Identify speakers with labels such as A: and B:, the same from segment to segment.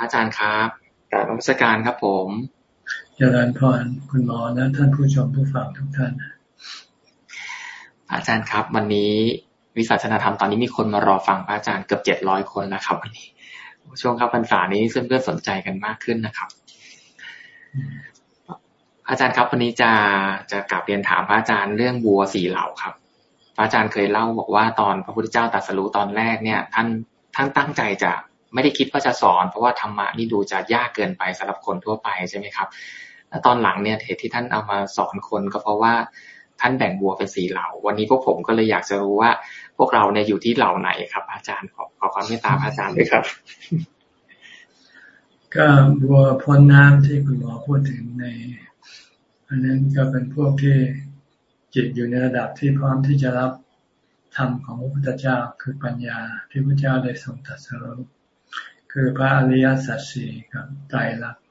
A: อาจารย์ครับกราบนมัสการครับผม
B: เจริญพรคุณหมอและท่านผู้ชมผู้ฟังทุกท่าน
A: อาจารย์ครับ วันนี้วิสัชนาธรรมตอนนี้มีคนมารอฟังพระอาจารย์เกือบเจ็ดร้อยคนนะครับ วันนี้ ช่วงเข้าพรรษานี้เพื่อนๆสนใจกันมากขึ้นนะครับ อาจารย์ครับ วันนี้จะจะกลับเรียนถามพระอาจารย์เรื่องบัวสีเหล่าครับ พระอาจารย์เคยเล่าบอกว่าตอนพระพุทธเจ้าตรัสรู้ตอนแรกเนี่ย ท่านท่านตั้งใจจะ ไม่ได้คิดว่าจะสอน เพราะว่าธรรมะนี่ดูจะยากเกินไปสำหรับคนทั่วไปใช่ไหมครับ แล้วตอนหลังเนี่ยเหตุที่ท่านเอามาสอนคนก็เพราะว่าท่านแบ่งบัวเป็นสีเหล่า วันนี้พวกผมก็เลยอยากจะรู้ว่า พวกเราเนี่ยอยู่ที่เหล่าไหนครับ อาจารย์ขอขอความเมตตาอาจารย์ด้วยครับ
B: ก็บัวพ้นน้ำที่คุณหมอพูดถึงใน อันนั้นก็เป็นพวกที่จิตอยู่ในระดับที่พร้อมที่จะรับธรรมของพระพุทธเจ้าคือปัญญาที่พระเจ้าได้ทรงตรัสรู้ คือพระอริยสัจสี่กับไตรลักษณ์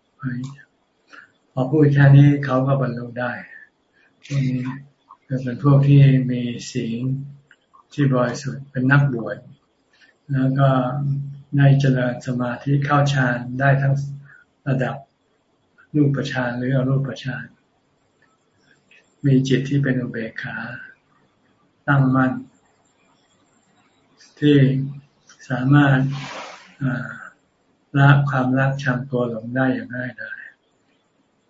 B: พอพูดแค่นี้เขาก็บรรลุได้พวกนี้เป็นพวกที่มีศีลที่บริสุทธิ์เป็นนักบวชแล้วก็ในเจริญสมาธิเข้าฌานได้ทั้งระดับรูปฌานหรืออรูปฌานมีจิตที่เป็นอุเบกขา ตั้งมั่นที่สามารถ ละความรักชังตัวหลงได้อย่างง่ายดาย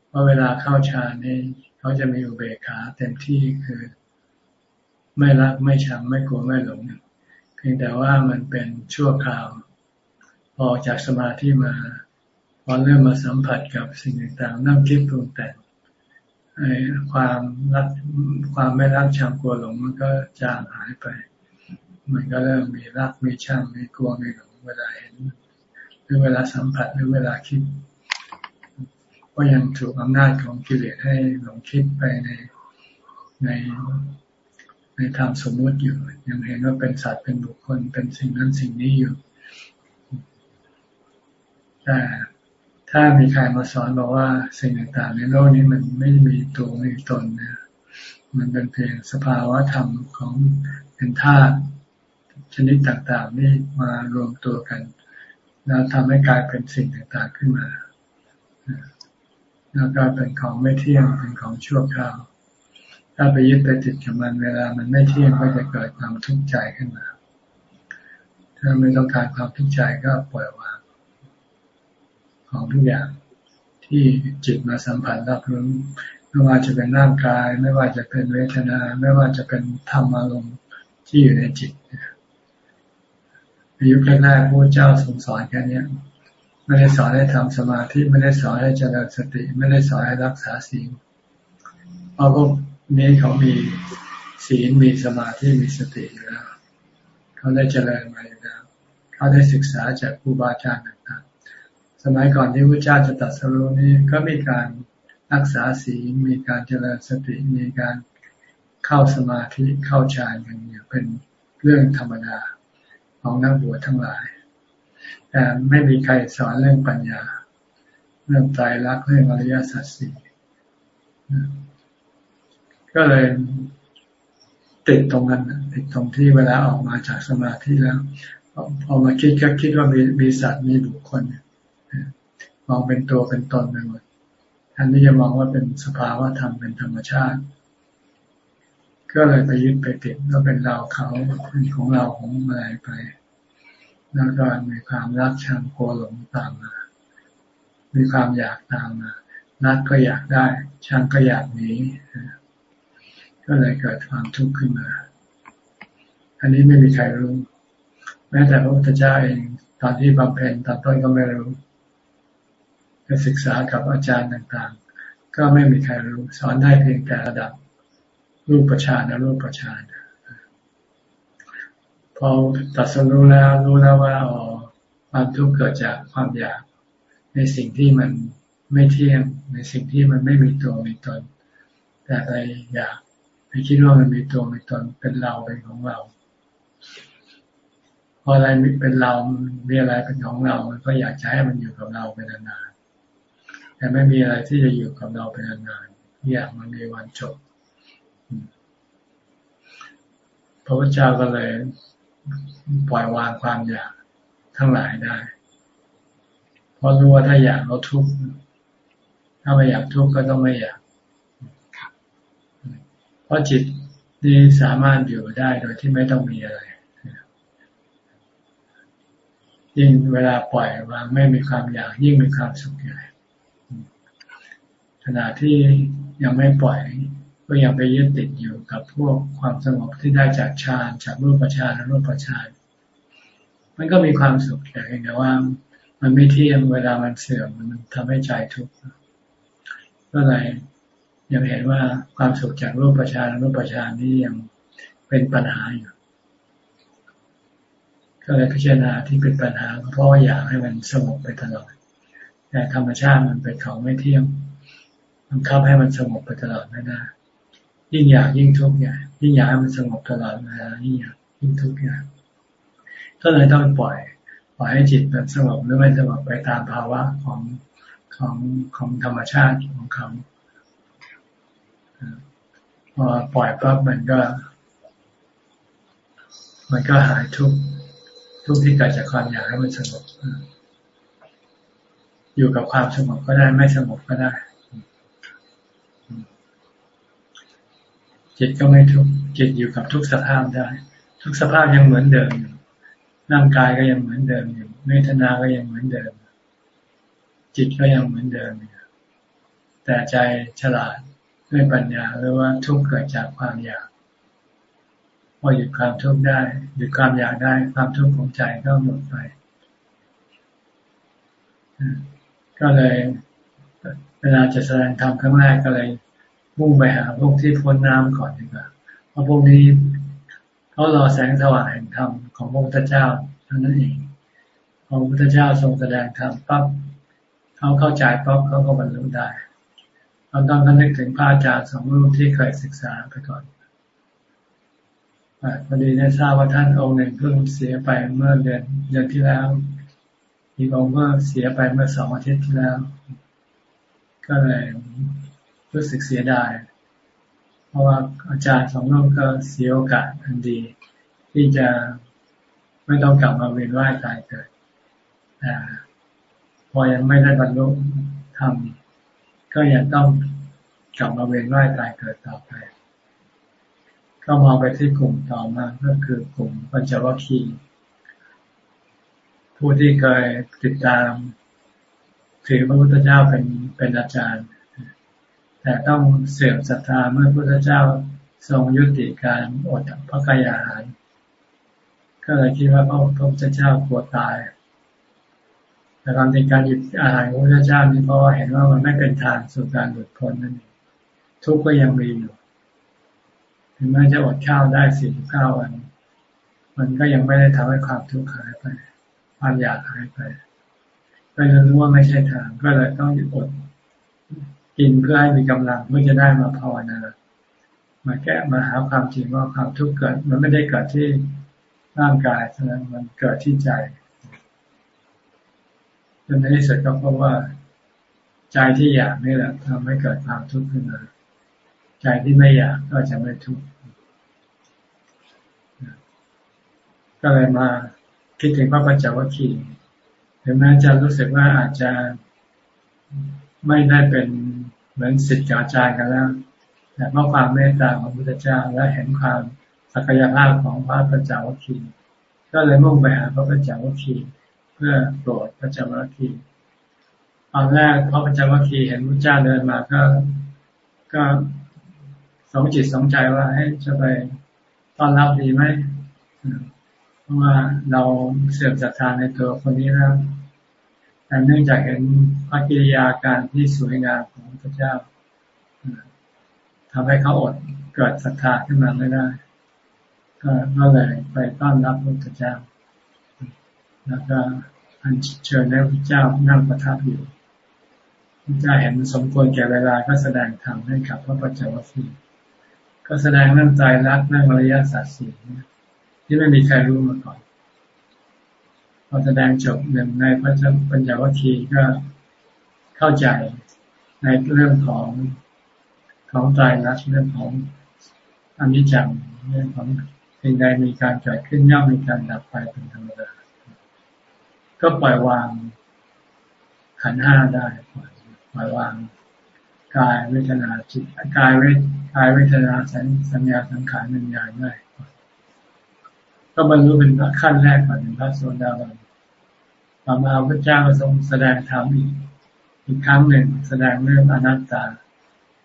B: เพราะเวลาเข้าฌานนี้เขาจะมีอุเบกขาเต็มที่คือ ไม่รักไม่ชังไม่กลัวไม่หลง เพียงแต่ว่ามันเป็นชั่วคราว พอจากสมาธิมา พอเริ่มมาสัมผัสกับสิ่งต่างๆนั่งคิดปรุงแต่งความรักความไม่รักชังกลัวหลงมันก็จางหายไป มันก็เริ่มมีรักมีชังมีกลัวมีหลงเวลาเห็น รือเวลาสัมผัสหรือเวลาคิด ก็ยังถูกอำนาจของกิเลสให้หลงคิดไปในในในทางสมมติอยู่ ยังเห็นว่าเป็นสัตว์เป็นบุคคลเป็นสิ่งนั้นสิ่งนี้อยู่แต่ถ้ามีใครมาสอนบอกว่าสิ่งต่างๆ ในโลกนี้มันไม่มีตัวไม่มีตนนะมันเป็นเพียงสภาวะธรรมของเป็นธาตุชนิดต่างๆนี่มารวมตัวกัน แล้วทำให้กลายเป็นสิ่งต่างๆขึ้นมาแล้วก็เป็นของไม่เที่ยงเป็นของชั่วคราว ถ้าไปยึดไปติดกับมันเวลามันไม่เที่ยงก็จะเกิดความทุกข์ใจขึ้นมา ถ้าไม่ต้องการความทุกข์ใจก็ปล่อยวาง ของทุกอย่างที่จิตมาสัมผัสรับรู้ไม่ว่าจะเป็นร่างกาย ไม่ว่าจะเป็นเวทนา ไม่ว่าจะเป็นธรรมอารมณ์ที่อยู่ในจิต อายุแรกๆพระเจ้าทรงสอนแค่นี้ไม่ได้สอนให้ทำสมาธิไม่ได้สอนให้เจริญสติไม่ได้สอนให้รักษาศีลเพราะพวกนี้เขามีศีลมีสมาธิมีสติอยู่แล้วเขาได้เจริญมาอยู่แล้วเขาได้ศึกษาจากครูบาอาจารย์ต่างๆสมัยก่อนที่พระเจ้าจะตัดสรุปนี้ก็มีการรักษาศีลมีการเจริญสติมีการเข้าสมาธิเข้าฌานกันอย่างเป็นเรื่องธรรมดา ของนักบวชทั้งหลายแต่ไม่มีใครสอนเรื่องปัญญา เรื่องใจรักเรื่องอริยสัจสี่ก็เลยติดตรงนั้นติดตรงที่เวลาออกมาจากสมาธิแล้วพอมาคิดก็คิดว่ามีมีสัตว์มีบุคคลมองเป็นตัวเป็นตนไปหมดท่านนี้จะมองว่าเป็นสภาวะธรรมเป็นธรรมชาติ ก็เลยไปยึดไปติดว่าเป็นเราเขาเป็นของเราของอะไรไป แล้วก็มีความรักชังกลัวหลงตามมา มีความอยากตามมารักก็อยากได้ชังก็อยากหนีก็เลยเกิดความทุกข์ขึ้นมา อันนี้ไม่มีใครรู้ แม้แต่พระพุทธเจ้าเองตอนที่บำเพ็ญตอนต้นก็ไม่รู้ไปศึกษากับอาจารย์ต่างๆ ก็ไม่มีใครรู้ สอนได้เพียงแต่ระดับรูปประชานะรูปประชาน พอตัดสรู้แล้วรู้แล้วว่าอ๋อความทุกข์เกิดจากความอยาก ในสิ่งที่มันไม่เที่ยงในสิ่งที่มันไม่มีตัวมีตน แต่ไปอยากไปคิดว่ามันมีตัวมีตนเป็นเราเป็นของเราพออะไรเป็นเรา มีอะไรเป็นของเรา มันก็อยากจะให้มันอยู่กับเราเป็นนานๆแต่ไม่มีอะไรที่จะอยู่กับเราเป็นนานๆอยากมันมีวันจบพระพุทธเจ้าก็เลย ปล่อยวางความอยากทั้งหลายได้ เพราะรู้ว่าถ้าอยากเราทุกข์ถ้าไม่อยากทุกข์ก็ต้องไม่อยากเพราะจิตนี่สามารถอยู่ได้โดยที่ไม่ต้องมีอะไรยิ่งเวลาปล่อยวางไม่มีความอยาก ยิ่งมีความสุขใหญ่ขณะที่ยังไม่ปล่อย ก็ยังไปยึดติดอยู่กับพวกความสงบที่ได้จากฌานจากรูปฌานและรูปฌานมันก็มีความสุขแต่เพียงแต่ว่า มันไม่เที่ยงเวลามันเสื่อมมันทำให้ใจทุกข์ก็เลยยังเห็นว่าความสุขจากรูปฌานรูปฌานนี้ยังเป็นปัญหาอยู่ก็เลยพิจารณาที่เป็นปัญหาเพราะว่าอยากให้มันสงบไปตลอดแต่ธรรมชาติมันเป็นของไม่เที่ยงมันคับให้มันสงบไปตลอดไม่ได้ ยิ่งอยากยิ่งทุกข์ใหญ่ยิ่งอยากให้มันสงบตลอดเวลายิ่งอยากยิ่งทุกข์ใหญ่ก็เลยต้องปล่อย ปล่อยให้จิตมันสงบหรือไม่สงบไปตามภาวะของของของธรรมชาติของเขาพอปล่อยปั๊บมันก็ มันก็หายทุกทุกที่เกิดจากความอยากให้มันสงบอยู่กับความสงบก็ได้ไม่สงบก็ได้ จิตก็ไม่ทุกข์จิตอยู่กับทุกสภาพได้ ทุกสภาพยังเหมือนเดิมอยู่ร่างกายก็ยังเหมือนเดิมอยู่เวทนาก็ยังเหมือนเดิม จิตก็ยังเหมือนเดิมอยู่แต่ใจฉลาดด้วยปัญญาหรือว่าทุกข์เกิดจากความอยากพอหยุดความทุกข์ได้หยุดความอยากได้ความทุกข์ของใจก็หมดไป ก็เลยเวลาจะแสดงธรรมครั้งแรกก็เลย มุ่งไปหาพวกที่พ้นน้ำก่อนดีกว่า เพราะพวกนี้เขารอแสงสว่างแห่งธรรมของพระพุทธเจ้าเท่านั้นเองพอพระพุทธเจ้าทรงแสดงธรรมปั๊บเขาเข้าใจปั๊บเขาก็บรรลุได้เราต้องนึกถึงพระอาจารย์สองรูปที่เคยศึกษาไปก่อนพอดีได้ทราบว่าท่านองค์หนึ่งเพิ่งเสียไปเมื่อเดือนเดือนที่แล้ว อีกองค์ก็เสียไปเมื่อสองอาทิตย์ที่แล้ว ก็เลย รู้สึกเสียดาย เพราะว่าอาจารย์สองรูปก็เสียโอกาสทันดี ที่จะไม่ต้องกลับมาเวียนว่ายตายเกิดแต่พอยังไม่ได้บรรลุธรรมก็ยังต้องกลับมาเวียนว่ายตายเกิดต่อไป ก็มองไปที่กลุ่มต่อมาก็คือกลุ่มปัญจวัคคีย์ผู้ที่เคยติดตามถือพระพุทธเจ้าเป็นเป็นอาจารย์ แต่ต้องเสื่อมศรัทธาเมื่อพระพุทธเจ้าทรงยุติการอดพระกายอาหาร ก็เลยคิดว่าพระพุทธเจ้ากลัวตาย แต่ความจริงการหยุดอาหารของพระพุทธเจ้านี่เพราะว่าเห็นว่ามันไม่เป็นทางสู่การหลุดพ้นนั่นเองทุกข์ก็ยังมีอยู่ถึงแม้จะอดข้าวได้สี่สิบเก้าวัน มันก็ยังไม่ได้ทำให้ความทุกข์หายไป ความอยากหายไปก็เลยรู้ว่าไม่ใช่ทาง ก็เลยต้องหยุดอด กินเพื่อให้มีกำลังเพื่อจะได้มาภาวนา มาแก้มาหาความจริงว่าความทุกข์เกิด มันไม่ได้เกิดที่ร่างกายเท่านั้นมันเกิดที่ใจจนในที่สุดก็เพบว่า ใจที่อยากนี่แหละทำให้เกิดความทุกข์ขึ้นมาใจที่ไม่อยากก็จะไม่ทุกข์ก็เลยมาคิดถึงพระปัญจวัคคีย์ถึงแม้จะรู้สึกว่าอาจจะไม่ได้เป็น เหมือนสิทธิ์กาจายกันแล้วแต่เพราะความเมตตาของพระพุทธเจ้าและเห็นความศักยภาพของพระปัญจวัคคีย์ก็เลยมุ่งไปหาพระปัญจวัคคีย์เพื่อโปรดพระปัญจวัคคีย์ตอนแรกพระปัญจวัคคีย์เห็นพระเจ้าเดินมาก็ก็สองจิตสองใจว่าให้จะไปต้อนรับดีไหมเพราะว่าเราเสื่อมศรัทธาในตัวคนนี้แล้ว แต่เนื่องจากเห็นพระกิริยาการที่สวยงามของพระเจ้าทำให้เขาอดเกิดศรัทธาขึ้นมาไม่ได้ ก็เลยไปต้อนรับพระเจ้า แล้วก็อัญเชิญพระเจ้านั่งประทับอยู่พระเจ้าเห็นสมควรแก่เวลาก็แสดงธรรมให้กับพระปัจจวัคคีก็แสดงเรื่องใจรักเรื่งอริยสัจสี่ที่ไม่มีใครรู้มาก่อน พอแสดงจบหนึ่งในพระเจ้าปัญญวัคคีก็เข้าใจในเรื่องของของใจรักเรื่องของอนิจจังเรื่องของสิ่งใดมีการเกิดขึ้นย่อมมีการดับไปเป็นธรรมดาก็ปล่อยวางขันห้าได้ปล่อยปล่อยวางกายเวทนาจิตกายเวทกายเวทนาสัญสัญญาสังขารวิญญาณได้ก็บรรลุเป็นขั้นแรกก่อนเป็นพระโสดาบัน ต่อมาพระเจ้าก็ทรงแสดงธรรมอีกอีกครั้งหนึ่งแสดงเรื่องอนัตตา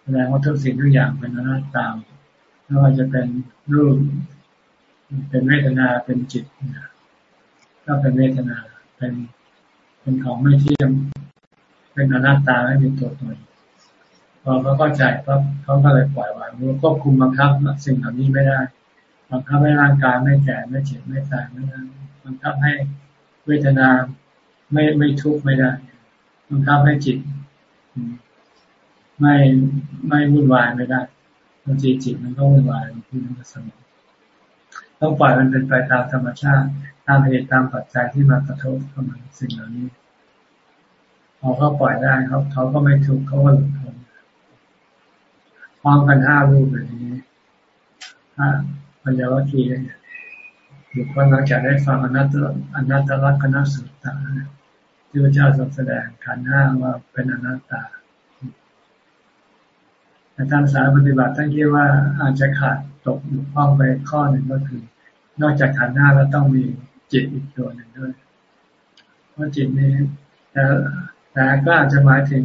B: แสดงว่าทุกสิ่งทุกอย่างเป็นอนัตตาไม่ว่าจะเป็นรูป เป็นเวทนาเป็นจิตก็เป็นเวทนาเป็นเป็นของไม่เที่ยงเป็นอนัตตาไม่มีตัวตนพอเขาเข้าใจปั๊บเขาก็เลยปล่อยวางรู้ควบคุมบังคับสิ่งเหล่านี้ไม่ได้บังคับให้ร่างกายไม่แก่ไม่เจ็บไม่ตายไม่ได้บังคับให้เวทนา ไม่ไม่ทุกข์ไม่ได้บังคับให้จิต ไม่ไม่วุ่นวายไม่ได้บางทีจิตมันก็วุ่นวายบางทีมันก็สงบต้องปล่อยมันเป็นไปตามธรรมชาติ ตามเหตุตามปัจจัยที่มากระทบเข้ามาสิ่งเหล่านี้พอเขาปล่อยได้เขาเขาก็ไม่ทุกข์เขาก็หลุดพ้นพร้อมกันห้ารูปแบบนี้ห้าปัญญาวัคคีย์ บุคคลหลังจากได้ฟังอนัตตอนัตตลักษณะสุตตะที่พระเจ้าทรงแสดงขันห้าว่าเป็นอนัตตาในทางสายปฏิบัติท่านคิดว่าอาจจะขาดตกอยู่ข้องไปข้อหนึ่งก็คือ นอกจากขันห้าแล้วต้องมีจิตอีกตัวหนึ่งด้วย เพราะจิตนี้แต่แต่ก็อาจจะหมายถึง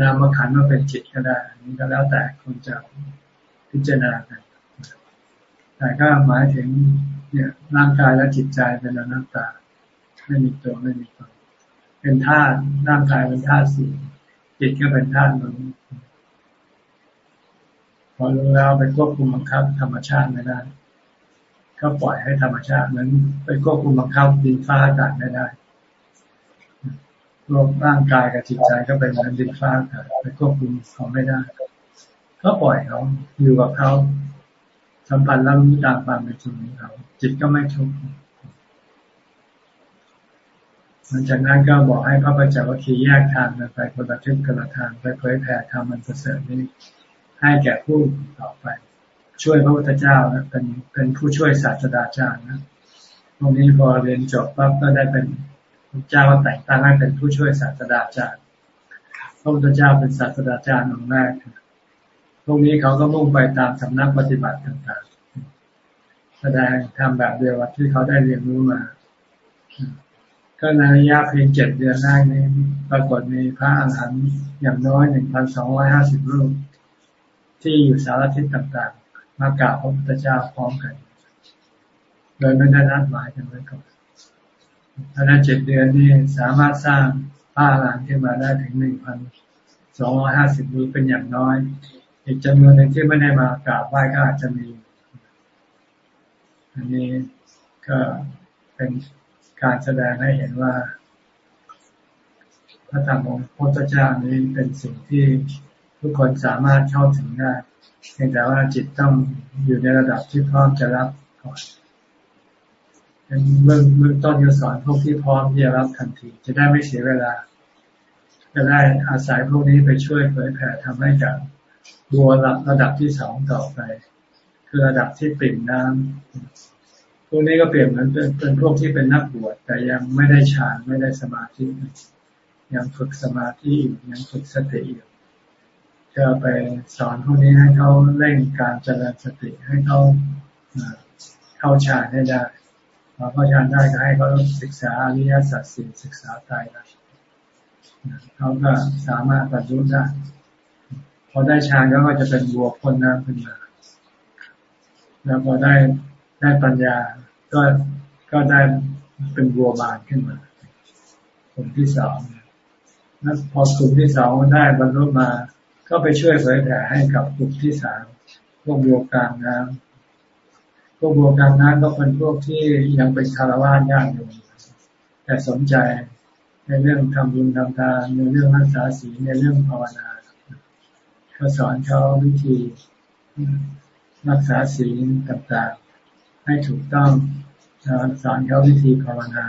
B: นามขันว่าเป็นจิตก็ได้นี่ก็แล้วแต่คนจะพิจารณากัน แต่ก็หมายถึงเนี่ยร่างกายและจิตใจเป็นอนัตตา ไม่มีตัวไม่มีตนเป็นธาตุร่างกายเป็นธาตุสี่จิตก็เป็นธาตุนนพอรู้แล้วไปควบคุมบังคับธรรมชาติไม่ได้ก็ปล่อยให้ธรรมชาติเหมือนไปควบคุมบังคับดินฟ้าอากาศไม่ได้รวมร่างกายกับจิตใจก็เป็นเหมือนดินฟ้าอากาศไปควบคุมเขาไม่ได้ ก็ปล่อยเขาอยู่กับเขา สัมพันธ์แล้วรู้ตามความเป็นจริงของเขาจิตก็ไม่ทุกข์หลังจากนั้นก็บอกให้พระปัจจวัคคีย์แยกทางไปคนละทิศคนละทางไปเผยแผ่ธรรมมันเสริมนี้ ให้แก่ผู้ต่อไป ช่วยพระพุทธเจ้านะเป็นเป็นผู้ช่วยศาสตราจารย์นะตรงนี้พอเรียนจบปั๊บก็ได้เป็นพระเจ้าแต่งตั้งให้เป็นผู้ช่วยศาสตราจารย์พระพุทธเจ้าเป็นศาสตราจารย์องค์แรก พวกนี้เขาก็มุ่งไปตามสำนักปฏิบัติต่างๆ แสดงทำแบบเดียวกับที่เขาได้เรียนรู้มา ก็ในระยะเพียงเจ็ดเดือนแรกนี้ ปรากฏมีพระอาหารหันต์อย่างน้อยหนึ่งพันสองร้อยห้าสิบรูป ที่อยู่สารทิศต่างๆ มากราบพระพุทธเจ้าพร้อมกัน โดยไม่ได้นัดหมายกันไว้ก่อนภายในเจ็ดเดือนนี้สามารถสร้างพระอาหารหันต์ขึ้นมาได้ถึงหนึ่งพันสองร้อยห้าสิบรูปเป็นอย่างน้อย อีกจำนวนหนึ่งที่ไม่ได้มากราบไหว้ก็อาจจะมี อันนี้ก็เป็นการแสดงให้เห็นว่า พระธรรมของพระพุทธเจ้านี้เป็นสิ่งที่ทุกคนสามารถเข้าถึงได้เพียงแต่ว่าจิตต้องอยู่ในระดับที่พร้อมจะรับก่อนเมื่อเมื่อต้นจะสอนพวกที่พร้อมที่จะรับทันที จะได้ไม่เสียเวลา จะได้อาศัยพวกนี้ไปช่วยเผยแผ่ทำให้กับ บัวระดับที่สองต่อไป คือระดับที่ปิ่มน้ำพวกนี้ก็เปลี่ยนเหมือนเป็นพวกที่เป็นนักบวชแต่ยังไม่ได้ฌานไม่ได้สมาธิยังฝึกสมาธิอยู่ยังฝึกสติอยู่จะไปสอนพวกนี้ให้เขาเร่งการเจริญสติให้เขาเข้าฌานให้ได้พอเข้าฌานได้ก็ให้เขาศึกษาอริยสัจสี่ศึกษาตายได้เขาก็สามารถบรรลุได้ อได้ฌานก็จะเป็นบัวพ้นน้ำขึ้นมา แล้วพอได้ได้ปัญญาก็ก็ได้เป็นบัวบานขึ้นมากลุ่มที่สองแล้วพอกลุ่มที่สองได้บรรลุมา ก็ไปช่วยเผยแผ่ให้กับกลุ่มที่สามพวกบัวกลางน้ำพวกบัวกลางน้ำก็เป็นพวกที่ยังเป็นคารวะญาติอยู่ แต่สนใจในเรื่องทำบุญทำทานในเรื่องรักษาศีลในเรื่องภาวนา ก็สอนเขาวิธีรักษาศีลต่างๆ ให้ถูกต้องสอนเขาวิธีภาวนา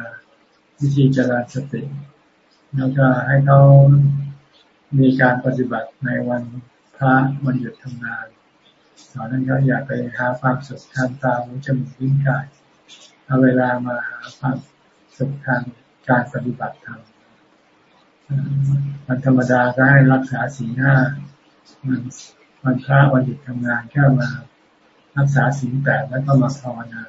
B: วิธีเจริญสติ แล้วก็ให้เขามีการปฏิบัติในวันพระวันหยุดทำงานสอนให้เขาอยากไปหาความสุขทางตาหูจมูกลิ้นกายเอาเวลามาหาความสุขทางการปฏิบัติธรรมวันธรรมดาก็ให้รักษาสีหน้า มันวันพระวันหยุดทำงานแค่มารักษาสีแปดแล้วก็มาภาวนา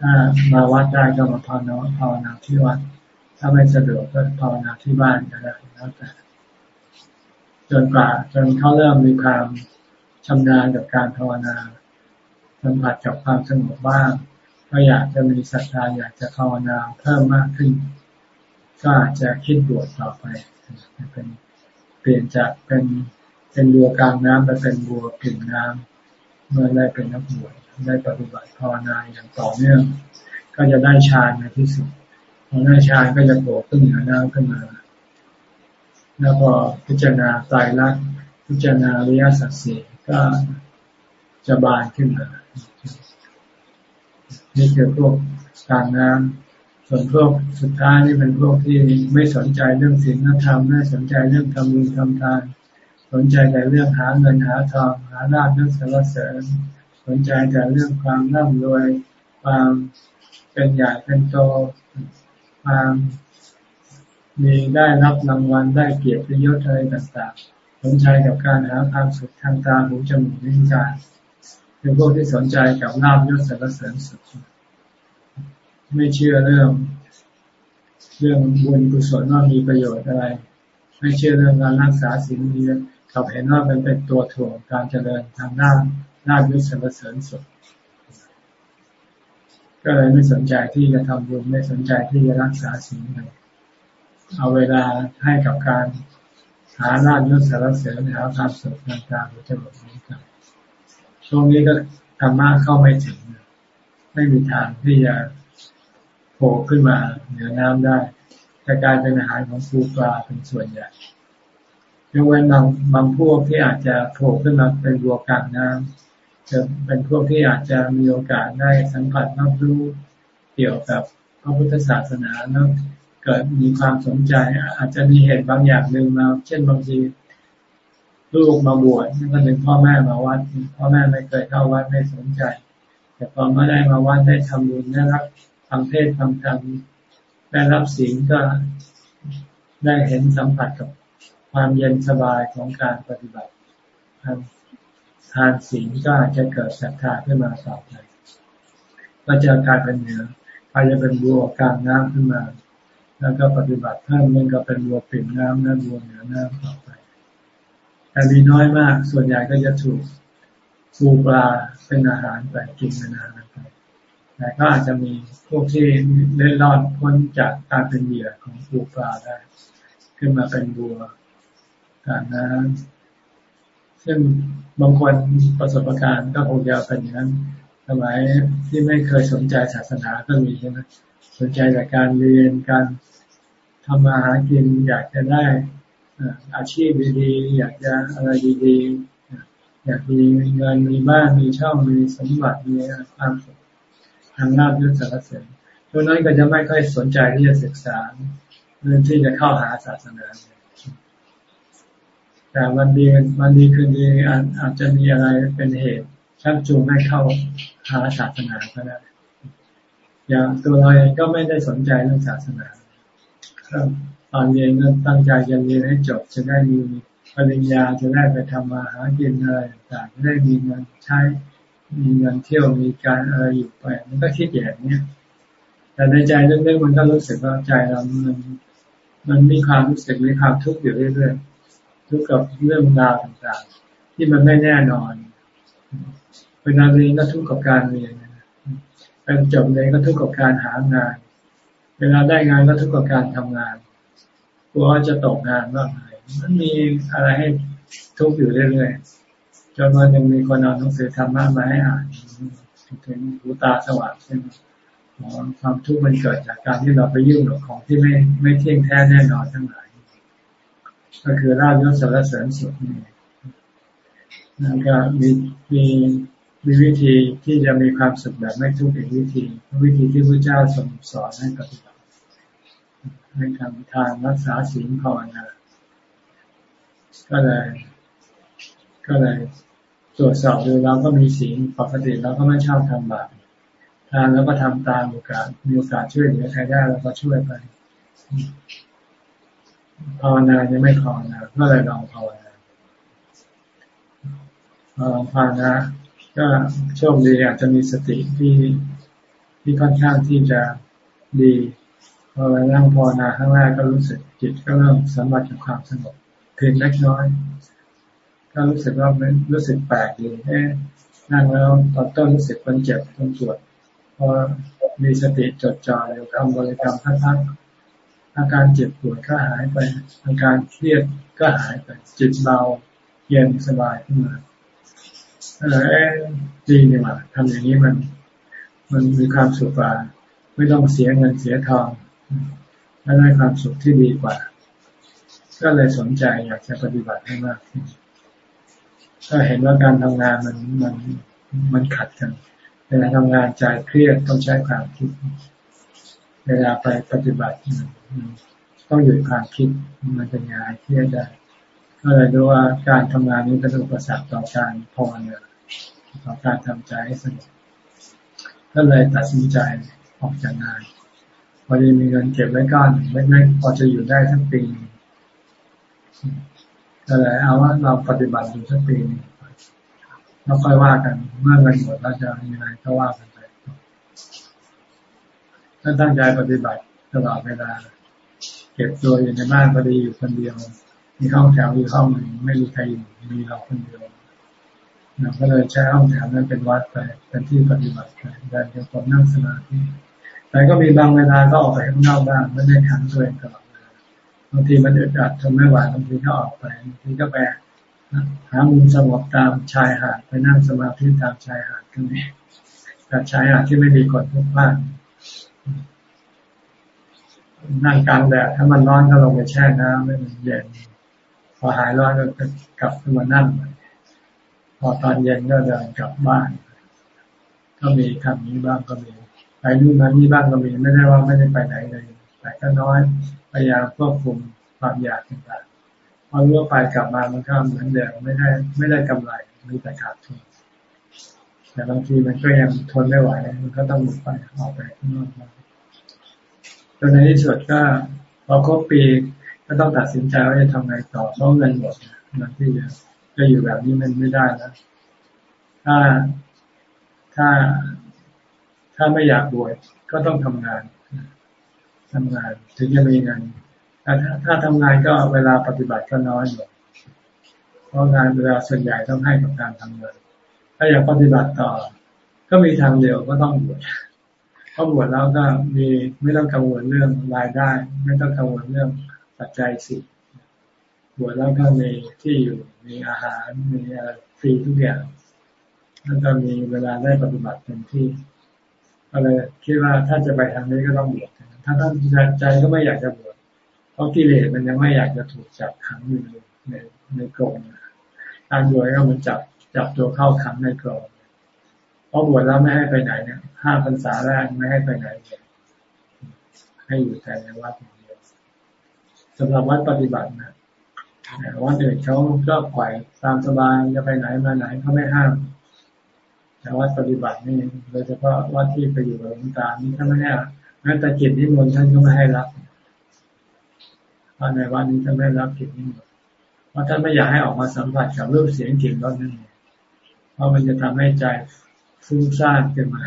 B: ถ้ามาวัดได้ก็มาภาวนาภาวนาที่วัด ถ้าไม่สะดวกก็ภาวนาที่บ้านก็ได้แล้วแต่จนกว่าจนเขาเริ่มมีความชำนาญกับการภาวนาสัมผัสกับความสงบบ้างก็อยากจะมีศรัทธาอยากจะภาวนาเพิ่มมากขึ้น ก็อาจจะคิดบวชต่อไปเป็น เปลี่ยนจากเป็นเป็นบัวกลางน้ำไปเป็นบัวกิ่งน้ำเมื่อได้เป็นนักบวชได้ปฏิบัติภาวนาอย่างต่อเนื่อง ก็จะได้ฌานในที่สุดพอได้ฌานก็จะโผล่ขึ้นเหนือน้ำขึ้นมา แล้วพอพิจารณาตายรักพิจารณาอริยสัจสี่ก็จะบานขึ้นมานี่คือพวกกลางน้ำ ส่วนพวกสุดท้ายนี่เป็นพวกที่ไม่สนใจเรื่องศีลธรรมไม่สนใจเรื่องทำบุญทำทาน สนใจแต่เรื่องหาเงินหาทองหาลาภเรื่องสารเสริญ สนใจแต่เรื่องความร่ำรวยความเป็นใหญ่เป็นโตความมีได้รับรางวัลได้เกียรติยศอะไรต่างๆ สนใจกับการหาความสุขทางตาหูจมูกลิ้นกายเป็นพวกที่สนใจกับลาบยศสรรเสริญสุข ไม่เชื่อเรื่อง เรื่องบุญกุศลว่ามีประโยชน์อะไร ไม่เชื่อเรื่องการรักษาสิ่งนี้กับเห็นว่าเป็นเป็นตัวถ่วงการเจริญทางด้านลาบยศสรรเสริญสุขก็เลยไม่สนใจที่จะทำบุญไม่สนใจที่จะรักษาสิ่งนี้เอาเวลาให้กับการหาลาบยศสรรเสริญหาความสุขต่างๆจะหมดนี้กันช่วงนี้ก็ธรรมะเข้าไม่ถึง ไม่มีทางที่จะ โผล่ขึ้นมาเหนือน้ำได้แต่กลายเป็นอาหารของปูปลาเป็นส่วนใหญ่ยกเว้นบางบางพวกที่อาจจะโผล่ขึ้นมาเป็นบัวกลางน้ำจะเป็นพวกที่อาจจะมีโอกาสได้สัมผัสรับรู้เกี่ยวกับพระพุทธศาสนาแล้วเกิดมีความสนใจ อาจจะมีเหตุบางอย่างหนึ่งมา เช่นบางทีลูกมาบวชนั่นก็เป็นพ่อแม่มาวัดพ่อแม่ไม่เคยเข้าวัดไม่สนใจ แต่พอมาได้มาวัดได้ทำบุญได้รับ ทำเทศทำธรรมได้รับศีลก็ได้เห็นสัมผัสกับความเย็นสบายของการปฏิบัติทำทานศีลก็อาจจะเกิดศรัทธาขึ้นมาต่อไปก็จะกลายเป็นเหนืออาจจะเป็นบัวกลางน้ำขึ้นมา แล้วก็ปฏิบัติเพิ่มมันก็เป็นบัวปิ่มน้ำและบัวเหนือน้ำต่อไป แต่มีน้อยมากส่วนใหญ่ก็จะถูกปูปลาเป็นอาหารไปกินเป็นอาหารไป แต่ก็อาจจะมีพวกที่เล่นรอดพ้นจากการเป็นเหยื่อของปูปลาได้ ขึ้นมาเป็นบัวการน้ำซึ่งบางคนประสบการณ์ก็คงจะเป็นอย่างนั้นสมัยที่ไม่เคยสนใจศาสนาก็มีใช่ไหมสนใจแต่การเรียนการทำมาหากินอยากจะได้อาชีพดีๆอยากจะอะไรดีๆอยากมีเงินมีบ้านมีช่องมีสมบัติมีความสุข ทางลาบยศสารเสริญตัวนั้นก็จะไม่ค่อยสนใจที่จะศึกษาเรื่องที่จะเข้าหาศาสนาแต่วันดีวันดีคืนดีอาจจะมีอะไรเป็นเหตุชักจูงให้เข้าหาศาสนาก็ได้อย่างตัวเราเองก็ไม่ได้สนใจเรื่องศาสนาตอนเรียนก็ตั้งใจจะเรียนให้จบจะได้มีปริญญาจะได้ไปทำมาหากินอะไรต่างจะได้มีเงินใช้ มีเงินเที่ยวมีการอะไรอยู่ไป มันก็คิดอย่างนี้แต่ในใจเรื่องๆมันก็รู้สึกว่าใจเรามันมันมีความรู้สึกมีความทุกข์อยู่เรื่อยๆทุกข์กับเรื่องราวต่างๆ ที่มันไม่แน่นอนเวลาเรียนก็ทุกข์กับการเรียนเป็นจบเลยนก็ทุกข์กับการหางาน เวลาได้งานก็ทุกข์กับการทำงานกลัวจะตกงานบ้างอะไรมันมีอะไรให้ทุกข์อยู่เรื่อยๆ จนวันยังมีคนเอาหนังสือธรรมะมาให้อ่านถึงหูตาสว่างใช่ไหมความทุกข์มันเกิดจากการที่เราไปยุ่งกับของที่ไม่ไม่เที่ยงแท้แน่นอนทั้งหลาย ก็คือราบยศสารเสริญสุดนี่นั่นก็มีมีมีวิธีที่จะมีความสุขแบบไม่ทุกข์อีกวิธี วิธีที่พระเจ้าทรงสอนให้ปฏิบัติให้ทำทานรักษาศีลภาวนาก็เลยก็เลย ตรวจสอบดูเราก็มีศีลปกติเราก็ไม่ชอบทำบาปทานแล้วก็ทำตามโอกาสมีโอกาสช่วยเหลือใครได้เราก็ช่วยไปภาวนายังไม่ภาวนาก็เลยลองภาวนาลองภาวนาก็โชคดีอาจจะมีสติที่ที่ค่อนข้างที่จะดีพอไปนั่งภาวนาข้างแรกก็รู้สึกจิตก็เริ่มสัมผัสกับความสงบเพียงเล็กน้อย ก็รู้สึกว่ามันรู้สึกแปลกดีแค่นั่งแล้วตอนต้นรู้สึกมันเจ็บมันปวดพอมีสติจดจ่ออยู่กับบริกรรมพักๆอาการเจ็บปวดก็หายไป อาการเครียดก็หายไปจิตเบาเย็นสบายขึ้นมาเออดีนี่หว่าทำอย่างนี้มัน มันมีความสุขกว่า ไม่ต้องเสียเงินเสียทองและได้ความสุขที่ดีกว่า ก็เลยสนใจอยากจะปฏิบัติให้มากขึ้น ก็เห็นว่าการทำงานมันมันมันขัดกันเวลาทำงานใจเครียดต้องใช้ความคิด เวลาไปปฏิบัติต้องหยุดความคิดมันเป็นงานเครียดได้ก็เลยดูว่าการทำงานนี้เป็นอุปสรรคต่อการภาวนาต่อการทำใจให้สงบก็เลยตัดสินใจออกจากงานพอดีมีเงินเก็บไว้ก้อนเล็กๆพอจะอยู่ได้ทั้งปี ก็เลยเอาว่าเราปฏิบัติอยู่ทั้งปีนี้เราค่อยว่ากันเมื่อเงินหมดเราจะยังไงก็ว่ากันไปถ้าตั้งใจปฏิบัติตลอดเวลา เก็บตัวอยู่ในบ้านพอดีอยู่คนเดียว มีห้องแถวอยู่ห้องหนึ่งไม่มีใครอยู่มีเราคนเดียวเราก็เลยใช้ห้องแถวนั้นเป็นวัดไปเป็นที่ปฏิบัติไปเดินโยกนั่งสมาธิแต่ก็มีบางเวลาก็ออกไปข้างนอกบ้างไม่ได้ขังตัวเองตลอด บางทีมันอึดอัดทนไม่ไหวบางทีก็ออกไปบางทีก็ไปหามุมสงบตามชายหาดไปนั่งสมาธิตามชายหาดก็มีแต่ชายหาดที่ไม่มีคนพลุกพล่านนั่งกลางแดดถ้ามันร้อนก็ลงไปแช่น้ำไม่มันเย็นพอหายร้อนก็กลับขึ้นมานั่งใหม่พอตอนเย็นก็เดินกลับบ้าน ก็มีคำนี้บ้างก็มีไปนู่นมานี่บ้างก็มีไม่ได้ว่าไม่ได้ไปไหนเลยแต่ก็น้อย ยายามควบคุมความอยากต่างๆพอรู้ว่าไปกลับมามันก็เหมือนเดิมไม่ได้ไม่ได้กำไรมีแต่ขาดทุนแต่บางทีมันก็ยังทนไม่ไหวมันก็ต้องหมดไปออกไปข้างนอกมาจนในที่สุดก็พอครบปีก็ต้องตัดสินใจว่าจะทำไงต่อเพราะเงินหมดนะที่จะจะอยู่แบบนี้มันไม่ได้แล้วถ้าถ้าถ้าไม่อยากบวชก็ต้องทำงาน ทำงานถึงจะมีเงินถ้าถ้าทำงานก็เวลาปฏิบัติก็น้อยอยู่เพราะงานเวลาส่วนใหญ่ต้องให้กับการทำงาน ถ้าอยากปฏิบัติต่อ ก็มีทางเดียวก็ต้องบวชเพราะบวชแล้วก็มีไม่ต้องกังวลเรื่องรายได้ ไม่ต้องกังวลเรื่องปัจจัยสิบวชแล้วก็มีที่อยู่มีอาหารมีอะไรฟรีทุกอย่างแล้วก็มีเวลาได้ปฏิบัติเต็มที่ก็เลยคิดว่าถ้าจะไปทางนี้ก็ต้องบวช ถ้าท่านใจก็ไม่อยากจะบวชเพราะกิเลสมันยังไม่อยากจะถูกจับขังอยู่ในในกรงการบวชก็มันจับจับตัวเข้าขังในกรงเพราะบวชแล้วไม่ให้ไปไหนเนี่ยห้าพรรษาแรกไม่ให้ไปไหนเลยให้อยู่แต่ในวัดอย่างเดียวสำหรับวัดปฏิบัตินะวัดอื่นเขาก็ปล่อยตามสบายจะไปไหนมาไหนเขาไม่ห้ามแต่วัดปฏิบัตินี่โดยเฉพาะวัดที่ไปอยู่กับหลวงตานี่ท่านไม่ให้ แม้แต่จิตนิมนต์ท่านก็ไม่ให้รับเพราะในวัดนี้ท่านไม่รับจิตนิมนต์เพราะท่านไม่อยากให้ออกมาสัมผัสกับรูปเสียงกลิ่นรสนั่นเองเพราะมันจะทำให้ใจฟุ้งซ่านขึ้นมา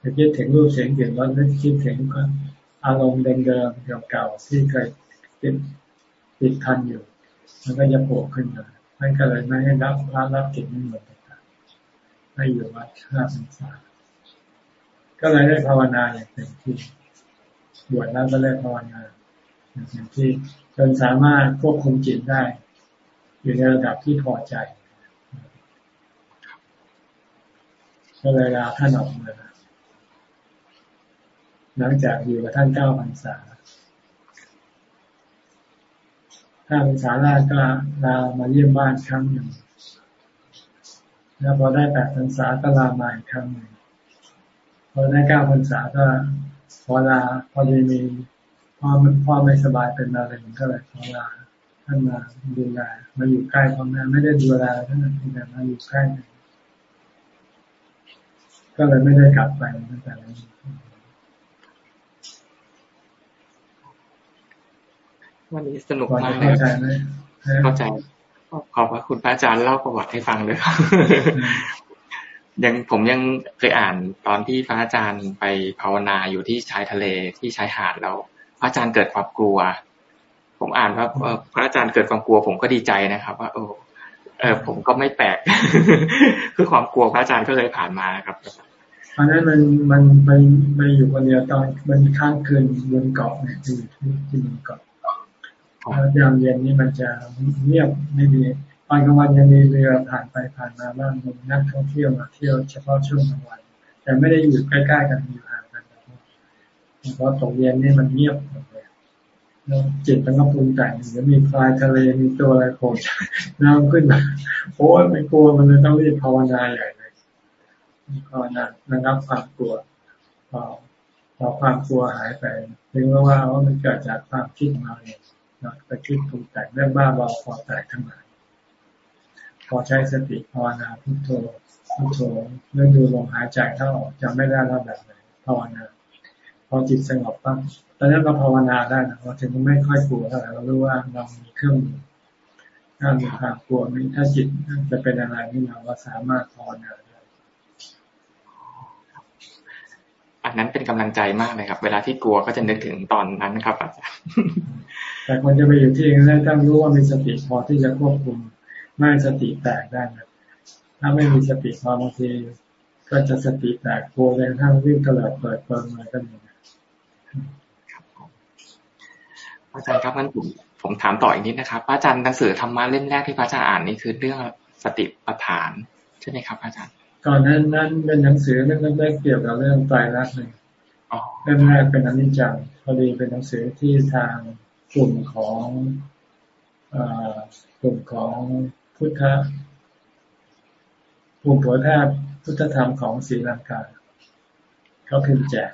B: จะคิดถึงรูปเสียงกลิ่นรสนึกคิดถึงอารมณ์เดิมๆเก่าๆที่เคยติดติดทันอยู่ มันก็จะโผล่ขึ้นมาท่านก็เลยไม่ให้รับพรับรับจิตนิมนต์ให้อยู่วัดห้าพรรษา ก็เลยได้ภาวนาอย่างเต็มที่บวชแล้วก็ได้ภาวนาอย่างเต็มที่จนสามารถควบคุมจิตได้ อยู่ในระดับที่พอใจก็เลยลาท่านออกมาหลังจากอยู่กับท่านเก้าพรรษาห้าพรรษาแรกก็ลามาเยี่ยมบ้านครั้งหนึ่ง แล้วพอได้แปดพรรษาก็ลามาอีกครั้งหนึ่ง พอได้เก้าพรรษาก็พอลาพอดีมีพ่อพ่อไม่สบายเป็นมะเร็งก็เลยพอลาท่านมาดูแลมาอยู่ใกล้พ่อแม่ไม่ได้ดูแลท่านเพียงแต่มาอยู่ใกล้ก็เลยไม่ได้กลับไปตั้งแต่นั้น
A: วันนี้สนุกมากเลยเข้าใจไหมเข้าใจขอบพระคุณพระอาจารย์เล่าประวัติให้ฟังเลยครับ ยังผมยังเคยอ่านตอนที่พระอาจารย์ไปภาวนาอยู่ที่ชายทะเลที่ชายหาดแล้วพระอาจารย์เกิดความกลัว ผมอ่านว่าพระอาจารย์เกิดความกลัว ผมก็ดีใจนะครับ ว่า โอ้เออผมก็ไม่แปลกคือความกลัวพระอาจารย์ก็เลยผ่านมานะครับ
B: อันนั้นมันมันไปไปอยู่คนเดียวตอนมันค้างคืนบนเกาะเนี่ยที่ที่ที่บนเกาะแล้วยามเย็นนี่มันจะเงียบไม่มี ตอนกลางวันยังมีเรือผ่านไปผ่านมาบ้างมีนักท่องเที่ยวมาเที่ยวเฉพาะช่วงกลางวัน แต่ไม่ได้อยู่ใกล้ๆกันอยู่ห่างกันเพราะตกเย็นนี่มันเงียบหมดเลยแล้วจิตมันก็ปรุงแต่งเดี๋ยวมีปลายทะเลมีตัวอะไรโผล่น้ำขึ้นมาโอ้ยไม่กลัวมันเลยต้องรีบภาวนาใหญ่เลยภาวนาระงับความกลัวพอพอความกลัวหายไปถึงว่าว่ามันเกิดจากความคิดมาเองไปคิดปรุงแต่งเรื่องบ้าบอพอแตกทั้งหลาย พอใช้สติภาวนาพุทโธพุทโธเมื่อดูลมหายใจเข้าออกจำไม่ได้แล้วแบบไหนภาวนา พอจิตสงบปั๊บตอนนั้นเราภาวนาได้นะเราถึงไม่ค่อยกลัวเท่าไหร่เรารู้ว่าเรามีเครื่องมือถ้ามีความกลัวนี้ถ้าจิตจะเป็นอะไรนี่เราก็สามารถภาวนาได้
A: อันนั้นเป็นกำลังใจมากเลยครับ เวลาที่กลัวก็จะนึกถึงตอนนั้นนะครับอาจารย์
B: แต่คนจะไปอยู่ที่นั้นต้องรู้ว่ามีสติพอที่จะควบคุม ไม่สติแตกได้นะถ้าไม่มีสติพอบางทีก็จะสติแตกโกรธทั้งวิ่งกระเลิดเปิดเปิดมาก็มี
A: อาจารย์ครับงั้นผมผมถามต่ออีกนิดนะครับอาจารย์หนังสือธรรมะเล่มแรกที่พระอาจารย์อ่านนี่คือเรื่องสติปัฏฐานใช่ไหมครับอาจารย์
B: ก่อนนั้นนั้นเป็นหนังสือเรื่องแรกเกี่ยวกับเรื่องไตรลักษณ์เลยเรื่องแรกเป็นอนิจจังพอดีเป็นหนังสือที่ทางกลุ่มของกลุ่มของ พุทธภูมิเผยแพร่พุทธธรรมของศรีลังกาเขาพิมพ์แจก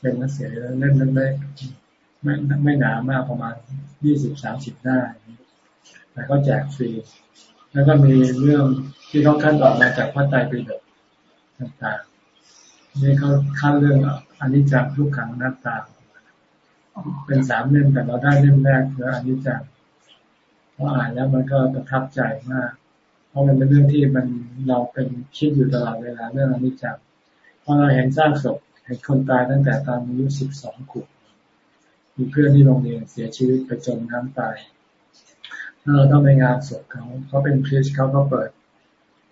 B: เป็นหนังสือเล่มเล็กๆไม่ไม่หนามากประมาณยี่สิบสามสิบหน้าแต่ก็แจกฟรีแล้วก็มีเรื่องที่เขาขั้นออกมาจากพระไตรปิฎกต่างๆนี่เขาขั้นเรื่องอนิจจังทุกขังหน้าตาเป็นสามเล่มแต่เราได้เล่มแรกคืออนิจจัง พออ่านแล้วมันก็ประทับใจมาก เพราะมันเป็นเรื่องที่มันเราเป็นคิดอยู่ตลอดเวลาเรื่องอนิจจังพอเราเห็นสร้างศพเห็นคนตายตั้งแต่ตอนอายุสิบสองขวบมีเพื่อนที่โรงเรียนเสียชีวิตไปจมน้ำตายเราต้องไปงานศพเขาเขาเป็นคริสเขาก็เปิด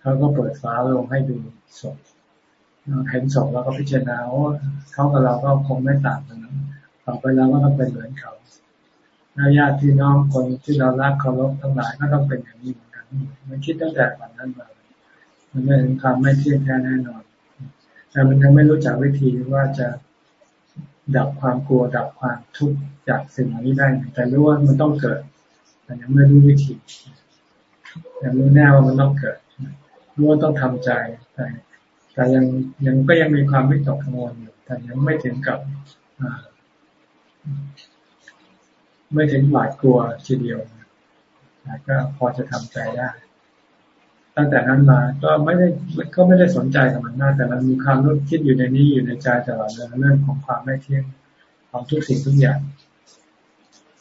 B: เขาก็เปิดฟ้าลงให้ดูศพเห็นศพแล้วก็พิจารณาว่าเขากับเราก็คงไม่ต่างกันนะต่อไปเราก็ต้องเป็นเหมือนเขา แล้วญาติพี่น้องคนที่เรารักเคารพทั้งหลายก็ต้องเป็นอย่างนี้เหมือนกันมันคิดตั้งแต่วันนั้นมามันไม่ถึงความไม่เที่ยงแท้แน่นอน แต่มันยังไม่รู้จักวิธีว่าจะดับความกลัวดับความทุกข์จากสิ่งเหล่านี้ได้ แต่รู้ว่ามันต้องเกิด แต่ยังไม่รู้วิธียังรู้แน่ว่ามันต้องเกิดรู้ว่าต้องทำใจแต่แต่ยังยังก็ยังมีความไม่ตกกังวลอยู่แต่ยังไม่ถึงกับ ไม่ถึงหวาดกลัวทีเดียวก็พอจะทำใจได้ตั้งแต่นั้นมาก็ไม่ได้ก็ไม่ได้สนใจกับมันมากแต่มันมีความรู้คิดอยู่ในนี้อยู่ในใจตลอดเลยเรื่องของความไม่เที่ยงของทุกสิ่งทุกอย่าง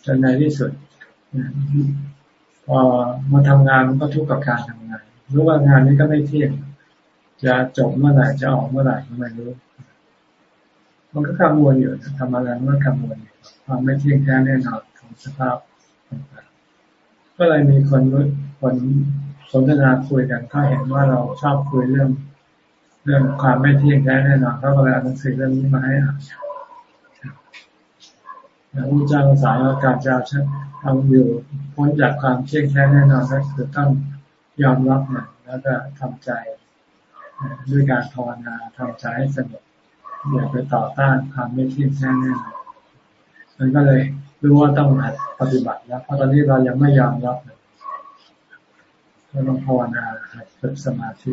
B: จนในที่สุดพอมาทำงานมันก็ทุกข์กับการทำงาน รู้ว่างานนี้ก็ไม่เที่ยง จะจบเมื่อไหร่จะออกเมื่อไหร่ก็ไม่รู้ มันก็กังวลอยู่ทำอะไรมันก็กังวลความไม่เที่ยงแท้แน่นอน สภาพต่างๆก็เลยมีคนคนสนทนาคุยกันเขาเห็นว่าเราชอบคุยเรื่อง เรื่องความไม่เที่ยงแท้แน่นอนเขาก็เลยเอาหนังสือเรื่องนี้มาให้อ่านแล้วพระเจ้าสายการจะทำอยู่พ้นจากความเที่ยงแท้แน่นอนก็คือต้องยอมรับมันแล้วก็ทำใจด้วยการภาวนาทำใจให้สงบอย่าไปต่อต้านความไม่เที่ยงแท้แน่นอนมันก็เลย รู้ว่าต้องหัดปฏิบัติแล้วเพราะตอนนี้เรายังไม่ยอมรับก็ต้องภาวนาหัดฝึกสมาธิ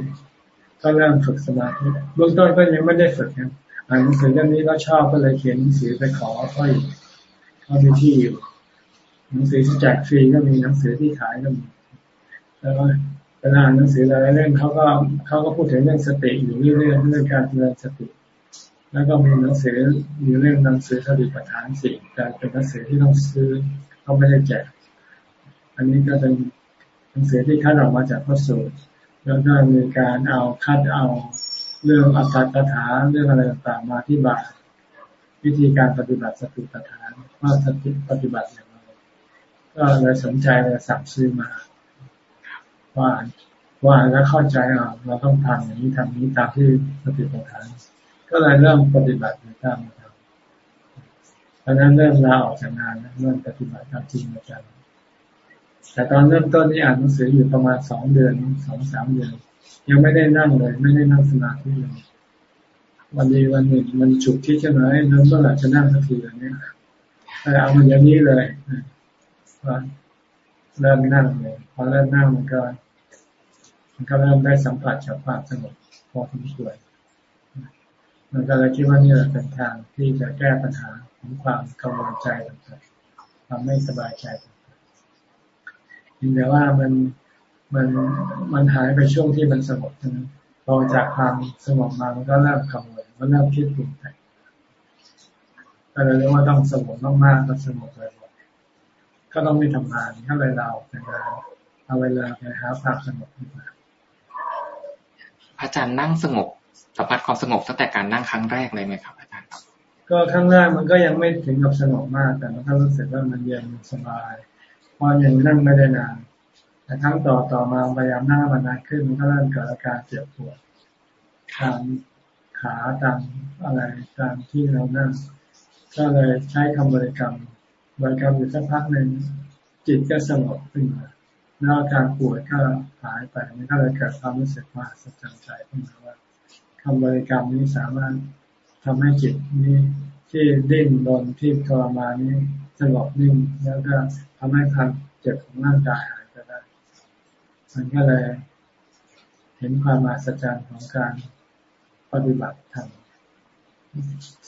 B: ก็เริ่มฝึกสมาธิเบื้องต้นก็ยังไม่ได้ฝึกนะอ่านหนังสือเรื่องนี้ก็ชอบก็เลยเขียนหนังสือไปขอค่อยเขามีที่อยู่หนังสือที่แจกฟรีก็มีหนังสือที่ขายก็มีแล้วก็เวลาอ่านหนังสืออะไรเรื่องเขาก็เขาก็พูดถึงเรื่องสติอยู่เรื่อยๆเรื่องการเจริญสติ แล้วก็มีหนังสือมีเรื่องหนังสือสติปัฏฐานสี่แต่เป็นหนังสือที่ต้องซื้อเขาไม่ได้แจก อันนี้ก็เป็นหนังสือที่คัดออกมาจากพระสูตร แล้วก็มีการเอาคัดเอาเรื่องอัตถกถาเรื่องอะไรต่างๆมาที่บาวิธีการปฏิบัติสติปัฏฐานว่าสติปฏิบัติอย่างไรก็เลยสนใจเลยสั่งซื้อมาว่าว่าแล้วเข้าใจอะเราต้องทำอย่างนี้ทำนี้ตามที่สติปัฏฐาน ก็เลยเริ่มปฏิบัติในตามทำตอนนั้นเริ่มลาออกจากงานเริ่มปฏิบัติตามจริงจังแต่ตอนเริ่มต้นนี่อ่านหนังสืออยู่ประมาณสองเดือนสองสามเดือน ยังไม่ได้นั่งเลย ไม่ได้นั่งสมาธิเลยวันนี้วันหนึ่งมันฉุกที่ใช่ไหมแล้วเมื่อไหร่จะนั่งสักทีแบบนี้เอามันอย่างนี้เลยเริ่มนั่งเลยพอเริ่มนั่งมันก็มันก็เริ่มได้สัมผัสกับความสงบพอสมควร มันก็เลยคิดว่านี่แหละเป็นทางที่จะแก้ปัญหาของความกังวลใจต่างๆความไม่สบายใจแต่ว่ามันมันมันหายไปช่วงที่มันสงบนะพอจากความสงบมามันก็เริ่มกังวลมันเริ่มคิดปรุงแต่งก็เลยเรียกว่าต้องสงบมากๆก็สงบเลยก็ต้องไม่ทำงานก็เลยเราไปงานเอาเวลาไปหาความสงบดีกว่า
A: อาจารย์นั่งสงบ สัมผัสความสงบตั้งแต่การนั่งครั้งแรกเลยไหมครับอาจารย์ครับ
B: ก็ครั้งแรกมันก็ยังไม่ถึงกับสงบมาก แต่มันก็รู้สึกว่ามันเย็นสบายพอยังนั่งไม่ได้นาน แต่ครั้งต่อต่อมาพยายามนั่งมานานขึ้นมันก็เริ่มเกิดอาการเจ็บปวดตามขาตามอะไรตามที่เรานั่งก็เลยใช้คำบริกรรมบริกรรมอยู่สักพักหนึ่งจิตก็สงบขึ้นมาแล้วอาการปวดก็หายไปมันก็เลยเกิดความรู้สึกว่าสะใจใจขึ้นมาว่า คำบริกรรมนี้สามารถทำให้จิตนี้ที่ดิ้นรนที่ทรมานนี้สงบนิ่งแล้วก็ทำให้ความเจ็บของร่างกายหายไปได้มันก็เลยเห็นความมหัศจรรย์ของการปฏิบัติธรรม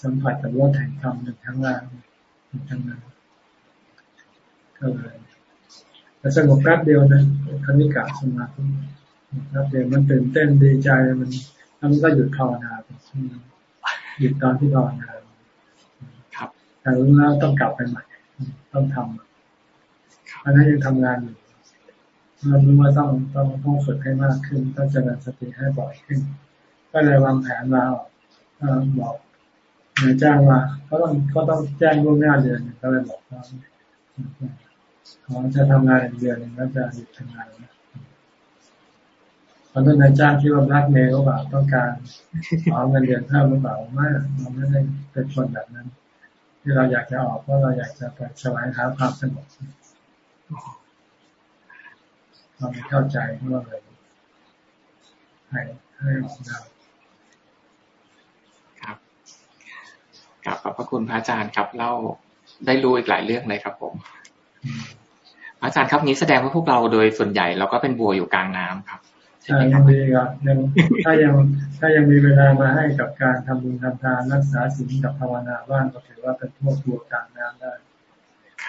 B: สัมผัสกับรถแห่งธรรมหนึ่งทั้งล่างหนึ่งทั้งนั้นก็เลยแต่สงบแป๊บเดียวนะคณิกาสมาธิแป๊บเดียวมันตื่นเต้นดีใจมัน มันก็หยุดภาวนาไปหยุดตอนที่ภาวนา
A: ครับ
B: แต่รู้แล้วต้องกลับไปใหม่ ต้องทำอันนั้นยังทำงานอยู่เรารู้ว่าต้องต้องต้องฝึกให้มากขึ้น ต้องเจริญสติให้บ่อยขึ้น ก็เลยวางแผนมาบอกนายจ้างว่าก็ต้องก็ต้องแจ้งล่วงหน้าเดือนก็เลยบอกว่าเขาจะทำงานอีกเดือนนึงก็จะหยุดทำงาน ตอนนั้นนายจ้างคิดว่าแบล็กเมลหรือเปล่าต้องการขอเงินเดือนเพิ่มหรือเปล่าไม่เราไม่ได้เป็นคนแบบนั้น ที่เราอยากจะออกเพราะเราอยากจะไปสวายหาความสงบเราไม่เข้าใจเมื่อเลยให้ให้ออกได้
A: ครับกลับขอบพระคุณพระอาจารย์ครับเล่าได้รู้อีกหลายเรื่องเลยครับผมอาจารย์ครับนี้แสดงว่าพวกเราโดยส่วนใหญ่เราก็เป็นบัวอยู่กลางน้ำครับ
B: ใช่ยังดีครับยังถ้ายังถ้ายังมีเวลามาให้กับการทำบุญทำทานรักษาสิ่งกับภาวนาบ้างก็ถือว่าเป็นพวกบัวกลางน้ำได้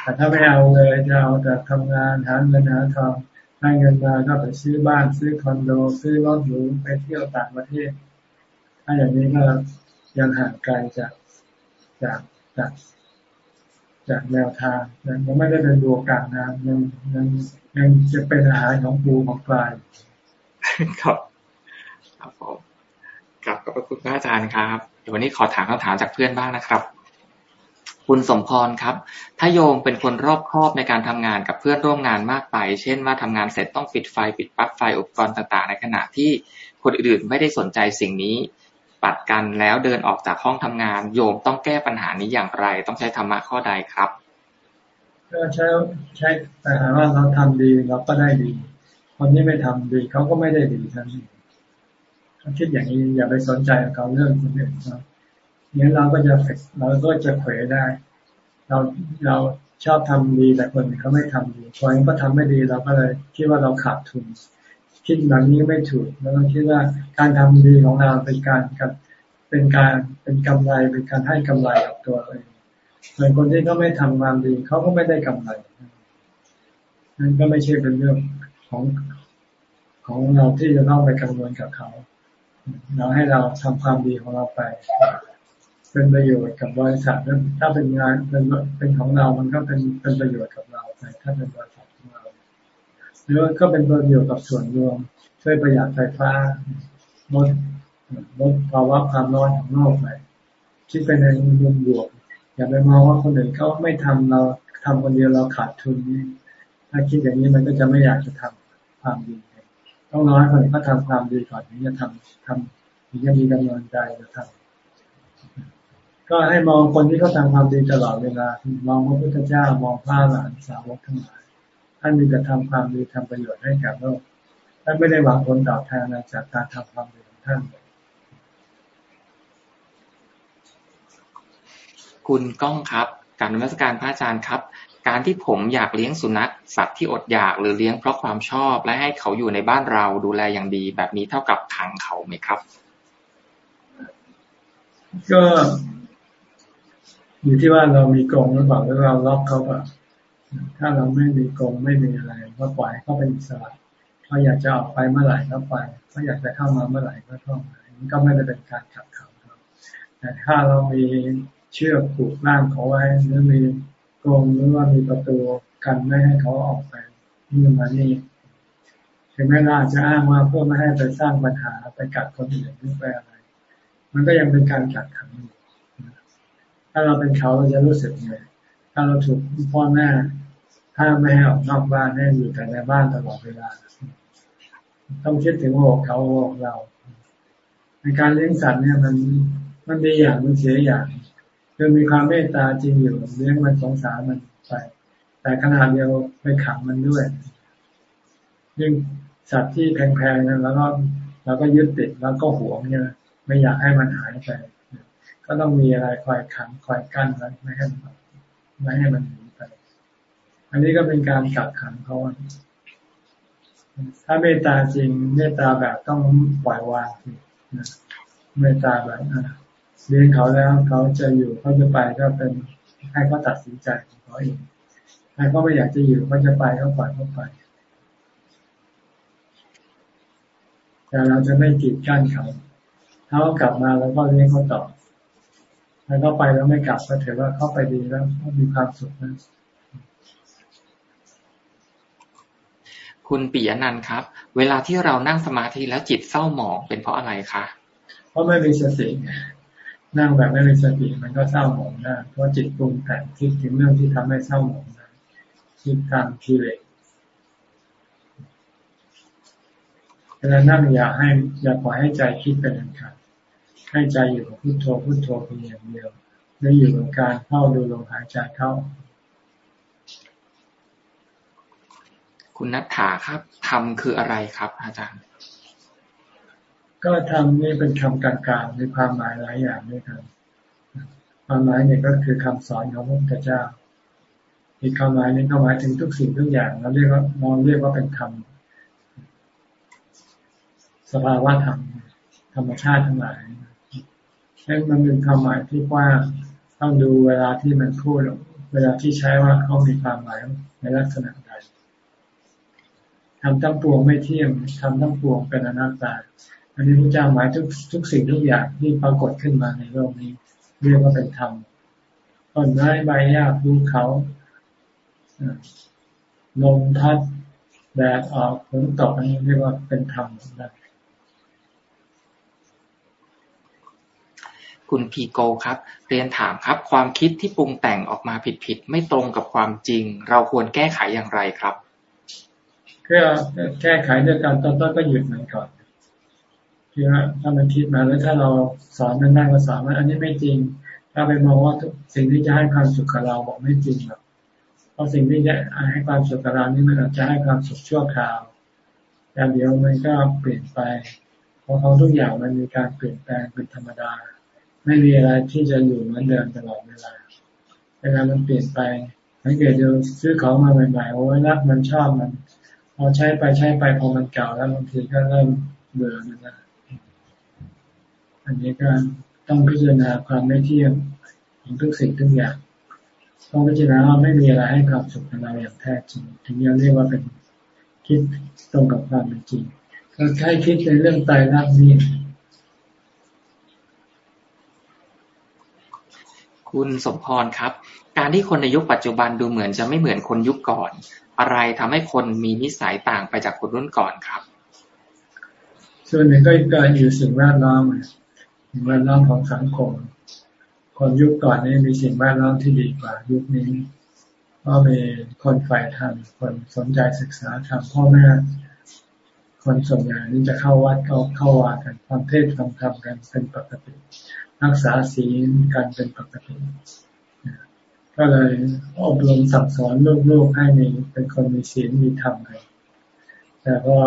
B: แต่ถ้าไม่เอาเลยจะเอาแต่ทำงานหาเงินหาทองได้เงินมาก็ไปซื้อบ้านซื้อคอนโด ซื้อรถหรูไปเที่ยวต่างประเทศ ถ้าอย่างนี้ก็ยังห่างไกลจากจากจากจากแนวทางยังไม่ได้เป็นบัวกลางน้ำยังยังยังจะเป็นอาหารของปูของปลาย
A: ครับครับผมครับขอบคุณพระอาจารย์ครับเดี๋ยววันนี้ขอถามคำถามจากเพื่อนบ้างนะครับ คุณสมพรครับ ถ้าโยมเป็นคนรอบคอบในการทำงานกับเพื่อนร่วมงานมากไป เช่นว่าทำงานเสร็จต้องปิดไฟปิดปลั๊กไฟอุปกรณ์ต่าง ๆ ในขณะที่คนอื่นไม่ได้สนใจสิ่งนี้ปัดกันแล้วเดินออกจากห้องทำงาน โยมต้องแก้ปัญหานี้อย่างไร ต้องใช้ธรรมะข้อใดครับ
B: ก็ใช้ใช้แต่ว่าเราทำดีเราก็ได้ดี คนที่ไม่ทำดีเขาก็ไม่ได้ดีทั้งนี้เขาคิดอย่างนี้อย่าไปสนใจเขาเรื่องคนอื่นเขาเนี่ยเราก็จะเราก็จะเขวได้ เราเราชอบทำดีแต่คนเขาไม่ทำดีคนก็ทำไม่ดีเราก็เลยคิดว่าเราขาดทุน คิดแบบนี้ไม่ถูกแล้วเราคิดว่าการทำดีของเราเป็นการกับเป็นการเป็นกำไรเป็นการให้กำไรกับตัวเองส่วนคนที่เขาไม่ทำความดีเขาก็ไม่ได้กำไรนั่นก็ไม่ใช่เป็นเรื่อง ของของเราที่จะต้องไปกังวลกับเขา เราให้เราทำความดีของเราไป เป็นประโยชน์กับบริษัทถ้าเป็นงานเป็นเป็นของเรา มันก็เป็นเป็นประโยชน์กับเราแต่ถ้าเป็นบริษัทของเราหรือก็เป็นประโยชน์กับส่วนรวม ช่วยประหยัดไฟฟ้าลดลดภาวะความร้อนของโลกไปคิดไปในมุมบวก อย่าไปมองว่าคนอื่นเขาไม่ทำเราทำคนเดียวเราขาดทุนนี่ถ้าคิดอย่างนี้มันก็จะไม่อยากจะทำ ความดีต้องน้อยคนเขาทำความดีก่อนถึงจะทำทำถึงจะมีกำลังใจจะทำก็ให้มองคนที่เขาทาความดีตลอดเวลา มองพระพุทธเจ้ามองพระหลานสาวกทั้งหลายท่านมีแต่ทำความดีทำประโยชน์ให้แก่โลกท่านไม่ได้หวังผลตอบแทนจากการทำความดีของท่าน
A: คุณก้องครับ การนมัสการพระอาจารย์ครับ การที่ผมอยากเลี้ยงสุนัขสัตว์ที่อดอยากหรือเลี้ยงเพราะความชอบและให้เขาอยู่ในบ้านเราดูแลอย่างดี แบบนี้เท่ากับขังเขาไหมครับ
B: ก็ อยู่ที่ว่าเรามีกรงหรือเปล่าหรือเราล็อกเขาแบบถ้าเราไม่มีกรงไม่มีอะไรก็ปล่อยเขาเป็นอิสระเขาอยากจะออกไปเมื่อไหร่ก็ไปเขาอยากจะเข้ามาเมื่อไหร่ก็เข้ามามันก็ไม่ได้เป็นการขัดเขาแต่ถ้าเรามีเชือกผูกร่างเขาไว้หรือมี กรงหรือว่ามีประตูกันไม่ให้เขาออกไปนี่มานี่ถึงแม้เราจะอ้างว่าเพื่อไม่ให้ไปสร้างปัญหาไปกัดคนอื่นหรือไปอะไร มันก็ยังเป็นการกัดขังอยู่ถ้าเราเป็นเขาเราจะรู้สึกไงถ้าเราถูกพ่อแม่ห้าไม่ให้ออกนอกบ้านให้อยู่แต่ในบ้านตลอดเวลา ต้องคิดถึงโอกเขาโอกเรา ในการเลี้ยงสัตว์เนี่ยมันมันมีอย่างมันเสียอย่าง คือมีความเมตตาจริงอยู่เลี้ยงมันสงสารมันไปแต่ขนาดเดียวไปขังมันด้วยยิ่งสัตว์ที่แพงๆนั้นแล้วก็เราก็ยึดติดแล้วก็หวงเนี่ยไม่อยากให้มันหายไปก็ต้องมีอะไรคอยขังคอยกั้นไว้ไม่ให้มันไม่ให้มันหนีไป อันนี้ก็เป็นการกักขังเขาถ้าเมตตาจริงเมตตาแบบต้องปล่อยวางเมตตาแบบ เลี้ยงเขาแล้วเขาจะอยู่เขาจะไปก็เป็นให้เขาตัดสินใจของเขาเองถ้าเขาไม่อยากจะอยู่เขาจะไปเขาปล่อยเขาไป แต่เราจะไม่กีดกั้นเขาถ้าเขากลับมาแล้วก็เลี้ยงเขาต่อถ้าเขาไปแล้วไม่กลับก็ถือว่าเขาไปดีแล้วเขามีความสุขนะ
A: คุณปิยนันท์ครับ เวลาที่เรานั่งสมาธิแล้วจิตเศร้าหมองเป็นเพราะอะไรคะ
B: เพราะไม่มีสติ นั่งแบบไม่มีสติมันก็เศร้าหมองได้เพราะจิตปรุงแต่งคิดถึงเรื่องที่ทำให้เศร้าหมองได้คิดตามกิเลสเวลานั่งอย่าให้อย่าปล่อยให้ใจคิดเป็นอันขาดให้ใจอยู่กับพุทโธพุทโธเพียงอย่างเดียวและอยู่กับการเข้าดูลมหายใจเข้า
A: คุณนัทธาครับทำคืออะไรครับ อาจารย์
B: ก็ทำนี่เป็นคำกลางๆมีความหมายหลายอย่างด้วยกันความหมายเนี่ยก็คือคำสอนของพระพุทธเจ้า อีกคำหมายนี้ก็หมายถึงทุกสิ่งทุกอย่างเราเรียกว่าเราเรียกว่าเป็นธรรมสภาวะธรรมธรรมชาติทั้งหลายนั่นมันเป็นความหมายที่กว้างต้องดูเวลาที่มันพูดเวลาที่ใช้ว่าเขามีความหมายในลักษณะใดทำตั้งปวงไม่เที่ยงทำตั้งปวงเป็นอนัตตา อันนี้พระเจ้าหมายทุกทุกสิ่งทุกอย่างที่ปรากฏขึ้นมาในโลกนี้ เรียกว่าเป็นธรรมต้นไม้ใบหญ้าภูเขาลมทัดแดดออกฝนตกอันนี้เรียกว่าเป็นธรรมนะ
A: คุณพีโกครับ เรียนถามครับ ความคิดที่ปรุงแต่งออกมาผิดๆไม่ตรงกับความจริง เราควรแก้ไขอย่างไรครับ
B: ก็แก้ไขด้วยการต้นๆก็หยุดมันก่อน คือถ้ามันคิดมาแล้วถ้าเราสอนมันได้ก็สอนว่าอันนี้ไม่จริง ถ้าไปมองว่าสิ่งที่จะให้ความสุขกับเราบอกไม่จริงหรอกเพราะสิ่งที่จะให้ความสุขกับเรานี่มันอาจจะให้ความสุขชั่วคราวแต่เดี๋ยวมันก็เปลี่ยนไป เพราะเขาทุกอย่างมันมีการเปลี่ยนแปลงเป็นธรรมดา ไม่มีอะไรที่จะอยู่เหมือนเดิมตลอดเวลาเวลามันเปลี่ยนไปสังเกตดูซื้อของมาใหม่ๆโอ้ยรักมันชอบมันพอใช้ไปใช้ไปพอมันเก่าแล้วบางทีก็เริ่มเบื่อมันนะ อันนี้ก็ต้องพิจารณาความไม่เที่ยงของทุกสิ่งทุกอย่างต้องพิจารณาว่าไม่มีอะไรให้ความสุขกับเราอย่างแท้จริง ถึงจะเรียกว่าเป็นคิดตรงกับความเป็นจริงก็ใช้คิดในเรื่องตายรักนี้
A: คุณสมพรครับ การที่คนในยุคปัจจุบันดูเหมือนจะไม่เหมือนคนยุคก่อน อะไรทำให้คนมีนิสัยต่างไปจากคนรุ่นก่อนครับ
B: ส่วนหนึ่งก็เกิดอยู่สิ่งแวดล้อม สิ่งแวดล้อมของสังคม คนยุคก่อนนี้มีสิ่งแวดล้อมที่ดีกว่ายุคนี้เพราะมีคนฝ่ายธรรมคนสนใจศึกษาธรรมพ่อแม่คนส่วนใหญ่นี่จะเข้าวัดเข้าเข้าวากันฟังเทศฟังธรรมกันเป็นปกติ รักษาศีลกันเป็นปกติก็เลยอบรมสั่งสอนลูกๆให้มีเป็นคนมีศีลมีธรรมกันแต่พอ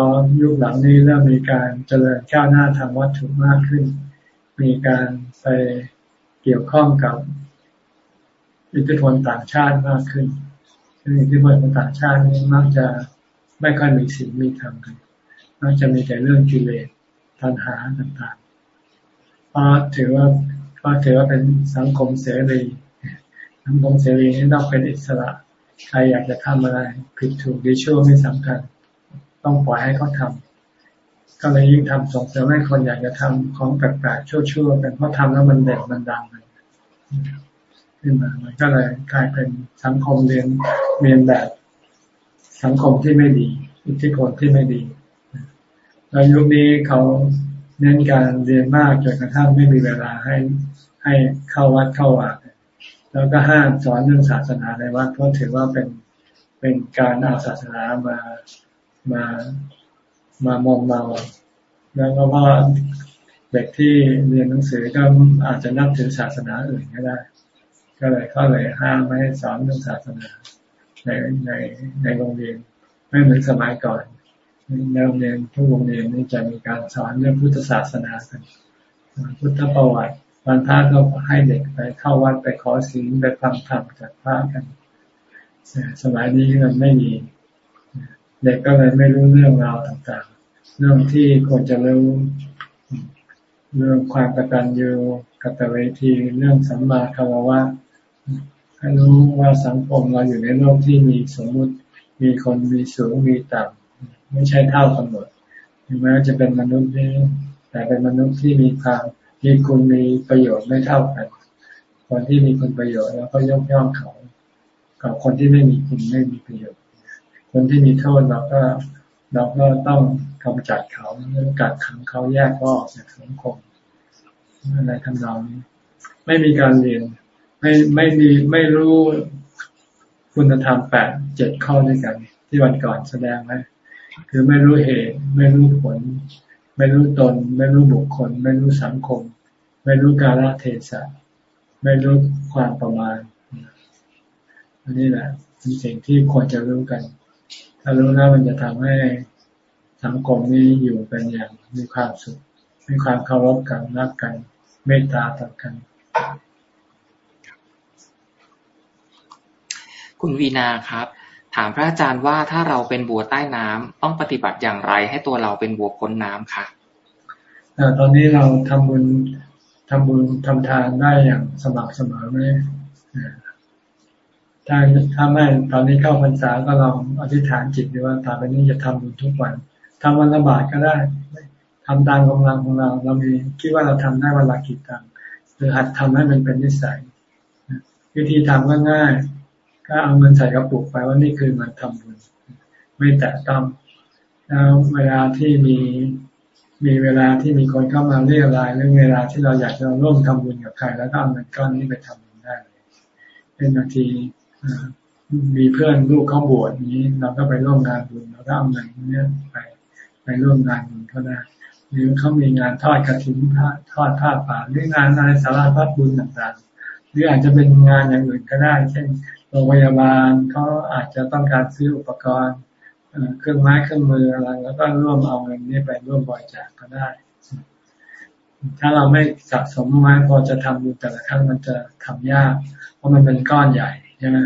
B: ยุคหลังนี้เริ่มมีการเจริญก้าวหน้าทางวัตถุมากขึ้น มีการไปเกี่ยวข้องกับอิทธิพลต่างชาติมากขึ้นซึ่งอิทธิพลของต่างชาตินี้มักจะไม่ค่อยมีศีลมีธรรมกันมักจะมีแต่เรื่องกิเลสปัญหาต่างๆเพราะถือว่าเพราะถือว่าเป็นสังคมเสรี สังคมเสรีนี่ต้องเป็นอิสระ ใครอยากจะทำอะไร ผิดถูกดีชั่วไม่สำคัญ ต้องปล่อยให้เขาทำ ก็เลยยิ่งทำส่งเสริมให้คนอยากจะทำของแปลกๆชั่วๆกันเพราะทำแล้วมันเด่นมันดังเลยขึ้นมามันก็เลยกลายเป็นสังคมเรียนเรียนแบบ สังคมที่ไม่ดี อิทธิพลที่ไม่ดีแล้วยุคนี้เขาเน้นการเรียนมากจนกระทั่งไม่มีเวลาให้ให้เข้าวัดเข้าวัดแล้วก็ห้ามสอนเรื่องศาสนาในวัดเพราะถือว่าเป็นเป็นการเอาศาสนามามา มามอมเมาแล้วก็ว่าเด็กที่เรียนหนังสือก็อาจจะนับถือศาสนาอื่นก็ได้ ก็เลยเขาเลยห้ามไม่ให้สอนเรื่องศาสนาในในในโรงเรียนไม่เหมือนสมัยก่อนในโรงเรียนทุกโรงเรียนนี่จะมีการสอนเรื่องพุทธศาสนากันพุทธประวัติวันพระก็ให้เด็กไปเข้าวัดไปขอศีลไปฟังธรรมจากพระกันสมัยนี้มันไม่มี เด็กก็เลยไม่รู้เรื่องราวต่างๆ เรื่องที่ควรจะรู้ เรื่องความกตัญญูกตเวทีเรื่องสัมมาคารวะให้รู้ว่าสังคมเราอยู่ในโลกที่มีสมมุติ มีคนมีสูงมีต่ำไม่ใช่เท่ากันหมดถึงแม้จะเป็นมนุษย์นี่แต่เป็นมนุษย์ที่มีความมีคุณมีประโยชน์ไม่เท่ากันคนที่มีคุณประโยชน์แล้วก็ย่อกย่องเขา กับคนที่ไม่มีคุณไม่มีประโยชน์ คนที่มีโทษเราก็เราก็ต้องกำจัดเขากัดขังเขาแยกก็ออกจากสังคมอะไรทำนองนี้ไม่มีการเรียน ไม่ไม่มีไม่รู้คุณธรรมแปดเจ็ดข้อด้วยกัน ที่วันก่อนแสดงไว้คือไม่รู้เหตุ ไม่รู้ผล ไม่รู้ตน ไม่รู้บุคคล ไม่รู้สังคม ไม่รู้กาลเทศะไม่รู้ความประมาณอันนี้แหละเป็นสิ่งที่ควรจะรู้กัน ถ้ารู้แล้วมันจะทำให้สังคมนี้อยู่กันอย่างมีความสุข มีความเคารพกันรักกัน เมตตาต่อกัน
A: คุณวีนาครับ ถามพระอาจารย์ว่าถ้าเราเป็นบัวใต้น้ำต้องปฏิบัติอย่างไรให้ตัวเราเป็นบัวพ้นน้ำค่ะ
B: ตอนนี้เราทำบุญทำบุญทำทานได้อย่างสม่ำเสมอไหม ถ้าถ้าไม่ตอนนี้เข้าพรรษาก็ลองอธิษฐานจิตดูว่าต่อไปนี้จะทำบุญทุกวันทำวันละบาทก็ได้ทำตามกำลังของเรา เรามีคิดว่าเราทำได้วันละกี่ตังหรือหัดทำให้มันเป็นนิสัย วิธีทำก็ง่าย ก็เอาเงินใส่กระปุกไปว่านี่คือมันทำบุญไม่แตะต้องแล้วเวลาที่มีมีเวลาที่มีคนเข้ามาเรียกรายหรือเวลาที่เราอยากจะร่วมทำบุญกับใคร แล้วก็เอาเงินก้อนนี้ไปทำบุญได้เลยเป็นบางที มีเพื่อนลูกเขาบวชนี้ เราก็ไปร่วมงานบุญเราก็เอาเงินนี้ไปไปร่วมงานบุญก็ได้หรือเขามีงานทอดกระถิ่นทอดผ้าป่าหรืองานอะไรสารพัดบุญต่างๆ หรืออาจจะเป็นงานอย่างอื่นก็ได้ เช่นโรงพยาบาลเขาอาจจะต้องการซื้ออุปกรณ์เครื่องไม้เครื่องมืออะไรแล้วก็ร่วมเอาเงินนี้ไปร่วมบริจาคก็ได้ ถ้าเราไม่สะสมไม้พอจะทำบุญแต่ละครั้งมันจะทำยาก เพราะมันเป็นก้อนใหญ่ ใช่ไหม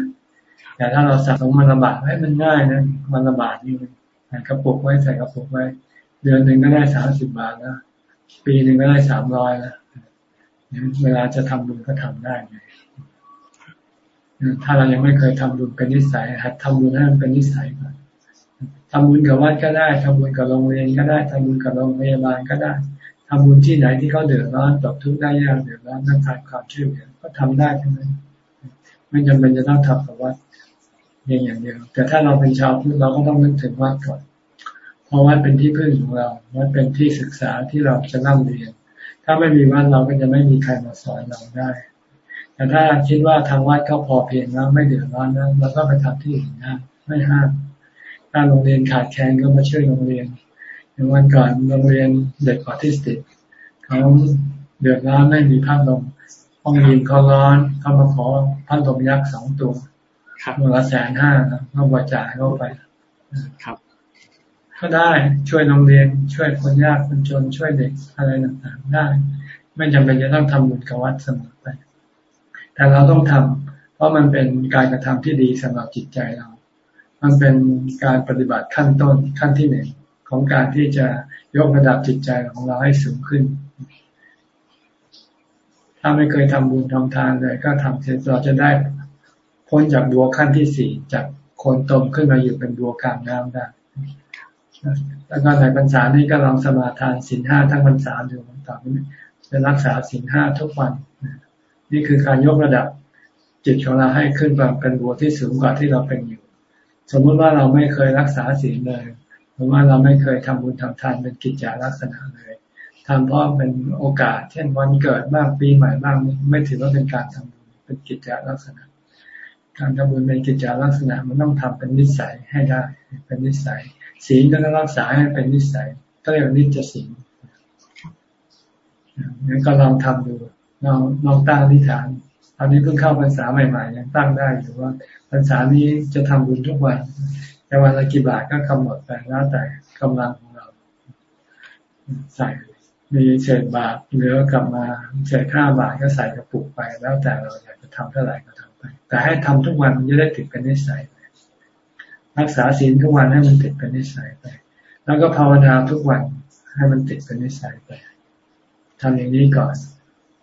B: แต่ถ้าเราสะสมมันระบาดให้มันง่ายนะมันระบาดนี่ใส่กระปุกไว้ใส่กระปุกไว้ เดือนหนึ่งก็ได้สามสิบบาทแล้วปีหนึ่งก็ได้สามร้อยแล้วเวลาจะทำบุญก็ทำได้ไงถ้าเรายังไม่เคยทำบุญเป็นนิสัยหัดทำบุญให้มันเป็นนิสัยก่อนทำบุญกับวัดก็ได้ทำบุญกับโรงเรียนก็ได้ทำบุญกับโรงพยาบาลก็ได้ทำบุญที่ไหนที่เขาเดือดร้อนตกทุกข์ได้ยากเดือดร้อนต้องการความช่วยเหลือก็ทำได้ทั้งนั้น ไม่จำเป็นจะต้องทำกับวัดเพียงอย่างเดียว แต่ถ้าเราเป็นชาวพุทธเราก็ต้องนึกถึงวัดก่อน เพราะวัดเป็นที่พึ่งของเรา วัดเป็นที่ศึกษาที่เราจะนั่งเรียน ถ้าไม่มีวัดเราก็จะไม่มีใครมาสอนเราได้ แต่ถ้าคิดว่าทางวัดเขาพอเพียงแล้วไม่เดือดร้อนนะเราก็ไปทำที่อื่นได้ไม่ห้ามถ้าโรงเรียนขาดแคลนก็มาช่วยโรงเรียนอย่างวันก่อนโรงเรียนเด็กออทิสติกเขาเดือดร้อนไม่มีพัดลม ห้องเรียนเขาร้อนเขามาขอพัดลมยักษ์สองตัวมูลแสนห้าเขาบริจาคเข้าไป
A: ครับ
B: ก็ได้ช่วยโรงเรียนช่วยคนยากคนจนช่วยเด็กอะไรต่างๆได้ ไม่จำเป็นจะต้องทำบุญกับวัดเสมอไป แต่เราต้องทำเพราะมันเป็นการกระทำที่ดีสำหรับจิตใจเรา มันเป็นการปฏิบัติขั้นต้นขั้นที่หนึ่งของการที่จะยกระดับจิตใจของเราให้สูงขึ้น ถ้าไม่เคยทำบุญทำทานเลยก็ทำเสร็จเราจะได้พ้นจากบัวขั้นที่สี่จากคนตมขึ้นมาอยู่เป็นบัวกลางน้ำได้แล้วก็ในพรรษานี้ก็ลองสมาทานสินห้าทั้งพรรษาดูต่อไปจะรักษาสินห้าทุกวัน นี่คือการยกระดับจิตของเราให้ขึ้นมาเป็นบัวที่สูงกว่าที่เราเป็นอยู่ สมมติว่าเราไม่เคยรักษาศีลเลย หรือว่าเราไม่เคยทำบุญทำทานเป็นกิจจาลักษณะเลย ทำเพราะเป็นโอกาส เช่นวันเกิดบ้างปีใหม่บ้างไม่ถือว่าเป็นการทำบุญเป็นกิจจาลักษณะ การทำบุญเป็นกิจจาลักษณะมันต้องทำเป็นนิสัยให้ได้ เป็นนิสัยศีลก็ต้องรักษาให้เป็นนิสัย ก็เรียกว่านิจศีลงั้นก็ลองทำดูลองลองตั้งอธิษฐานตอนนี้เพิ่งเข้าพรรษาใหม่ๆยังตั้งได้อยู่ว่าพรรษานี้จะทำบุญทุกวันแต่วันละกี่บาทก็กำหนดไปแล้วแต่กำลังของเราใส่ มีเศษบาทเหลือกลับมาเศษห้าบาทก็ใส่กระปุกไป แล้วแต่เราอยากจะทำเท่าไหร่ก็ทำไป แต่ให้ทำทุกวันจะได้ติดเป็นนิสัยไปรักษาศีลทุกวันให้มันติดเป็นนิสัยไป แล้วก็ภาวนาทุกวันให้มันติดเป็นนิสัยไปทำอย่างนี้ก่อน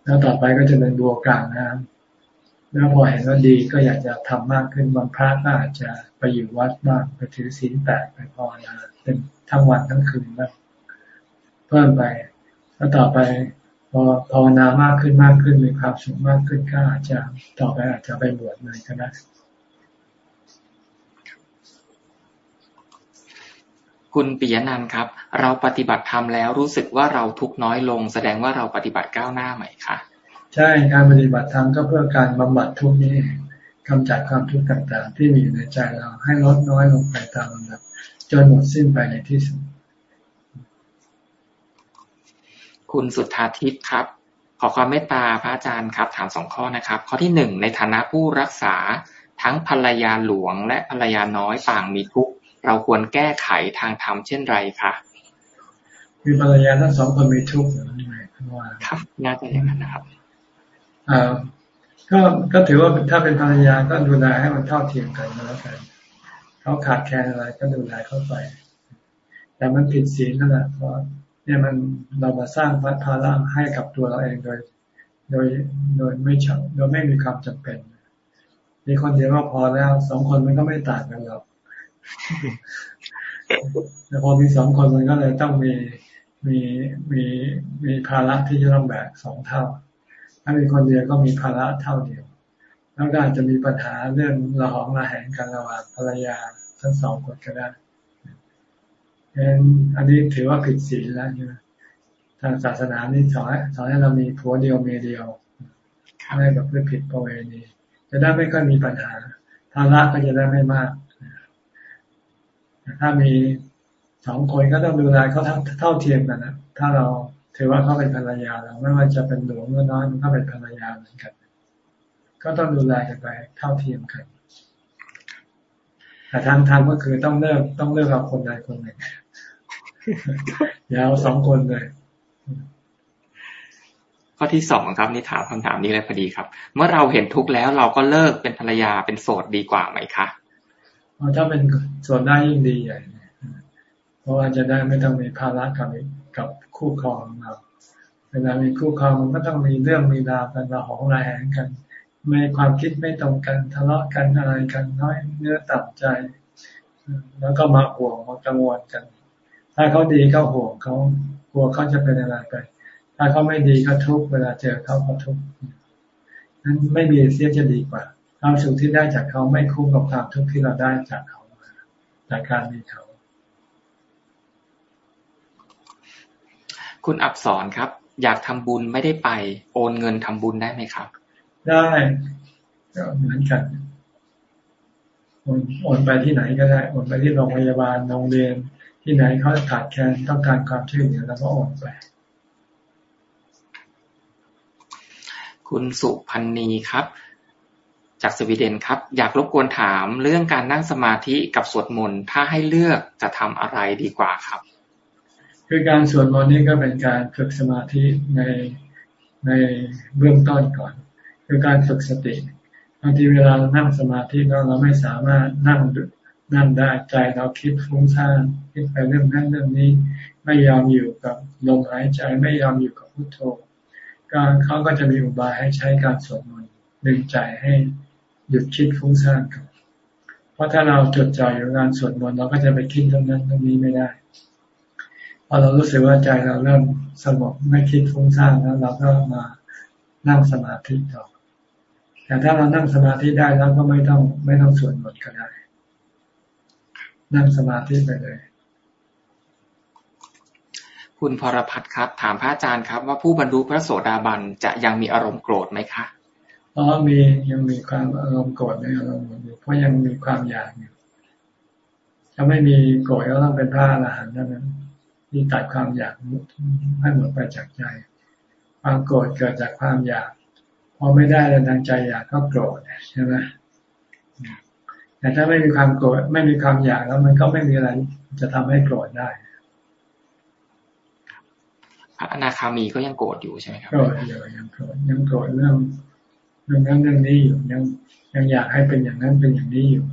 B: แล้วต่อไปก็จะเป็นบัวกลางน้ำแล้วพอเห็นว่าดีก็อยากจะทำมากขึ้นวันพระก็อาจจะไปอยู่วัดบ้างไปถือศีลแปดไปพอนะเป็นทั้งวันทั้งคืนบ้างเพิ่มไป แล้วต่อไปพอภาวนามากขึ้นมากขึ้นมีความสุขมากขึ้นก็อาจจะต่อไปอาจจะไปบวชเลยก็ได้
A: คุณปิยนันครับ เราปฏิบัติธรรมแล้วรู้สึกว่าเราทุกน้อยลง แสดงว่าเราปฏิบัติก้าวหน้าไหมคะ
B: ใช่การปฏิบัติธรรมก็เพื่อการบำบัดทุกนี้กำจัดความทุกข์ต่างๆ ที่มีอยู่ในใจเราให้ลดน้อยลงไปตามลำดับจนหมดสิ้นไปในที่สุด
A: คุณสุทธาทิพย์ครับ ขอความเมตตาพระอาจารย์ครับ ถามสองข้อนะครับ ข้อที่หนึ่งในฐานะผู้รักษาทั้งภรรยาหลวง และภรรยาน้อยต่างมีทุกข์เราควรแก้ไขทางธรรมเช่นไรคะ
B: มีภรรยาทั้งสองคนมีทุกข์
A: ครับน่าจะอย่างนั้นนะครับ
B: อ่าก็ก็ถือว่าถ้าเป็นภรรยาก็ดูแลให้มันเท่าเทียมกันแล้วกันเขาขาดแคลนอะไรก็ดูแลเข้าไป แต่มันผิดศีลนั่นแหละเพราะ เนี่ยมันเรามาสร้างภาระให้กับตัวเราเองโดย โดยโดยไม่ชอบโดยไม่มีความจำเป็น มีคนเดียวก็พอแล้วสองคนมันก็ไม่ต่างกันหรอกแต่พอมีสองคนมันก็เลยต้องมีมีมีมีภาระที่จะต้องแบกสองเท่า ถ้ามีคนเดียวก็มีภาระเท่าเดียว แล้วก็อาจจะมีปัญหาเรื่องระหองระแหงกันระหว่างภรรยาทั้งสองคนก็ได้ อ็นอันนี้ถือว่าผิดศีลแล้วใช่ไหมทางศาสนานี่สอนสอนให้เรามีผัวเดียวเมียเดียวให้กับเพื่อผิดประเวณีจะได้ไม่ค่อยมีปัญหาภาระก็จะได้ไม่มากถ้ามีสองคนก็ต้องดูแลเขาเท่าเทียมกันนะถ้าเราถือว่าเขาเป็นภรรยาเราไม่ว่าจะเป็นหลวงหรือน้อยมันก็เป็นภรรยาเหมือนกัน ก็ต้องดูแลกันไปเท่าเทียมกัน แต่ทางธรรมก็คือต้องเลิกต้องเลิกเอาคนใดคนหนึ่งอย่าเอาสองคนเลย
A: ข้อที่สองครับนี่ถามคำถามนี้เลยพอดีครับ เมื่อเราเห็นทุกข์แล้วเราก็เลิกเป็นภรรยาเป็นโสดดีกว่าไหมคะ
B: ถ้าเป็นส่วนได้ยิ่งดีใหญ่เพราะว่าจะได้ไม่ต้องมีภาระกับกับคู่ครองเราเวลามีคู่ครองมันก็ต้องมีเรื่องมีราวกันระหองระแหงกันไม่ความคิดไม่ตรงกันทะเลาะกันอะไรกันน้อยเนื้อต่ำใจ แล้วก็มาห่วงมากังวลกัน ถ้าเขาดีเขาห่วงเขากลัวเขาจะเป็นอะไรไป ถ้าเขาไม่ดีก็ทุกเวลาเจอเขาก็ทุกนั้นไม่มีเสียจะดีกว่าความสุขที่ได้จากเขาไม่คุ้มกับความทุกข์ที่เราได้จากเขาจากการมีเขา
A: คุณอับสอนครับ อยากทำบุญไม่ได้ไป โอนเงินทำบุญได้ไหมครับ
B: ได้ก็เหมือนกันโอนโอนไปที่ไหนก็ได้โอนไปที่โรงพยาบาลโรงเรียน ที่ไหนเขาขาดแคลนต้องการความช่วยเหลือแล้วก็โอนไป
A: คุณสุพันนีครับ จากสวีเดนครับ อยากรบกวนถามเรื่องการนั่งสมาธิกับสวดมนต์ถ้าให้เลือกจะทำอะไรดีกว่าครับ
B: คือการสวดมนต์นี่ก็เป็นการฝึกสมาธิในในเบื้องต้นก่อน คือการฝึกสติบางทีเวลานั่งสมาธิแล้วเราไม่สามารถนั่งนั่งได้ใจเราคิดฟุ้งซ่านคิดไปเรื่องนั้นเรื่องนี้ ไม่ยอมอยู่กับลมหายใจไม่ยอมอยู่กับพุทโธการเขาก็จะมีอุบายให้ใช้การสวดมนต์ดึงใจให้หยุดคิดฟุ้งซ่านก่อนเพราะถ้าเราจดจ่ออยู่การสวดมนต์เราก็จะไปคิดเรื่องนั้นเรื่องนี้ไม่ได้พอเรารู้สึกว่าใจเราเริ่มสงบไม่คิดฟุ้งซ่านแล้วเราก็มานั่งสมาธิต่อ แต่ถ้าเรานั่งสมาธิได้แล้วก็ไม่ต้องไม่ต้องสวดมนต์ก็ได้ นั่งสมาธิไปเลย
A: คุณพรพัฒน์ครับ ถามพระอาจารย์ครับ ว่าผู้บรรลุพระโสดาบันจะยังมีอารมณ์โกรธไหมคะ
B: อ๋อมียังมีความอารมณ์โกรธในอารมณ์อยู่เพราะยังมีความอยากอยู่ถ้าไม่มีโกรธก็ต้องเป็นพระอรหันต์เท่านั้นที่ตัดความอยากให้หมดไปจากใจ ความโกรธเกิดจากความอยาก พอไม่ได้แล้วทางใจอยากก็โกรธใช่ไหมแต่ถ้าไม่มีความโกรธไม่มีความอยากแล้วมันก็ไม่มีอะไรจะทำให้โกรธได้
A: พระอนาคามีก็ยังโกรธอยู่ใช่ไหมครับ
B: โกรธอยู่ยังโกรธยังโกรธเรื่องเรื่องนั้นเรื่องนี้อยู่ยังยังอยากให้เป็นอย่างนั้นเป็นอย่างนี้อยู่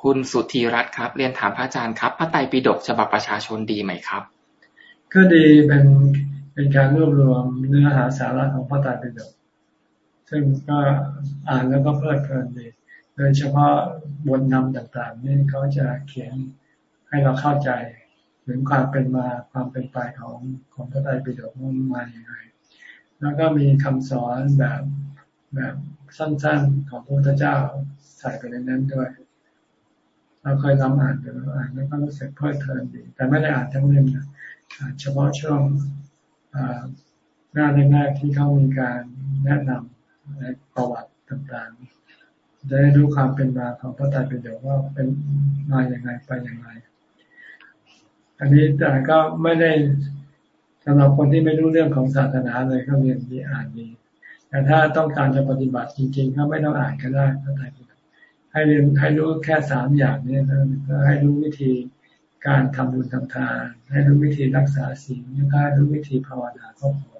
A: คุณสุธีรัตน์ครับ เรียนถามพระอาจารย์ครับ พระไตรปิฎกฉบับประชาชนดีไหมครับ
B: ก็ดีเป็น เป็นการรวบรวมเนื้อหาสาระของพระไตรปิฎกซึ่งก็อ่านแล้วก็เพลิดเพลินดีโดยเฉพาะบทนำต่างๆ นี่เขาจะเขียนให้เราเข้าใจถึงความเป็นมาความเป็นไปของของพระไตรปิฎกมันมาอย่างไรแล้วก็มีคำสอนแบบแบบสั้นๆของพระพุทธเจ้าใส่ไปในนั้นด้วย เราเคยทำอ่านไปแล้วอ่านแล้วก็รู้สึกเพลิดเพลินดี แต่ไม่ได้อ่านทั้งเล่มนะเฉพาะช่วง หน้าแรกๆที่เขามีการแนะนำในประวัติต่างๆจะได้รู้ความเป็นมาของพระไตรปิฎกว่าเป็นมาอย่างไงไปอย่างไร อันนี้แต่ก็ไม่ได้สำหรับคนที่ไม่รู้เรื่องของศาสนาเลยก็เรียนดีอ่านดีแต่ถ้าต้องการจะปฏิบัติจริงๆ ก็ไม่ต้องอ่านก็ได้พระไตรปิฎกให้เรียนให้รู้แค่สามอย่างนี้นะให้รู้วิธี การทำบุญทำทาน ให้รู้วิธีรักษาศีลแล้รู้วิธีภาวนาก็พอ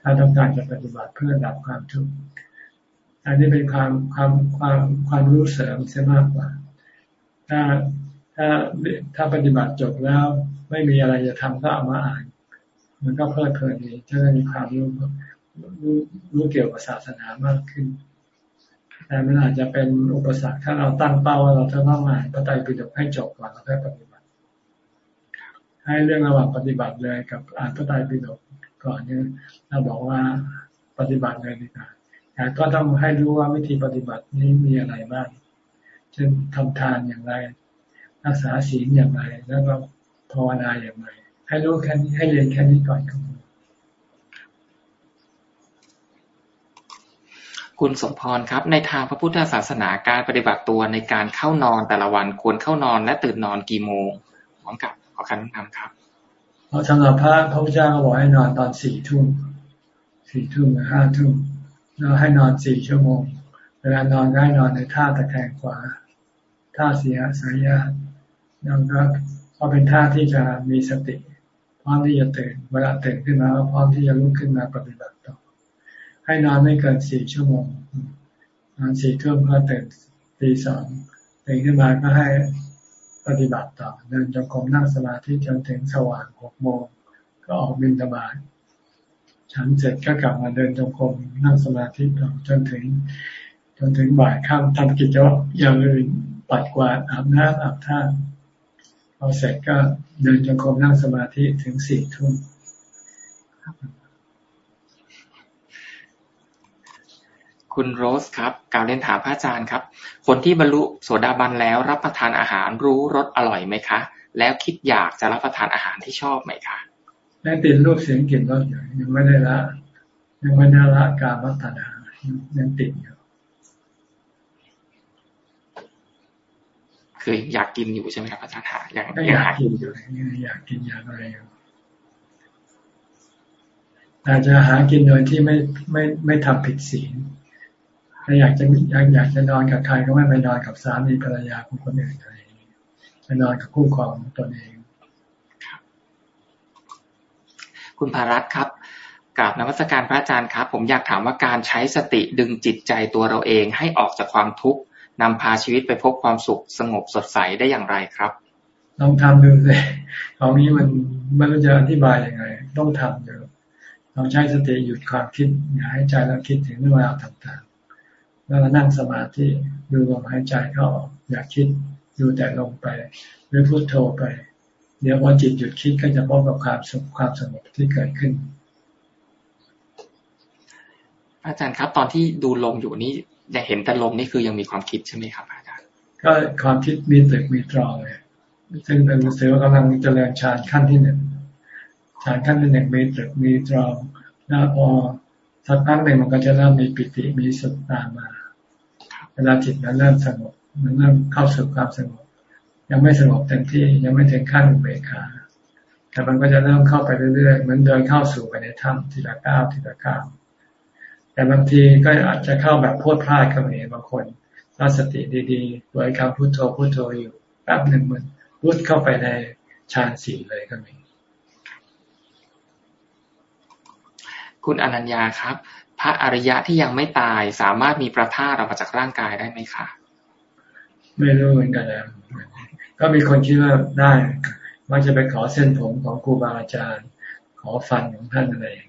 B: ถ้าต้องการจะปฏิบัติเพื่อดับความทุกข์อันนี้เป็นความความความความรู้เสริมเสียมากกว่า ถ้าถ้าถ้าปฏิบัติจบแล้วไม่มีอะไรจะทำก็เอามาอ่าน มันก็เพลิดเพลินดีจะได้มีความรู้รู้รู้เกี่ยวกับศาสนามากขึ้น แต่มันอาจจะเป็นอุปสรรคถ้าเราตั้งเป้าว่าเราจะต้องอ่านพระไตรปิฎกให้จบก่อนแล้วค่อยปฏิบัติ ให้เรื่องระหว่างปฏิบัติเลยกับอ่านพระไตรปิฎกก่อนเนี่ยเราบอกว่าปฏิบัติเลยดีกว่าแต่ก็ต้องให้รู้ว่าวิธีปฏิบัตินี้มีอะไรบ้างเช่นทำทานอย่างไร รักษาศีลอย่างไร แล้วก็ภาวนาอย่างไร ให้รู้แค่นี้ให้เรียนแค่นี้ก่อนครับ
A: คุณสมพรครับ ในทางพระพุทธศาสนาการปฏิบัติตัวในการเข้านอนแต่ละวันควรเข้านอนและตื่นนอนกี่โมงพร้อมกับขอคำแนะนำครับ
B: เราสำหรับพระพระพุทธเจ้าก็บอกให้นอนตอนสี่ทุ่มสี่ทุ่มหรือห้าทุ่มแล้วให้นอนสี่ชั่วโมง เวลานอนก็ให้นอนในท่าตะแคงขวาท่าเสียสายญาแล้วก็พอเป็นท่าที่จะมีสติ พร้อมที่จะตื่น เวลาตื่นขึ้นมาก็พร้อมที่จะลุกขึ้นมาปฏิบัติ ให้นอนไม่เกินสี่ชั่วโมง นอนสี่ทุ่มก็ตื่นตีสองตื่นขึ้นมาก็ให้ปฏิบัติต่อเดินจงกรมนั่งสมาธิจนถึงสว่างหกโมงก็ออกบินตบาทฉันเสร็จก็กลับมาเดินจงกรมนั่งสมาธิต่อจนถึง จนถึงบ่ายค่ำทำกิจวัตรอย่างอื่นปัดกวาดอาบน้ำอาบท่าพอเสร็จก็เดินจงกรมนั่งสมาธิถึงสี่ทุ่ม
A: คุณโรสครับกล่าวเรียนถามพระอาจารย์ครับ คนที่บรรลุโสดาบันแล้วรับประทานอาหารรู้รสอร่อยไหมคะ แล้วคิดอยากจะรับประทานอาหารที่ชอบไหมคะ
B: ได้ติดรูปเสียงกลิ่นรสอยู่ยังไม่ได้ละยังไม่ได้ละการรับประทานอาหารยังติดอยู่
A: คืออยากกินอยู่ใช่ไหมครับอาจารย์หา
B: อยากอยากกินอยู่อยากกินอยากอะไรอยู่อาจจะหากินโดยที่ไม่ไม่ไม่ทำผิดศีล ถ้าอยากจะอยากอยากจะนอนกับใครก็ไม่ไปนอนกับสามีภรรยาของคนอื่นอะไรไปนอนกับคู่ครองของตนเอง
A: คุณภารัตครับกราบนวัตการพระอาจารย์ครับ ผมอยากถามว่าการใช้สติดึงจิตใจตัวเราเองให้ออกจากความทุกข์นำพาชีวิตไปพบความสุขสงบสดใสได้อย่างไรครับ
B: ลองทำดูเลยของนี้มันมันจะอธิบายยังไง ต้องทำดูลองใช้สติหยุดความคิดอย่าให้ใจเราคิดถึงเรื่องราวต่างๆ แล้วนั่งสมาธิดูลมหายใจเข้าออกอย่าคิดดูแต่ลงไปหรือพุโทโธไป เดี๋ยวพอจิตหยุดคิดก็จะพบกับความสุขความสงบที่เกิดขึ้น
A: อาจารย์ครับ ตอนที่ดูลมอยู่นี่ยังเห็นแต่ลมนี่คือยังมีความคิดใช่ไหมครับอาจารย์
B: ก็ความคิดมีตึกมีตรองเลยซึ่งเป็นเสือกำลังเจริญฌานขั้นที่หนึ่งฌานขั้นที่หนึ่งมีตึกมีตรองแล้วพอสักพักหนึ่งมันก็จะเริ่มมีปิติมีสุขตามมา เวลาจิตมันเริ่มสงบมันเริ่มเข้าสู่ความสงบ ยังไม่สงบเต็มที่ยังไม่ถึงขั้นอุเบกขาแต่มันก็จะเริ่มเข้าไปเรื่อยๆเหมือนเดินเข้าสู่ไปในถ้ำทีละก้าวทีละก้าวแต่บางทีก็อาจจะเข้าแบบพูดพลาดก็มีบางคนตั้งสติดีๆไว้คำพุโทโธพุโทโธอยู่แป๊บหนึ่งมันพุทเข้าไปในฌานสี่เลยก็มี
A: คุณอนัญญาครับ พระอริยะที่ยังไม่ตายสามารถมีประท่าออกมาจากร่างกายได้ไหมคะ
B: ไม่รู้เหมือนกันนะก็มีคนคิดว่าได้มักจะไปขอเส้นผมของครูบาอาจารย์ ขอฟันของท่านอะไรอย่าง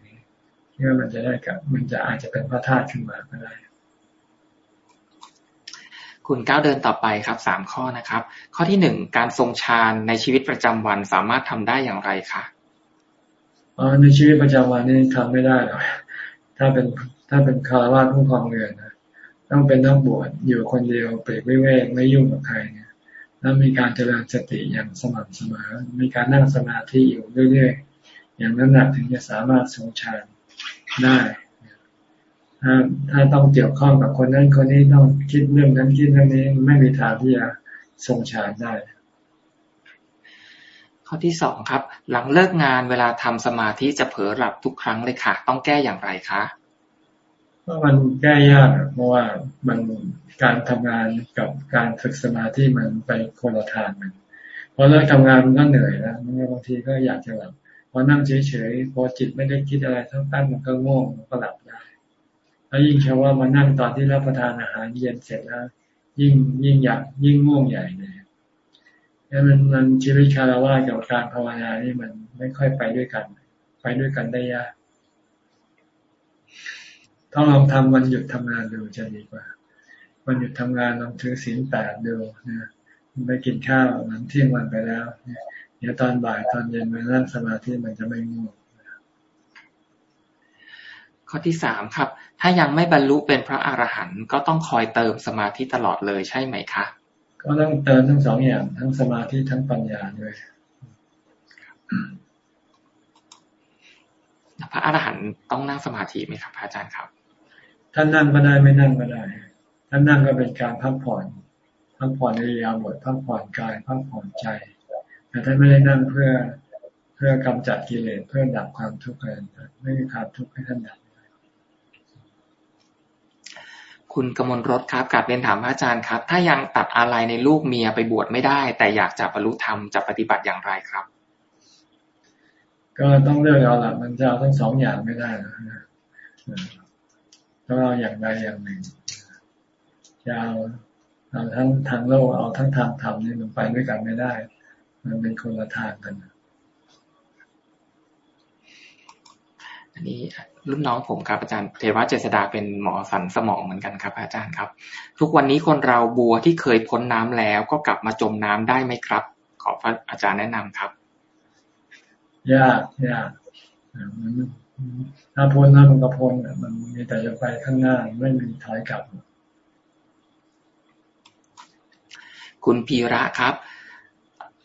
B: ที่ว่ามันจะได้กับ มันจะอาจจะเป็นพระธาตุขึ้นมาก็ได้
A: คุณก้าวเดินต่อไปครับสามข้อนะครับ ข้อที่หนึ่งการทรงฌานในชีวิตประจำวันสามารถทำได้อย่างไรคะ
B: อ๋อในชีวิตประจำวันนี่ทำไม่ได้หรอก ถ้าเป็นถ้าเป็นคารวะผู้ครองเรือนนะต้องเป็นนักบวชอยู่คนเดียวเปรกไม่เวกไม่ยุ่งกับใครเนี่ยแล้วมีการเจริญสติอย่างสม่ำเสมอ มีการนั่งสมาธิอยู่เรื่อยๆ อย่างนั้นนะถึงจะสามารถทรงฌานได้ถ้าถ้าต้องเกี่ยวข้องกับคนนั้นคนนี้ต้องคิดเรื่องนั้นคิดเรื่องนี้ไม่มีทางที่จะทรงฌานได้
A: ข้อที่สองครับ หลังเลิกงานเวลาทำสมาธิจะเผลอหลับทุกครั้งเลยค่ะ ต้องแก้อย่างไรคะ
B: ก็มันแก้ยากเพราะว่ามันการทำงานกับการฝึกสมาธิมันไปคนละทางมันพอเลิกทำงานมันก็เหนื่อยแล้วบางทีก็อยากจะหลับพอนั่งเฉยๆพอจิตไม่ได้คิดอะไรทั้งตั้งมันก็ง่วงมันก็หลับได้ แล้วยิ่งเชื่อว่ามานั่งตอนที่รับประทานอาหารเย็นเสร็จแล้ว ยิ่งยิ่งอยากยิ่งง่วงใหญ่เลย นี่มันมันชีวิตคารวะกับการภาวนานี่มันไม่ค่อยไปด้วยกัน ไปด้วยกันได้ยากต้องลองทำวันหยุดทำงานดูจะดีกว่า วันหยุดทำงานลองถือศีลแปดดูนะไม่กินข้าวหลังเที่ยงวันไปแล้วเดี๋ยวตอนบ่ายตอนเย็นมานั่งสมาธิมันจะไม่ง่วง
A: ข้อที่สามครับ ถ้ายังไม่บรรลุเป็นพระอรหันต์ก็ต้องคอยเติมสมาธิตลอดเลยใช่ไหมคะ
B: ก็ต้องเติมทั้งสองอย่าง ทั้งสมาธิทั้งปัญญาด้วย
A: พระอรหันต์ต้องนั่งสมาธิไหมครับอาจารย์ครับ
B: ท่านนั่งก็ได้ไม่นั่งก็ได้ท่านนั่งก็เป็นการพักผ่อนพักผ่อนในยามบทพักผ่อนกายพักผ่อนใจแต่ท่านไม่ได้นั่งเพื่อเพื่อกำจัดกิเลสเพื่อดับความทุกข์ให้ไม่มีความทุกข์ให้ท่านดับ
A: คุณกมลรถครับกลับเรียนถามพระอาจารย์ครับ ถ้ายังตัดอะไรในลูกเมียไปบวชไม่ได้ แต่อยากจะบรรลุธรรมจะปฏิบัติอย่างไรครับ
B: ก็ต้องเลือกเอาละมันจะเอาทั้งสองอย่างไม่ได้นะต้องเอาอย่างใดอย่างหนึ่งจะเอาเอาทั้งทางโลกเอาทั้งทางธรรมนี่มันไปด้วยกันไม่ได้ มันเป็นคนละทางกัน
A: อันนี้รุ่นน้องผมครับอาจารย์เทวะเจษดาเป็นหมอสันสมองเหมือนกันครับ อาจารย์ครับ ทุกวันนี้คนเราบัวที่เคยพ้นน้ำแล้วก็กลับมาจมน้ำได้ไหมครับ ขอพระอาจารย์แนะนำครับ
B: ยากยากมันถ้าพ้นน้ามันก็พ้นมันมีแต่จะไปข้างหน้าไม่มีถอยกลับ
A: คุณพีระครับ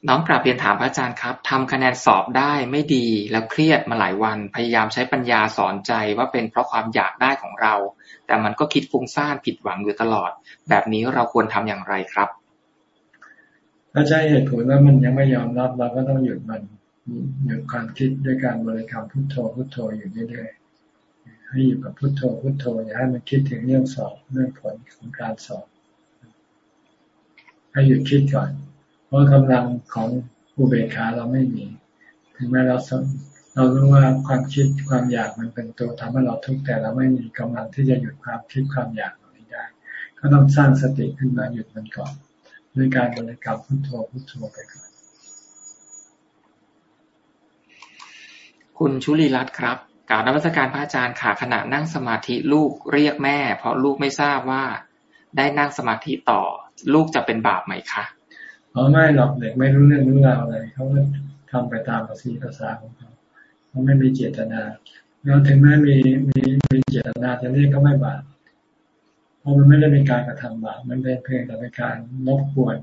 A: น้องกลับเรียนถามพระอาจารย์ครับทำคะแนนสอบได้ไม่ดี แล้วเครียดมาหลายวัน พยายามใช้ปัญญาสอนใจว่าเป็นเพราะความอยากได้ของเรา แต่มันก็คิดฟุ้งซ่านผิดหวังอยู่ตลอด แบบนี้เราควรทำอย่างไรครับ
B: ถ้าใช้เหตุผลว่ามันยังไม่ยอมรับเราก็ต้องหยุดมันหยุดความคิดด้วยการบริกรรมพุทโธพุทโธอยู่เรื่อยๆให้อยู่กับพุทโธพุทโธอย่าให้มันคิดถึงเรื่องสอบเรื่องผลของการสอบให้หยุดคิดก่อน ราะกำลังของอุเบกขาเราไม่มี ถึงแม้เราเรารู้ว่าความคิดความอยากมันเป็นตัวทำให้เราทุกข์แต่เราไม่มีกำลังที่จะหยุดความคิดความอยากเหล่านี้ได้ ก็ต้องสร้างสติขึ้นมาหยุดมันก่อนด้วยการบริกรรมพุทโธพุทโธไปก่อน
A: คุณชุลีรัตน์ครับกล่าวนวัตการพระอาจารย์ค่ะขณะนั่งสมาธิลูกเรียกแม่ เพราะลูกไม่ทราบว่า ได้นั่งสมาธิต่อ ลูกจะเป็นบาปไหมคะ
B: อ๋อไม่หรอกเด็กไม่รู้เรื่องรู้ราวอะไรเขาก็ทำไปตามภาษีภาษาของเขาเขาไม่มีเจตนาแล้วถึงแม้มีมีมีเจตนาจะเรียกก็ไม่บาปเพราะมันไม่ได้เป็นการกระทำบาปมันเป็นเพียงแต่เป็นการลบกวน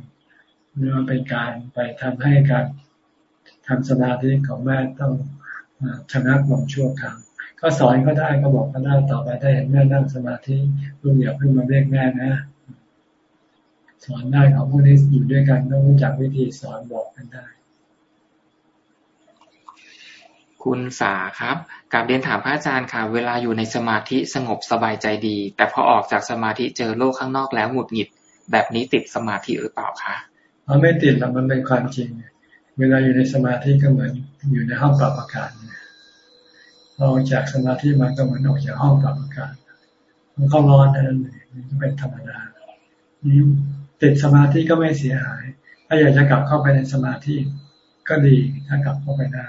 B: หรือว่าเป็นการไปทำให้การทำสมาธิของแม่ต้องชนะลงชั่วคราวก็สอนก็ได้ก็บอกก็ได้ต่อไปถ้าเห็นแม่นั่งสมาธิลูกอย่าเพิ่งมาเรียกแม่นะ สอนได้ของพวกนี้อยู่ด้วยกันต้องรู้จักวิธีสอนบอกกันได้
A: คุณสาครับกับเรียนถามพระอาจารย์ค่ะ เวลาอยู่ในสมาธิสงบสบายใจดี แต่พอออกจากสมาธิเจอโลกข้างนอกแล้วหงุดหงิด แบบนี้ติดสมาธิหรือเปล่าคะ
B: เราไม่ติดหรอกมันเป็นความจริง เวลาอยู่ในสมาธิก็เหมือนอยู่ในห้องปรับอากาศออกจากสมาธิมันก็เหมือนออกจากห้องปรับอากาศมันก็ร้อนนั่นเองมันเป็นธรรมดานี่ ติดสมาธิก็ไม่เสียหาย ถ้าอยากจะกลับเข้าไปในสมาธิก็ดีถ้ากลับเข้าไปได้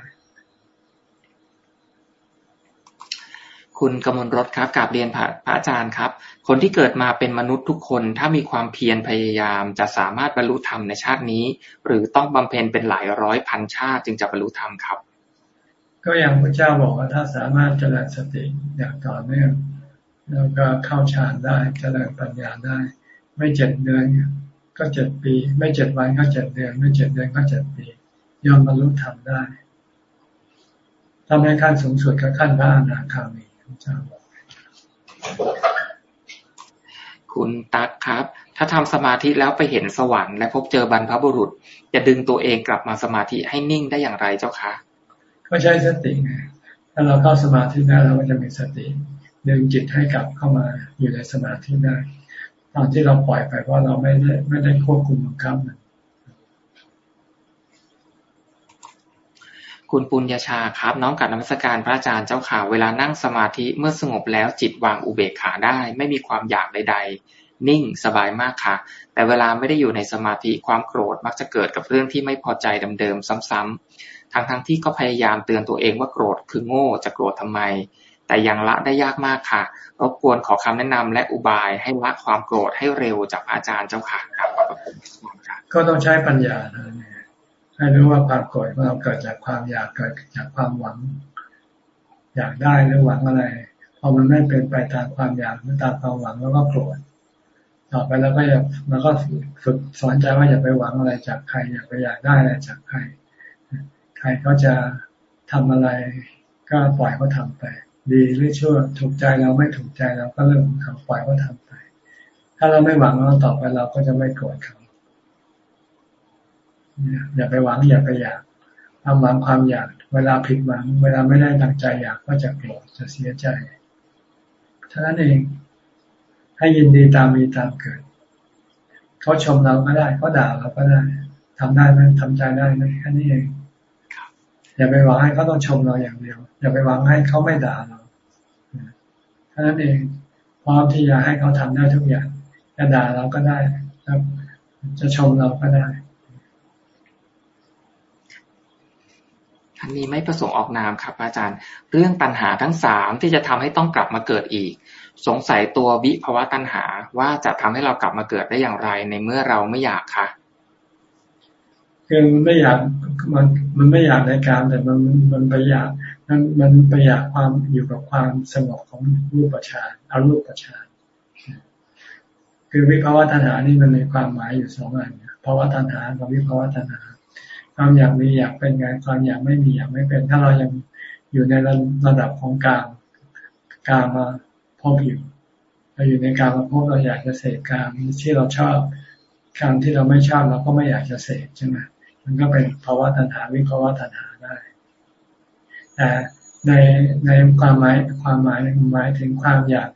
A: คุณกมลรถครับกราบเรียนพระพระอาจารย์ครับ คนที่เกิดมาเป็นมนุษย์ทุกคนถ้ามีความเพียรพยายามจะสามารถบรรลุธรรมในชาตินี้ หรือต้องบำเพ็ญเป็นหลายร้อยพันชาติ จึงจะบรรลุธรรมครับ
B: ก็อย่างพระเจ้าบอกว่าถ้าสามารถเจริญสติอย่างต่อเนื่องแล้วก็เข้าฌานได้เจริญปัญญาได้ ไม่เจ็ดเดือน ก็เจ็ดปี ไม่เจ็ดวันก็เจ็ดเดือน ไม่เจ็ดเดือนก็เจ็ดปียอมบรรลุธรรมได้ทำให้ขั้นสูงสุดก็ขั้นพระอนาคามีพระเจ้าบอก
A: คุณตั๊กครับ ถ้าทำสมาธิแล้วไปเห็นสวรรค์และพบเจอบรรพบุรุษ จะดึงตัวเองกลับมาสมาธิให้นิ่งได้อย่างไรเจ้าคะ
B: ก็ใช้สติไงถ้าเราเข้าสมาธิได้เราก็จะมีสติดึงจิตให้กลับเข้ามาอยู่ในสมาธิได้ ตอนที่เราปล่อยไปเพราะเราไม่ได้ไม่ได้ควบคุมบังคับมัน
A: คุณปุญญาชาครับ น้องกับนมัสการพระอาจารย์เจ้าข่าวเวลานั่งสมาธิเมื่อสงบแล้วจิตวางอุเบกขาได้ ไม่มีความอยากใด ๆ นิ่งสบายมากค่ะ แต่เวลาไม่ได้อยู่ในสมาธิความโกรธมักจะเกิดกับเรื่องที่ไม่พอใจเดิมๆซ้ำทั้งทั้งที่ก็พยายามเตือนตัวเองว่าโกรธคือโง่จะโกรธทำไม แต่ยังละได้ยากมากค่ะรบกวนขอคำแนะนำและอุบายให้ละความโกรธให้เร็วจากอาจารย์เจ้าค่ะครับ
B: ก็ต้องใช้ปัญญาให้รู้ว่าความโกรธของเราเกิดจากความอยากเกิดจากความหวัง อยากได้หรือหวังอะไรพอมันไม่เป็นไปตามความอยากหรือตามความหวังแล้วก็โกรธต่อไปแล้วก็อย่าแล้วก็ฝึกสอนใจว่าอย่าไปหวังอะไรจากใครอย่าไปอยากได้อะไรจากใคร ใครเขาจะทำอะไรก็ปล่อยเขาทาไป ดีหรือชั่วถูกใจเราไม่ถูกใจเราก็เริ่มทำปล่อยเขาทาไป ถ้าเราไม่หวังเราต่อไปเราก็จะไม่โกรธเขาอย่าไปหวังอย่าไปอยากทำหวังความอยาก เวลาผิดหวัง เวลาไม่ได้ดังใจอยากก็จะโกรธจะเสียใจเท่านั้นเองให้ยินดีตามมีตามเกิดเขาชมเราก็ได้เขาด่าเราก็ได้ทำได้ไหมทำใจได้ไหมแค่นี้เอง อย่าไปหวังให้เขาต้องชมเราอย่างเดียว อย่าไปหวังให้เขาไม่ด่าเราเท่านั้นเองพร้อมที่จะให้เขาทำได้ทุกอย่างจะด่าเราก็ได้ครับจะชมเราก็ได้
A: ท่านนี้ไม่ประสงค์ออกนามครับ อาจารย์ เรื่องตัณหาทั้งสามที่จะทำให้ต้องกลับมาเกิดอีก สงสัยตัววิภาวะตัณหาว่าจะทำให้เรากลับมาเกิดได้อย่างไรในเมื่อเราไม่อยากค่ะ
B: คือมันไม่อยากมันมันไม่อยากในการแต่มันมันไปอยากมันมันไปอยากความอยู่กับความสงบของรูปฌานอารูปฌานคือวิภาวะตัณหานี่มันมีความหมายอยู่สองอันภาวะตัณหากับวิภาวะตัณหาความอยากมีอยากเป็นไงความอยากไม่มีอยากไม่เป็น ถ้าเรายังอยู่ในระดับของกลามกลามมาพบอยู่เราอยู่ในกลารมาพบเราอยากจะเสพกลามที่เราชอบกลารที่เราไม่ชอบเราก็ไม่อยากจะเสพใช่ไหม มันก็เป็นภาวะตัณหาวิภาวะตัณหาได้ แต่ในในความหมายความหมายหมายถึงความอยาก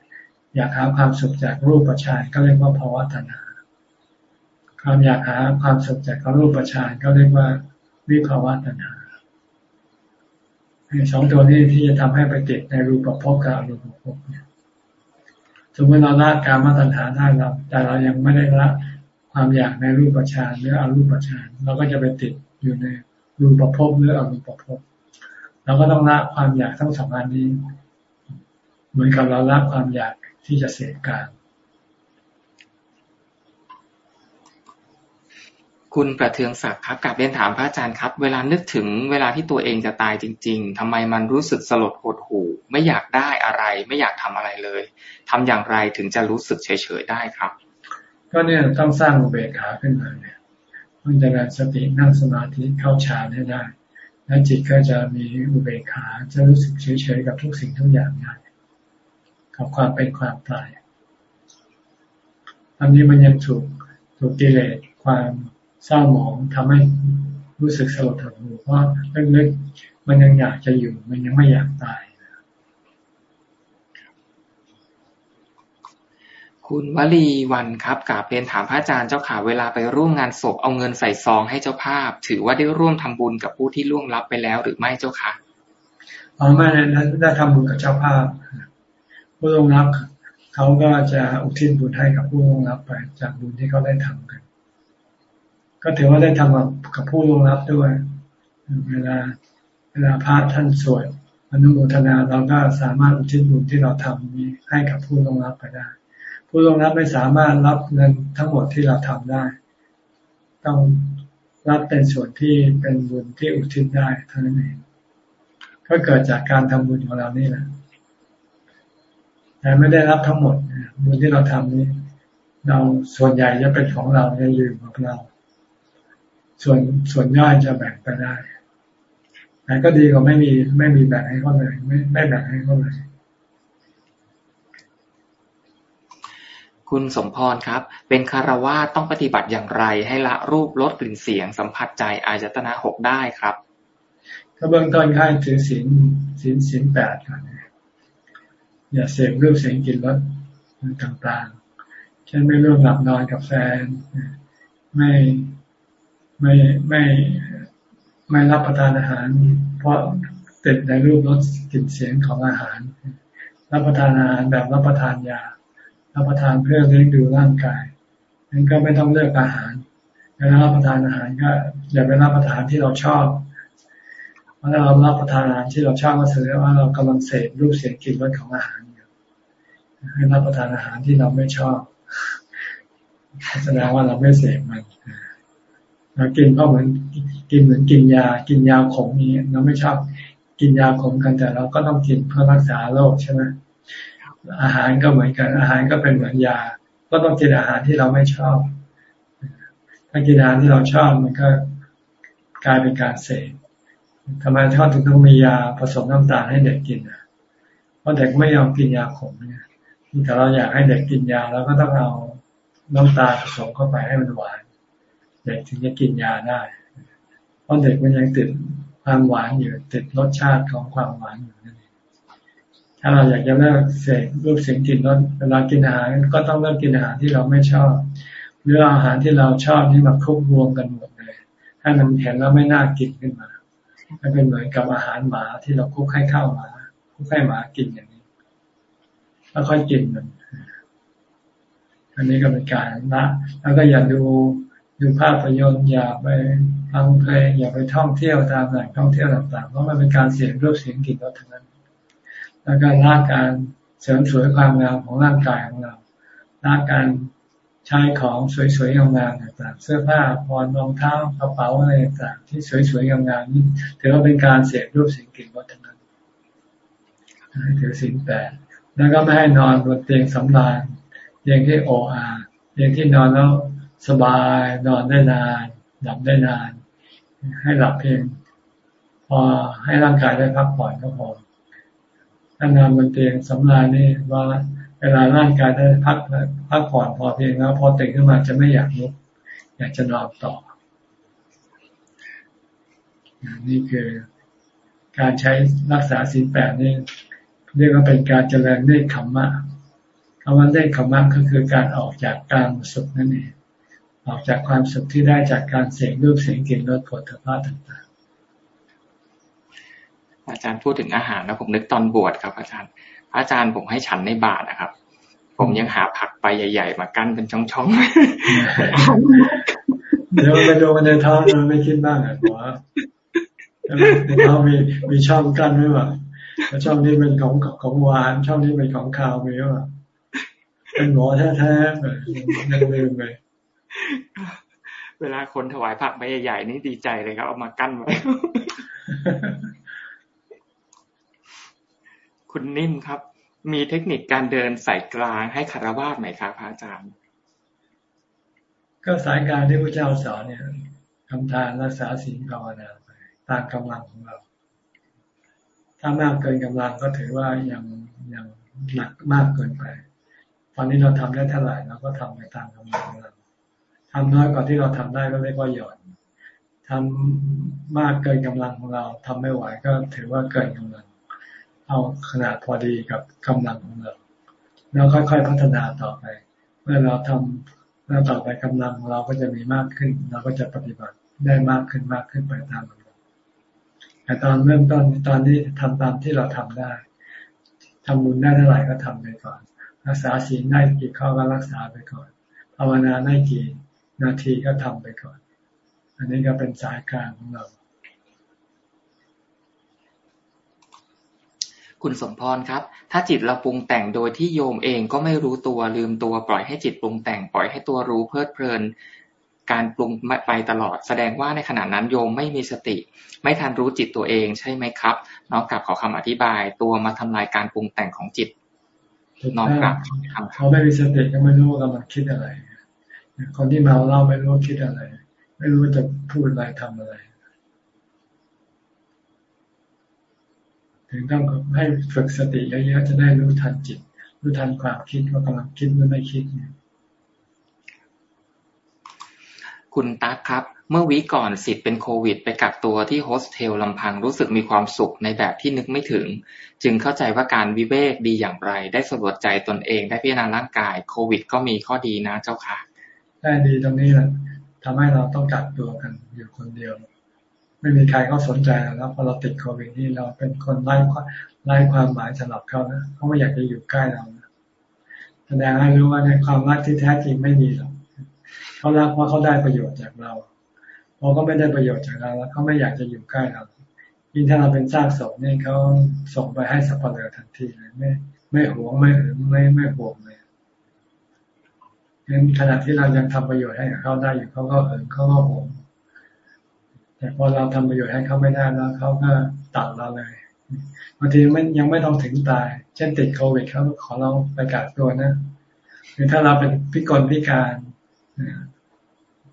B: อยากหาความสุขจากรูปประชานก็เรียกว่าภาวะตัณหา ความอยากหาความสุขจากรูปประชานก็เรียกว่าวิภาวะตัณหาสองตัวนี้ที่จะทำให้ไปติดในรูปภพกับรูปภพเนี่ยสมมติเราละการมาตัณหาได้เราแต่เรายังไม่ได้ละ ความอยากในรูปฌานหรืออรูปฌานเราก็จะไปติดอยู่ในรูปภพหรืออรูปภพเราก็ต้องละความอยากทั้งสองอันนี้ เหมือนกับเราละความอยากที่จะเสพการ
A: คุณประเทืองศักดิ์ครับกลับเรียนถามพระอาจารย์ครับ เวลานึกถึงเวลาที่ตัวเองจะตายจริง ๆทำไมมันรู้สึกสลดหดหู่ ไม่อยากได้อะไร ไม่อยากทำอะไรเลยทำอย่างไรถึงจะรู้สึกเฉยๆได้ครับ
B: ก็เนี่ยต้องสร้างอุเบกขาขึ้นมาเนี่ยต้องเจริญสตินั่งสมาธิเข้าฌานให้ได้ แล้วจิตก็จะมีอุเบกขาจะรู้สึกเฉยๆกับทุกสิ่งทุกอย่างได้กับความเป็นความตายอันนี้มันยังถูกถูกกิเลสความเศร้าหมองทำให้รู้สึกสลดหดหู่เพราะลึกๆมันยังอยากจะอยู่มันยังไม่อยากตาย
A: คุณวลีวันครับกาเป็นถามพระอาจารย์เจ้าข่าเวลาไปร่วมงานศพเอาเงินใส่ซองให้เจ้าภาพ ถือว่าได้ร่วมทำบุญกับผู้ที่ล่วงลับไปแล้วหรือไม่เจ้าคะ
B: อ๋อไม่ได้ได้ทำบุญกับเจ้าภาพ ผู้ล่วงลับเขาก็จะอุทิศบุญให้กับผู้ล่วงลับไป จากบุญที่เขาได้ทำกัน ก็ถือว่าได้ทำกับกับผู้ล่วงลับด้วย เวลาเวลาพระท่านสวดอนุโมทนาเราก็สามารถอุทิศบุญที่เราทำนี้ให้กับผู้ล่วงลับไปได้ ผู้ลงรับไม่สามารถรับเงินทั้งหมดที่เราทำได้ ต้องรับเป็นส่วนที่เป็นบุญที่อุทิศได้เท่านั้นเองก็เกิดจากการทำบุญของเรานี่แหละแต่ไม่ได้รับทั้งหมดบุญที่เราทำนี้ เราส่วนใหญ่จะเป็นของเราจะยืมกับเรา ส่วนส่วนย่อยจะแบ่งไปได้แต่ก็ดีกว่าไม่มีไม่มีแบ่งให้เขาเลยไม่ไม่แบ่งให้เขาเลย
A: คุณสมพรครับ เป็นคารวาต้องปฏิบัติอย่างไร ให้ละรูปรสกลิ่นเสียงสัมผัสใจอายตนะหกได้ครับ
B: ก็เบื้องต้นค่ายถือศีลศีลศีลแปดก่อนอย่าเสพรูปเสียงกลิ่นรสต่างๆเช่นไม่ร่วมหลับนอนกับแฟน ไม่ไม่ไม่ไม่รับประทานอาหาร เพราะติดในรูปรสกลิ่นเสียงของอาหาร รับประทานอาหารแบบรับประทานยา รับประทานเพื่อเลี้ยงดูร่างกายนั้นก็ไม่ต้องเลือกอาหารเวลารับประทานอาหารก็อย่าไปรับประทานที่เราชอบเพราะถ้าเรารับประทานอาหารที่เราชอบก็แสดงว่าเรากำลังเสพรูปเสียงกลิ่นรสของอาหารอยู่ให้รับประทานอาหารที่เราไม่ชอบแสดงว่าเราไม่เสพมันเรากินก็เหมือนกินเหมือนกินยา กินยาขมนี้เราไม่ชอบกินยาขมกันแต่เราก็ต้องกินเพื่อรักษาโรคใช่ไหม อาหารก็เหมือนกัน อาหารก็เป็นเหมือนยา ก็ต้องกินอาหารที่เราไม่ชอบ ถ้ากินอาหารที่เราชอบมันก็กลายเป็นการเสพทำไมทอดถึงต้องมียาผสมน้ำตาลให้เด็กกินอะ เพราะเด็กไม่ยอมกินยาขมเนี่ยแต่เราอยากให้เด็กกินยาเราก็ต้องเอาน้ำตาลผสมเข้าไปให้มันหวาน เด็กถึงจะกินยาได้ เพราะเด็กมันยังติดความหวานอยู่ติดรสชาติของความหวานอยู่ ถ้าเราอยากจะเลิกเสพรูปเสียงกลิ่นรสเวลากินอาหารก็ต้องเลิกกินอาหารที่เราไม่ชอบ หรืออาหารที่เราชอบนี่มาคุกรวมกันหมดเลยถ้ามันเห็นแล้วไม่น่ากินขึ้นมามันเป็นเหมือนกับอาหารหมาที่เราคุกให้ข้าวหมาคุกให้หมากินอย่างนี้แล้วค่อยกินมันอันนี้ก็เป็นการละแล้วก็อย่าดูดูภาพยนตร์อย่าไปฟังเพลงอย่าไปท่องเที่ยวตามแหล่งท่องเที่ยวต่างๆเพราะมันเป็นการเสียรูปเสียงกลิ่นรสทั้งนั้น แล้วก็ละการเสริมสวยความงามของร่างกายของเราละการใช้ของสวยๆงามๆต่างๆเสื้อผ้าพรรองเท้ากระเป๋าอะไรต่างๆที่สวยๆงามๆนี่ถือว่าเป็นการเสพรูปสิ่งกลิ่นรสทั้งนั้นถือสินแปดแล้วก็ไม่ให้นอนบนเตียงสำราญเตียงที่โออาเตียงที่นอนแล้วสบายนอนได้นานหลับได้นาน ให้หลับเพียง พอให้ร่างกายได้พักผ่อนก็พอ ถ้านอนบนเตียงสำราญนี่ว่าเวลาร่างกายได้พักพักผ่อนพอเพียงแล้ว พอตื่นขึ้นมาจะไม่อยากลุก อยากจะนอนต่อ นี่คือการใช้รักษาศีลแปดนี่เรียกว่าเป็นการเจริญเนคขมมะคำว่าเนคขมมะก็คือการออกจากการสุขนั่นเองออกจากความสุขที่ได้จากการเสียงรูปเสียงกลิ่นรสผลพระต่าง
A: ๆ อาจารย์พูดถึงอาหารนะผมนึกตอนบวชครับ อาจารย์ อาจารย์ผมให้ฉันในบาทนะครับ ผมยังหาผักใบใหญ่ ๆ มากั้นเป็นช่อง
B: ๆเดี๋ยวไปดูมันในท้องมันไม่คิดบ้างอะหมอในท้องมีมีช่องกั้นไหมวะช่องนี้เป็นของของหวาน ช่องนี้เป็นของคาวมีว่าเป็นหมอแท้ๆเลยยังลืมเลย
A: เวลาคนถวายผักใบใหญ่ๆนี่ดีใจเลยครับ เอามากั้นไว้ คุณนิ่มครับ มีเทคนิคการเดินสายกลางให้คารวาสไหมครับพระอาจารย์
B: ก็สายกลางที่พระเจ้าสอนเนี่ยทำทานรักษาศีลภาวนาไปตามกำลังของเรา ถ้ามากเกินกำลังก็ถือว่ายังยังหนักมากเกินไป ตอนนี้เราทำได้เท่าไหร่เราก็ทำไปตามกำลังของเราทำน้อยกว่าที่เราทำได้ก็เรียกว่าหย่อนทำมากเกินกำลังของเราทำไม่ไหวก็ถือว่าเกินกำลัง เอาขนาดพอดีกับกำลังของเราแล้วค่อยๆพัฒนาต่อไป เมื่อเราทำแล้วต่อไปกำลังเราก็จะมีมากขึ้น เราก็จะปฏิบัติได้มากขึ้นมากขึ้นไปตามลำดับแต่ตอนเริ่มต้นตอนนี้ทำตามที่เราทำได้ทำบุญได้เท่าไหร่ก็ทำไปก่อน รักษาศีลได้กี่ข้อก็รักษาไปก่อน ภาวนาได้กี่นาทีก็ทำไปก่อน อันนี้ก็เป็นสายกลางของเรา
A: คุณสมพรครับ ถ้าจิตเราปรุงแต่งโดยที่โยมเองก็ไม่รู้ตัวลืมตัวปล่อยให้จิตปรุงแต่งปล่อยให้ตัวรู้เพลิดเพลิน การปรุงไปตลอด แสดงว่าในขณะนั้นโยมไม่มีสติ ไม่ทันรู้จิตตัวเองใช่ไหมครับ น้องกลับขอคำอธิบาย ตัวมาทำลายการปรุงแต่งของจิต น้องกลับ
B: เขาไม่มีสติก็ไม่รู้ว่ากำลังคิดอะไร คนที่เมาเล่าไม่รู้คิดอะไร ไม่รู้จะพูดอะไรทำอะไร ถึงต้องให้ฝึกสติเยอะๆจะได้รู้ทันจิต รู้ทันความคิดว่ากำลังคิดหรือไม่คิดเนี่ย
A: คุณตั๊กครับ เมื่อวีก่อนสิทธิ์เป็นโควิด ไปกักตัวที่โฮสเทลลำพังรู้สึกมีความสุขในแบบที่นึกไม่ถึง จึงเข้าใจว่าการวิเวกดีอย่างไร ได้สำรวจใจตนเองได้พิจารณาร่างกาย โควิด ก็มีข้อดีนะเจ้าค่ะ
B: ได้ดีตรงนี้แหละทำให้เราต้องกักตัวกันอยู่คนเดียว ไม่มีใครเขาสนใจแล้วพอเราติดโควิดนี่เราเป็นคนไร้ไร้ความหมายสำหรับเขานะเขาไม่อยากจะอยู่ใกล้เรานะแสดงให้รู้ว่าในความรักที่แท้จริงไม่มีหรอกเขารักเพราะเขาได้ประโยชน์จากเราพอเขาไม่ได้ประโยชน์จากเราแล้วเขาไม่อยากจะอยู่ใกล้เรายิ่งถ้าเราเป็นซากศพนี่เขาส่งไปให้สัพเพลอทันทีเลยไม่ไม่หวงไม่หึงไม่ไม่ห่วงเลยงั้นขณะที่เรายังทำประโยชน์ให้กับเขาได้อยู่เขาก็เอินเขาก็หง แต่พอเราทำประโยชน์ให้เขาไม่ได้แล้วเขาก็ตัดเราเลยบางทีมันยังไม่ต้องถึงตาย เช่นติดโควิดเขาขอเราไปกักตัวนะหรือถ้าเราเป็นพิกลพิการ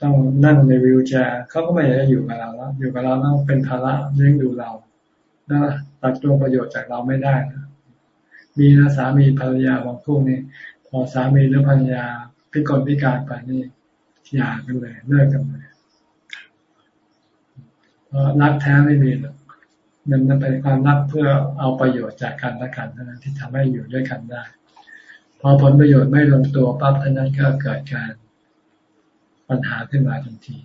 B: ต้องนั่งในวิวแชร์เขาก็ไม่อยากจะอยู่กับเราแล้วอยู่กับเราต้องเป็นภาระเลี้ยงดูเรานะตัดตัวประโยชน์จากเราไม่ได้นะมีนะสามีภรรยาบางคู่นี่พอสามีหรือภรรยาพิกลพิการไปนี่หย่ากันเลยเลิกกันเลย รักแท้ไม่มีหรอกมันเป็นความรักเพื่อเอาประโยชน์จากกันและกันเท่านั้นที่ทำให้อยู่ด้วยกันได้ พอผลประโยชน์ไม่ลงตัวปั๊บเท่านั้นก็เกิดการปัญหาขึ้นมาทันที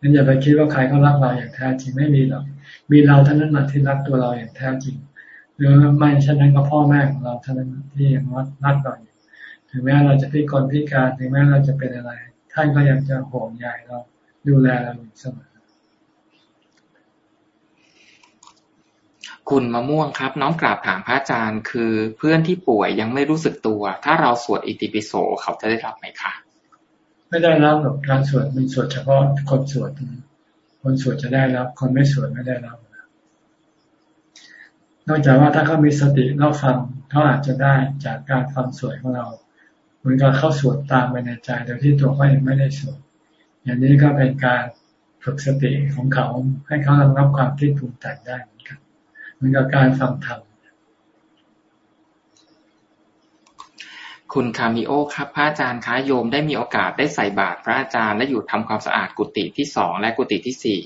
B: นั้นอย่าไปคิดว่าใครเขารักเราอย่างแท้จริงไม่มีหรอก มีเราเท่านั้นที่รักตัวเราอย่างแท้จริง หรือไม่เช่นนั้นก็พ่อแม่ของเราเท่านั้นที่ยังรักเราอยู่ ถึงแม้เราจะพิกลพิการ ถึงแม้เราจะเป็นอะไร ท่านก็ยังจะห่วงใยเรา ดูแลเราอยู่เสมอ
A: คุณมะม่วงครับ น้องกราบถามพระอาจารย์ คือเพื่อนที่ป่วยยังไม่รู้สึกตัว ถ้าเราสวดอิติปิโสเขาจะได้รับไหมคะ
B: ไม่ได้รับหรอกการสวดมันสวดเฉพาะคนสวดคนสวดจะได้รับ คนไม่สวดไม่ได้รับนอกจากว่าถ้าเขามีสติเราฟังเขาอาจจะได้จากการฟังสวดของเรา เหมือนกับเข้าสวดตามไปในใจโดยที่ตัวเขาเองไม่ได้สวด อย่างนี้ก็เป็นการฝึกสติของเขาให้เขาระงับความคิดปรุงแต่งได้เหมือนกับการฟังธรรม
A: คุณคามิโอครับพระอาจารย์คะโยมได้มีโอกาสได้ใส่บาตรพระอาจารย์และอยู่ทำความสะอาดกุฏิที่สองและกุฏิที่สี่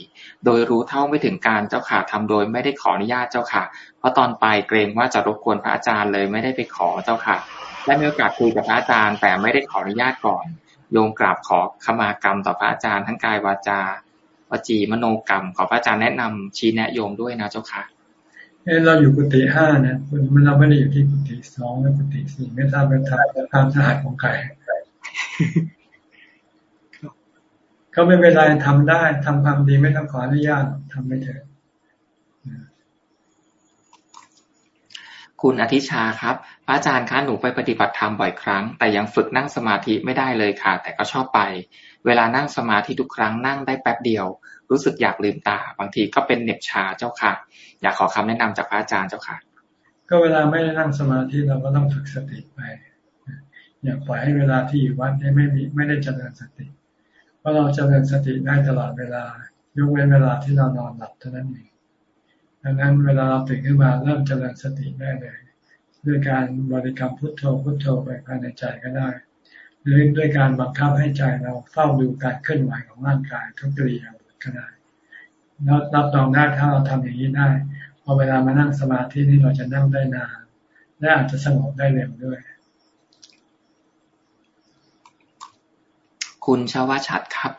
A: โดยรู้เท่าไม่ถึงการเจ้าค่ะทำโดยไม่ได้ขออนุญาตเจ้าค่ะ เพราะตอนไปเกรงว่าจะรบกวนพระอาจารย์เลยไม่ได้ไปขอเจ้าค่ะได้มีโอกาสคุยกับพระอาจารย์แต่ไม่ได้ขออนุญาตก่อน โยมกราบขอขมากรรมต่อพระอาจารย์ทั้งกายวาจาวจีมโนกรรม ขอพระอาจารย์แนะนำชี้แนะโยมด้วยนะเจ้าค่ะ
B: เอเราอยู่กุฏิห้านะมันเราไม่ได้อยู่ที่กุฏิสองและกุฏิสี่ไม่ทราบเป็นทางทางสะอาดของใครก็ไม่เป็นไรทำได้ทำความดีไม่ต้องขออนุญาตทำไปเถอะ
A: คุณอธิชาครับพระ อาจารย์คะ หนูไปปฏิบัติธรรมบ่อยครั้ง แต่ยังฝึกนั่งสมาธิไม่ได้เลยค่ะ แต่ก็ชอบไป เวลานั่งสมาธิทุกครั้งนั่งได้แป๊บเดียว รู้สึกอยากลืมตา บางทีก็เป็นเหน็บชาเจ้าค่ะ อยากขอคำแนะนำจากพระอาจารย์เจ้าค่ะ
B: ก็เวลาไม่ได้นั่งสมาธิเราก็ต้องฝึกสติไป อย่าปล่อยให้เวลาที่อยู่วัดไม่มีไม่ได้เจริญสติ เพราะเราเจริญสติได้ตลอดเวลายกเว้นเวลาที่เรานอนหลับเท่านั้นเองดังนั้นเวลาเราตื่นขึ้นมาเริ่มเจริญสติได้เลย ด้วยการบริกรรมพุทโธพุทโธไปภายในใจก็ได้ หรือด้วยการบังคับให้ใจเราเฝ้าดูการเคลื่อนไหวของร่างกายทุกปีอย่างก็ได้แล้วรับรองได้ถ้าเราทำอย่างนี้ได้พอเวลามานั่งสมาธินี่เราจะนั่งได้นานและอาจจะสงบได้เร็วด้วย
A: คุณชาวชัดครับ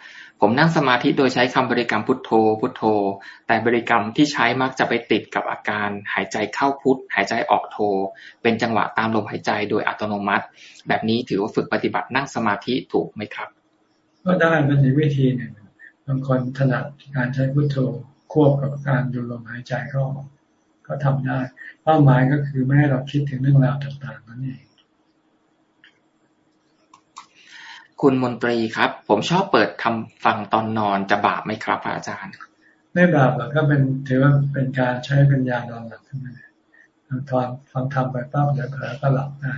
A: ผมนั่งสมาธิโดยใช้คำบริกรรมพุทโธ พุทโธ แต่บริกรรมที่ใช้มักจะไปติดกับอาการ หายใจเข้าพุทหายใจออกโธ เป็นจังหวะตามลมหายใจโดยอัตโนมัติ แบบนี้ถือว่าฝึกปฏิบัตินั่งสมาธิถูกไหมครับ
B: ก็ได้เป็นอีกวิธีหนึ่งบางคนถนัดการใช้พุทโธควบกับการดูลมหายใจเข้าก็ทำได้ เป้าหมายก็คือไม่ให้เราคิดถึงเรื่องราวต่างๆนั่นเอง
A: คุณมนตรีครับ ผมชอบเปิดทำฟังตอนนอนจะบาปไหมครับอาจารย์
B: ไม่บาปหรอกก็เป็นถือว่าเป็นการใช้ปัญญานอนหลับขึ้นมาทำตอนฟังทำไปปั๊บเดี๋ยวเผลอก็หลับได้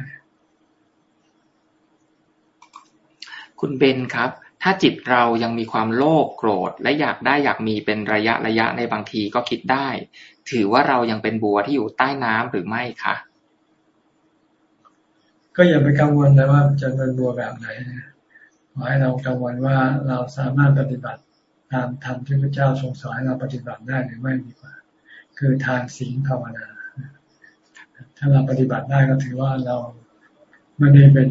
A: คุณเบนครับ ถ้าจิตเรายังมีความโลภโกรธ และอยากได้อยากมีเป็นระยะระยะในบางทีก็คิดได้ ถือว่าเรายังเป็นบัวที่อยู่ใต้น้ำหรือไม่คะ
B: ก็อย่าไปกังวลเลยว่าจะเป็นบัวแบบไหนนะ ขอให้เรากังวลว่าเราสามารถปฏิบัติตามธรรมที่พระเจ้าทรงสอนให้เราปฏิบัติได้หรือไม่ดีกว่า คือทานศีลภาวนา ถ้าเราปฏิบัติได้ก็ถือว่าเราไม่ได้เป็น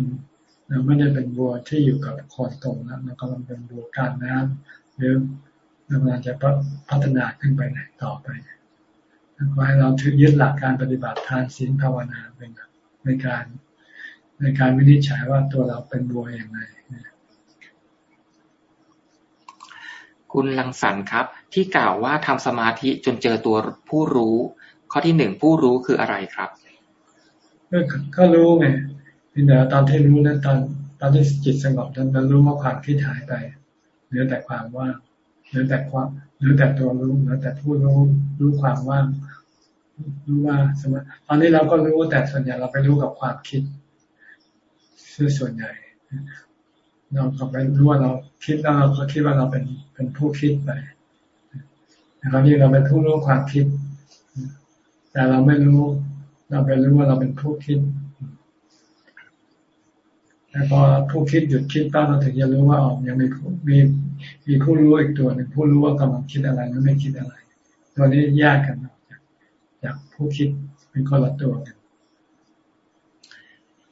B: เราไม่ได้เป็นบัวที่อยู่กับโคนตรงแล้วเรากำลังเป็นบัวกลางน้ำหรือเรากำลังจะพัฒนาขึ้นไปไหนต่อไปขอให้เราถือยึดหลักการปฏิบัติทานศีลภาวนาเป็นในการในการวินิจฉัยว่าตัวเราเป็นบัวอย่างไร
A: คุณลังสรรครับ ที่กล่าวว่าทำสมาธิจนเจอตัวผู้รู้ ข้อที่หนึ่งผู้รู้คืออะไรครับ
B: ก็รู้ไงเดี๋ยวตอนที่รู้นั้นตอนตอนที่จิตสงบนั้นมันรู้ว่าความคิดหายไปเหลือแต่ความว่างเหลือแต่ความเหลือแต่ตัวรู้เหลือแต่ผู้รู้รู้ความว่างรู้ว่าสมตอนนี้เราก็รู้แต่ส่วนใหญ่เราไปรู้กับความคิดคือส่วนใหญ่ เราก็ไปรู้ว่าเราคิดแล้วเราก็คิดว่าเราเป็นเป็นผู้คิดไปแต่คราวนี้เราเป็นผู้รู้ความคิด แต่เราไม่รู้ เราไปรู้ว่าเราเป็นผู้คิดแต่พอผู้คิดหยุดคิดป้าเราถึงจะรู้ว่าออกยังมีมีมีผู้รู้อีกตัวหนึ่งผู้รู้ว่ากำลังคิดอะไรหรือไม่คิดอะไร ตัวนี้แยกกันจากจากผู้คิดเป็นคนละตัวกัน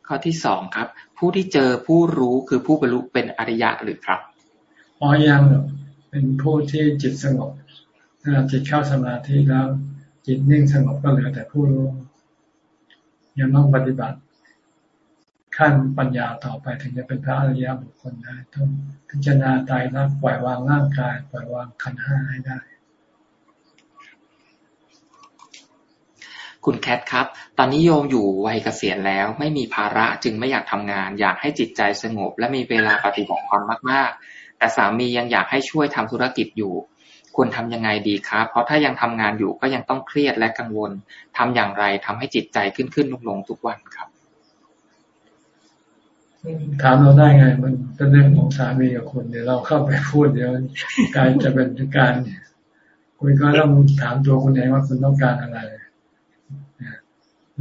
A: ข้อที่สองครับ ผู้ที่เจอผู้รู้คือผู้บรรลุเป็นอริยะหรือครับ
B: อ๋อยังเป็นผู้ที่จิตสงบถ้าจิตเข้าสมาธิแล้ว จิตนิ่งสงบก็เหลือแต่ผู้รู้ ยังต้องปฏิบัติ ขั้นปัญญาต่อไปถึงจะเป็นพระอริยบุคคลได้ต้องพิจารณาตายรักปล่อยวางร่างกาย ปล่อยวางขันห้าให้ได้
A: คุณแคทครับ ตอนนี้โยมอยู่วัยเกษียณแล้ว ไม่มีภาระจึงไม่อยากทำงาน อยากให้จิตใจสงบ และมีเวลาปฏิบัติธรรมมาก ๆ แต่สามียังอยากให้ช่วยทำธุรกิจอยู่ ควรทำยังไงดีครับ เพราะถ้ายังทำงานอยู่ก็ยังต้องเครียดและกังวลทำอย่างไรทำให้จิตใจขึ้นขึ้นลงลงทุกวันครับ
B: ถามเราได้ไง มันเป็นเรื่องของสามีกับคุณเดี๋ยวเราเข้าไปพูดเดี๋ยวการจะเป็นการคุณก็ต้องถามตัวคุณเองว่าคุณต้องการอะไร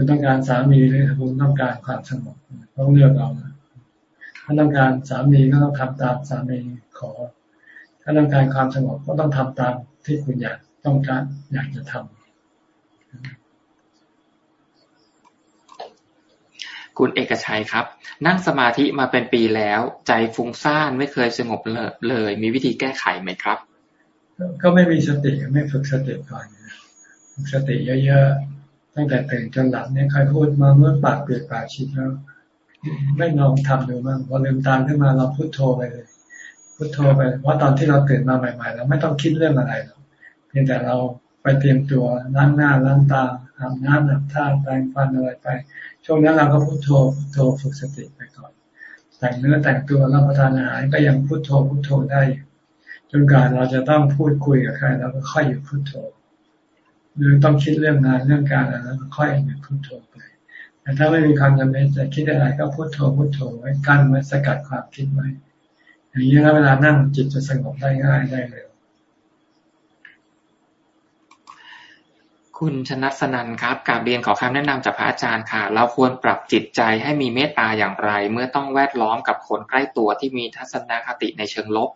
B: คุณต้องการสามีหรือคุณต้องการความสงบต้องเลือกเอาถ้าต้องการสามีก็ต้องทำตามสามีขอ ถ้าต้องการความสงบก็ต้องทำตามที่คุณอยากต้องการอยากจะทำ
A: คุณเอกชัยครับ นั่งสมาธิมาเป็นปีแล้ว ใจฟุ้งซ่านไม่เคยสงบเลย มีวิธีแก้ไขไหมครับ
B: ก็ไม่มีสติไม่ฝึกสติก่อนฝึกสติเยอะๆ ตั้งแต่ตื่นจนหลับเนี่ยใครพูดมาเมื่อปากเปลี่ยกปากชิดแล้ว ไม่ลองทำดูบ้างพอลืมตาขึ้นมาเราพุโทโธไปเลย พุโทโธไปเพราะตอนที่เราตื่นมาใหม่ๆเราไม่ต้องคิดเรื่องอะไรหรอกเพียงแต่เราไปเตรียมตัวล้างหน้าล้างตาอาบน้ำอาบท่าแปรงฟันอะไรไป ช่วงนั้นเราก็พุโทโธพุโทโธฝึกสติไปก่อน แต่งเนื้อแต่งตัวรับประทานอาหารก็ยังพุโทโธพุโทโธได้จนการเราจะต้องพูดคุยกับใครเราก็ค่อยหยุดพุโทโธ หรือต้องคิดเรื่องงานเรื่องการอะไรแล้วค่อยหยุดพุทโธไป แต่ถ้าไม่มีความจำเป็นจะคิดอะไรก็พุทโธพุทโธไว้กั้นไว้สกัดความคิดไว้ อย่างนี้แล้วเวลานั่งจิตจะสงบได้ง่ายได้เลย
A: คุณชนะสนันครับกาบเรียนขอคำแนะนำจากพระอาจารย์ค่ะ เราควรปรับจิตใจให้มีเมตตาอย่างไร เมื่อต้องแวดล้อมกับคนใกล้ตัวที่มีทัศนคติในเชิงลบ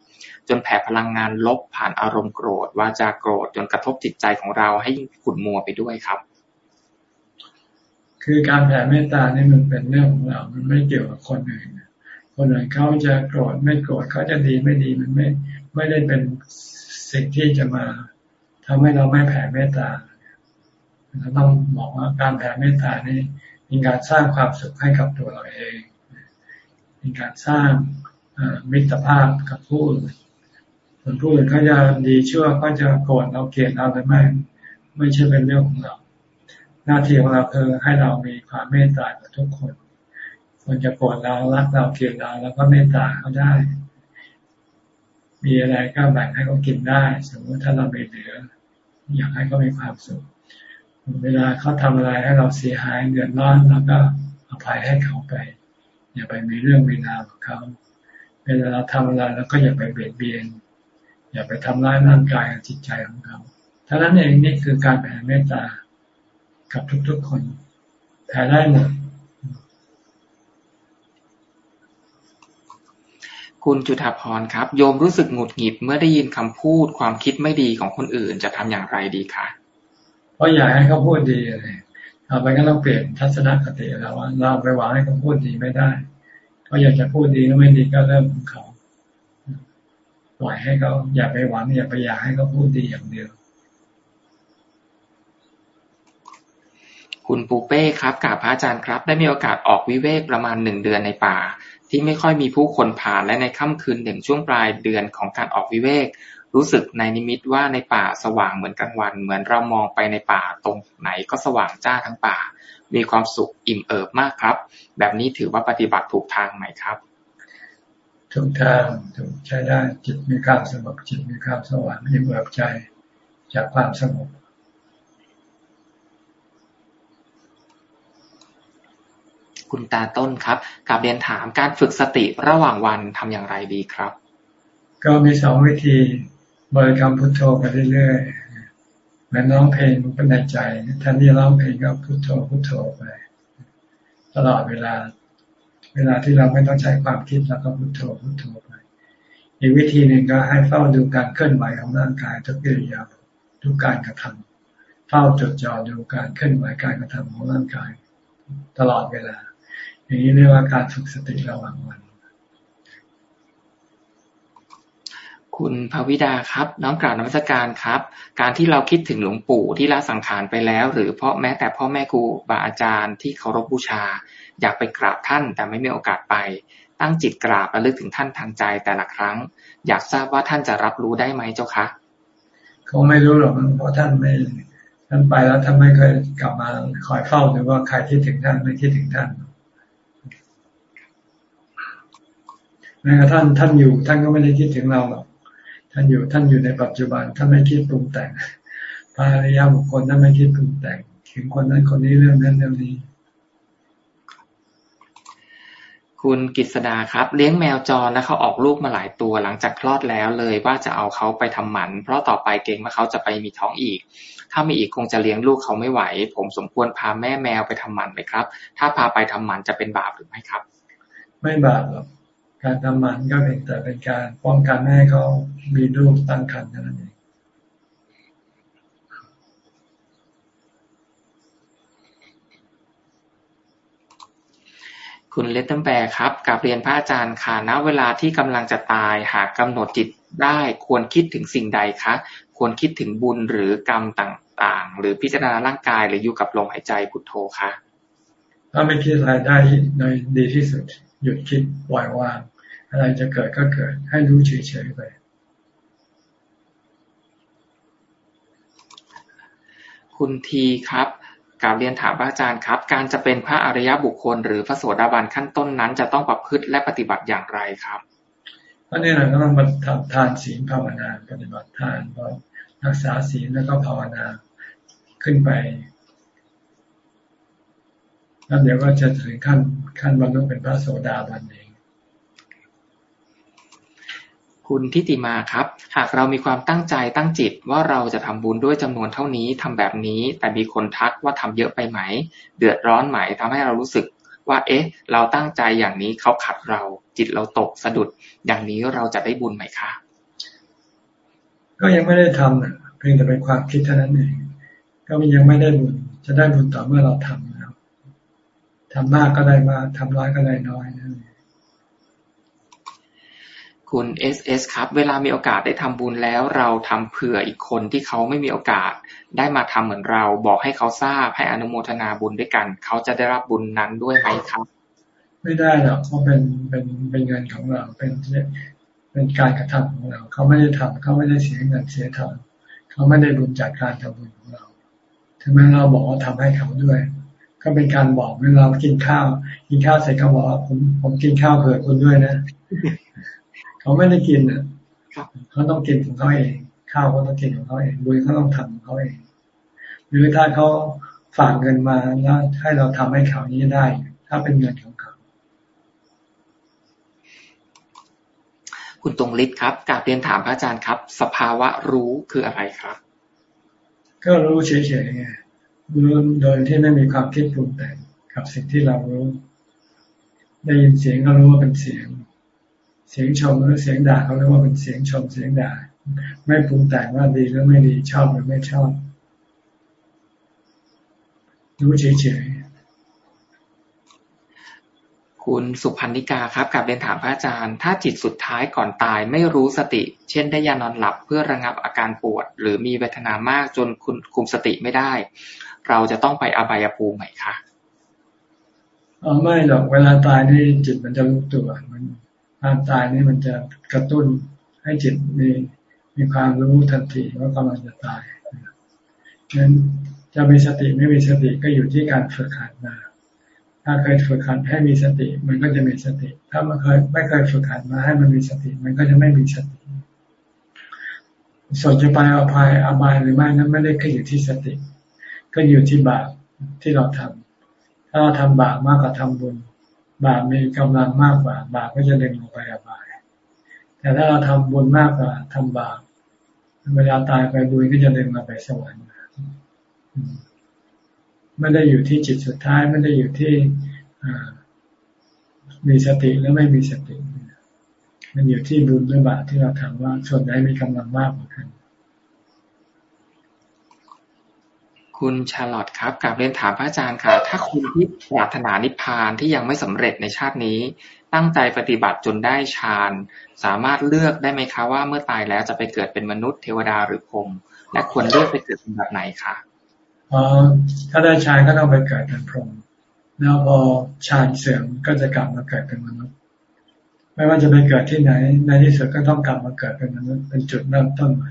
A: จนแผ่พลังงานลบผ่านอารมณ์โกรธว่าจาโกรธจนกระทบจิตใจของเราให้ขุ่นมัวไปด้วยครับ
B: คือการแผ่เมตตานี่มันเป็นเรื่องของเรา มันไม่เกี่ยวกับคนอื่นคนอื่นเขาจะโกรธไม่โกรธเขาจะดีไม่ดีมันไม่ไม่ได้เป็นสิ่งที่จะมาทำให้เราไม่แผ่เมตตาเราต้องบอกว่าการแผ่เมตตานี่มีการสร้างความสุขให้กับตัวเราเองมีการสร้าง มิตรภาพกับผู้อื่นส่วนผู้อื่นเขาจะดีชั่วก็จะโกรธเราเกลียดเราหรือไม่ไม่ใช่เป็นเรื่องของเรา หน้าที่ของเราคือให้เรามีความเมตตากับทุกคน คนจะโกรธเรารักเราเกลียดเราแล้วก็เมตตาเขาได้ มีอะไรก็แบ่งให้เขากินได้ สมมติถ้าเราไม่เหลือ อยากให้เขามีความสุขเวลาเขาทำอะไรให้เราเสียหายเดือดร้อนเราก็อภัยให้เขาไป อย่าไปมีเรื่องมีราวกับเขา เวลาเราทำอะไรเราก็อย่าไปเบียดเบียน อย่าไปทำร้ายร่างกายจิตใจของเขาท่านั้นเองนี่คือการแผ่เมตตากับทุกๆคนแผ่ได้หมด
A: คุณจุธาพรครับ โยมรู้สึกหงุดหงิดเมื่อได้ยินคำพูดความคิดไม่ดีของคนอื่นจะทำอย่างไรดีคะ
B: เพราะอยากให้เขาพูดดีอะไรเอาไปก็ต้องเปลี่ยนทัศนคติแล้วว่าเราไปหวังให้เขาพูดดีไม่ได้ เขาอยากจะพูดดีแล้วไม่ดีก็เริ่มของเขาปล่อยให้เขาอย่าไปหวังอย่าไปอยากให้เขาพูดดีอย่างเดียว
A: คุณปูเป้ครับกาบพระอาจารย์ครับ ได้มีโอกาสออกวิเวกประมาณหนึ่งเดือนในป่า ที่ไม่ค่อยมีผู้คนผ่านและในค่ำคืนหนึ่งช่วงปลายเดือนของการออกวิเวกรู้สึกในนิมิตว่าในป่าสว่างเหมือนกลางวัน เหมือนเรามองไปในป่าตรงไหนก็สว่างจ้าทั้งป่า มีความสุขอิ่มเอิบมากครับ แบบนี้ถือว่าปฏิบัติถูกทางไหมครับ
B: ถูกทางถูกใช้ได้จิตมีความสงบจิตมีความสว่างอิ่มเอิบใจจากความสงบ
A: คุณตาต้นครับกับเรียนถามการฝึกสติระหว่างวันทำอย่างไรดีครับ
B: ก็มีสองวิธีบริกรรมพุทโธไปเรื่อยๆเหมือนร้องเพลงเป็นในใจแทนที่ร้องเพลงก็พุทโธพุทโธไป ตลอดเวลา เวลาที่เราไม่ต้องใช้ความคิดแล้วก็พุทโธพุทโธไป อีกวิธีหนึ่งก็ให้เฝ้าดูการเคลื่อนไหวของร่างกายทุกอิริยางทุกการกระทำเฝ้าจดจ่อดูการเคลื่อนไหวการกระทำของร่างกาย ตลอดเวลา อย่างนี้เรียกว่าการฝึกสติระหว่างวัน
A: คุณภวิดาครับ น้องกล่าวนมัสการครับ การที่เราคิดถึงหลวงปู่ที่ละสังขารไปแล้ว หรือเพราะแม้แต่พ่อแม่ครูบาอาจารย์ที่เคารพบูชา อยากไปกราบท่านแต่ไม่มีโอกาสไป ตั้งจิตกราบระลึกถึงท่านทางใจแต่ละครั้ง อยากทราบว่าท่านจะรับรู้ได้ไหมเจ้าคะ
B: เขาไม่รู้หรอกเพราะท่านไม่ท่านไปแล้วท่านไม่เคยกลับมาคอยเฝ้าหรือว่าใครคิดถึงท่านไม่คิดถึงท่านแม้กระทั่งท่านอยู่ท่านก็ไม่ได้คิดถึงเราหรอก ท่านอยู่ท่านอยู่ในปัจจุบันท่านไม่คิดปรุงแต่งพระอริยบุคคลท่านไม่คิดปรุงแต่งถึงคนนั้นคนนี้เรื่องนั้นเรื่องนี้
A: คุณกิษดาครับ เลี้ยงแมวจรแล้วเขาออกลูกมาหลายตัวหลังจากคลอดแล้วเลยว่าจะเอาเขาไปทำหมัน เพราะต่อไปเกรงว่าเขาจะไปมีท้องอีก ถ้ามีอีกคงจะเลี้ยงลูกเขาไม่ไหว ผมสมควรพาแม่แมวไปทำหมันไหมครับ ถ้าพาไปทำหมันจะเป็นบาปหรือไม่ครับ
B: ไม่บาปหรอก การทำหมันก็เป็นแต่เป็นการป้องกันแม่เขามีลูกตั้งครรภ์เท่านั้นเอง
A: คุณเลตเติ้ลแบร์ครับกับเรียนพระอาจารย์ค่ะณเวลาที่กำลังจะตายหากกำหนดจิตได้ควรคิดถึงสิ่งใดคะ ควรคิดถึงบุญหรือกรรมต่างๆ หรือพิจารณาร่างกายหรืออยู่กับลมหายใจพุทโธคะ
B: ถ้าไม่คิดอะไรได้ในดีที่สุด หยุดคิดปล่อยวาง อะไรจะเกิดก็เกิด ให้รู้เฉยๆไป
A: คุณทีครับกาบเรียนถามพระอาจารย์ครับ การจะเป็นพระอริยบุคคล หรือพระโสดาบันขั้นต้นนั้น จะต้องประพฤติและปฏิบัติอย่างไรครับ
B: อันนี้เราก็ต้องมาทำทานศีลภาวนาปฏิบัติทานรักษาศีลแล้วก็ภาวนาขึ้นไปแล้วเดี๋ยวก็จะถึงขั้นขั้นบรรลุเป็นพระโสดาบันเอง
A: คุณทิติมาครับ หากเรามีความตั้งใจตั้งจิตว่าเราจะทำบุญด้วยจำนวนเท่านี้ทำแบบนี้ แต่มีคนทักว่าทำเยอะไปไหม เดือดร้อนไหมทำให้เรารู้สึกว่า เอ๊ะ เราตั้งใจอย่างนี้เขาขัดเรา จิตเราตกสะดุด อย่างนี้เราจะได้บุญไหมคะ
B: ก็ยังไม่ได้ทำนะเพียงแต่เป็นความคิดเท่านั้นเองก็ยังไม่ได้บุญจะได้บุญต่อเมื่อเราทำนะทำมากก็ได้มากทำน้อยก็ได้น้อยนะ
A: คุณเอสเอสครับ เวลามีโอกาสได้ทำบุญแล้ว เราทำเผื่ออีกคนที่เขาไม่มีโอกาส ได้มาทำเหมือนเรา บอกให้เขาทราบให้อนุโมทนาบุญด้วยกัน เขาจะได้รับบุญนั้นด้วยไหมครับ
B: ไม่ได้หรอกเขาเป็นเป็นเป็นเงินของเราเป็นเป็นการกระทำของเรา เขาไม่ได้ทำเขาไม่ได้เสียเงินเสียทองเขาไม่ได้บุญจากการทำบุญของเราถึงแม้เราบอกว่าทำให้เขาด้วยก็เป็นการบอกเวลากินข้าว กินข้าวเสร็จก็บอกว่าผมผมกินข้าวเผื่อคุณด้วยนะ เขาไม่ได้กินอะเขาต้องกินของเขาเองข้าวเขาต้องกินของเขาเองบุญเขาต้องทำของเขาเอง หรือถ้าเขาฝากเงินมาแล้วให้เราทำให้เขานี้ได้ ถ้าเป็นเงินของเขา
A: คุณตรงฤทธิ์ครับกาบเรียนถามพระอาจารย์ครับ สภาวะรู้คืออะไรครับ
B: ก็รู้เฉยๆไงรู้โดยที่ไม่มีความคิดปรุงแต่งกับสิ่งที่เรารู้ ได้ยินเสียงก็รู้ว่าเป็นเสียง เสียงชมหรือเสียงด่าเขาเรียกว่าเป็นเสียงชมเสียงด่า ไม่ปรุงแต่งว่าดีหรือไม่ดีชอบหรือไม่ชอบรู้เฉย
A: ๆคุณสุพันธิกาครับกับเรียนถามพระอาจารย์ ถ้าจิตสุดท้ายก่อนตายไม่รู้สติ เช่นได้ยานอนหลับเพื่อระงับอาการปวด หรือมีเวทนามากจนคุณคุมสติไม่ได้ เราจะต้องไปอบายภูมิไหมคะ
B: อ๋อไม่หรอกเวลาตายนี่จิตมันจะรู้ตัวมัน ความตายนี่มันจะกระตุ้นให้จิตมีมีความรู้ทันทีว่ากำลังจะตายฉะนั้นจะมีสติไม่มีสติก็อยู่ที่การฝึกหัดมา ถ้าเคยฝึกหัดให้มีสติ มันก็จะมีสติ ถ้ามันเคยไม่เคยฝึกหัดมาให้มันมีสติ มันก็จะไม่มีสติ ส่วนจะไปอภัยอบายหรือไม่นั้นไม่ได้ขึ้นอยู่ที่สติ ก็อยู่ที่บาปที่เราทำถ้าเราทำบาปมากกว่าทำบุญ บาปมีกำลังมากกว่า บาปก็จะดึงลงไปอบาย แต่ถ้าเราทำบุญมากกว่าทำบาปเวลาตายไปบุญก็จะดึงเราไปสวรรค์ไม่ได้อยู่ที่จิตสุดท้ายไม่ได้อยู่ที่มีสติหรือไม่มีสติ มันอยู่ที่บุญหรือบาปที่เราทำว่าส่วนไหนมีกำลังมากกว่ากัน
A: คุณชาลอตครับกับเรียนถามพระอาจารย์ค่ะ ถ้าคุณที่ปรารถนานิพพานที่ยังไม่สำเร็จในชาตินี้ ตั้งใจปฏิบัติจนได้ฌานสามารถเลือกได้ไหมคะว่าเมื่อตายแล้วจะไปเกิดเป็นมนุษย์เทวดาหรือพรหมและควรเลือกไปเกิดเป็นแบบไหนคะ
B: ถ้าได้ฌานก็ต้องไปเกิดเป็นพรหมแล้วพอฌานเสื่อมก็จะกลับมาเกิดเป็นมนุษย์ ไม่ว่าจะไปเกิดที่ไหน ในที่สุดก็ต้องกลับมาเกิดเป็นมนุษย์เป็นจุดเริ่มต้นใหม่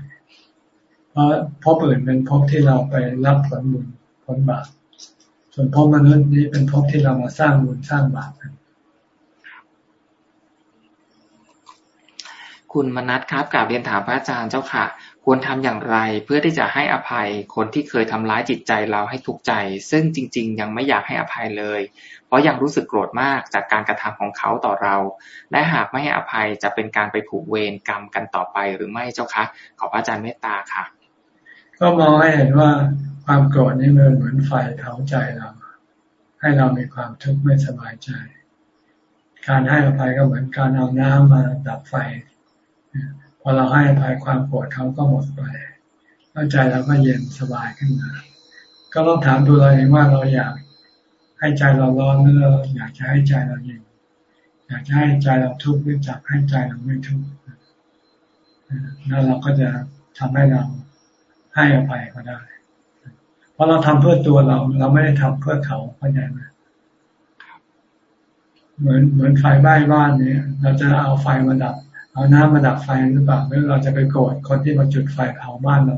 B: เพราะพบอื่นเป็นพบที่เราไปรับผลบุญผลบาปส่วนพบมนุษย์นี้เป็นพบที่เรามาสร้างบุญสร้างบาปกัน
A: คุณมนัทครับกราบเรียนถามพระอาจารย์เจ้าค่ะ ควรทำอย่างไรเพื่อที่จะให้อภัยคนที่เคยทำร้ายจิตใจเราให้ทุกข์ใจ ซึ่งจริง ๆ ยังไม่อยากให้อภัยเลย เพราะยังรู้สึกโกรธมากจากการกระทำของเขาต่อเรา และหากไม่ให้อภัยจะเป็นการไปผูกเวรกรรมกันต่อไปหรือไม่เจ้าคะขอพระอาจารย์เมตตาค่ะ
B: ก็มองให้เห็นว่าความโกรธนี่มันเหมือนไฟเผาใจเรา ให้เรามีความทุกข์ไม่สบายใจ การให้อภัยก็เหมือนการเอาน้ำมาดับไฟ พอเราให้อภัยความโกรธเขาก็หมดไปแล้วใจเราก็เย็นสบายขึ้นมา ก็ต้องถามดูเราเองว่าเราอยากให้ใจเราร้อนหรือเราอยากจะให้ใจเราเย็นอยากจะให้ใจเราทุกข์หรืออยากให้ใจเราไม่ทุกข์แล้วเราก็จะทำให้เรา ให้อภัยเขาได้ เพราะเราทำเพื่อตัวเรา เราไม่ได้ทำเพื่อเขาเข้าใจไหมเหมือนเหมือนไฟไหม้บ้านเนี่ย เราจะเอาไฟมาดับ เอาน้ำมาดับไฟหรือเปล่าหรือเราจะไปโกรธคนที่มาจุดไฟเผาบ้านเรา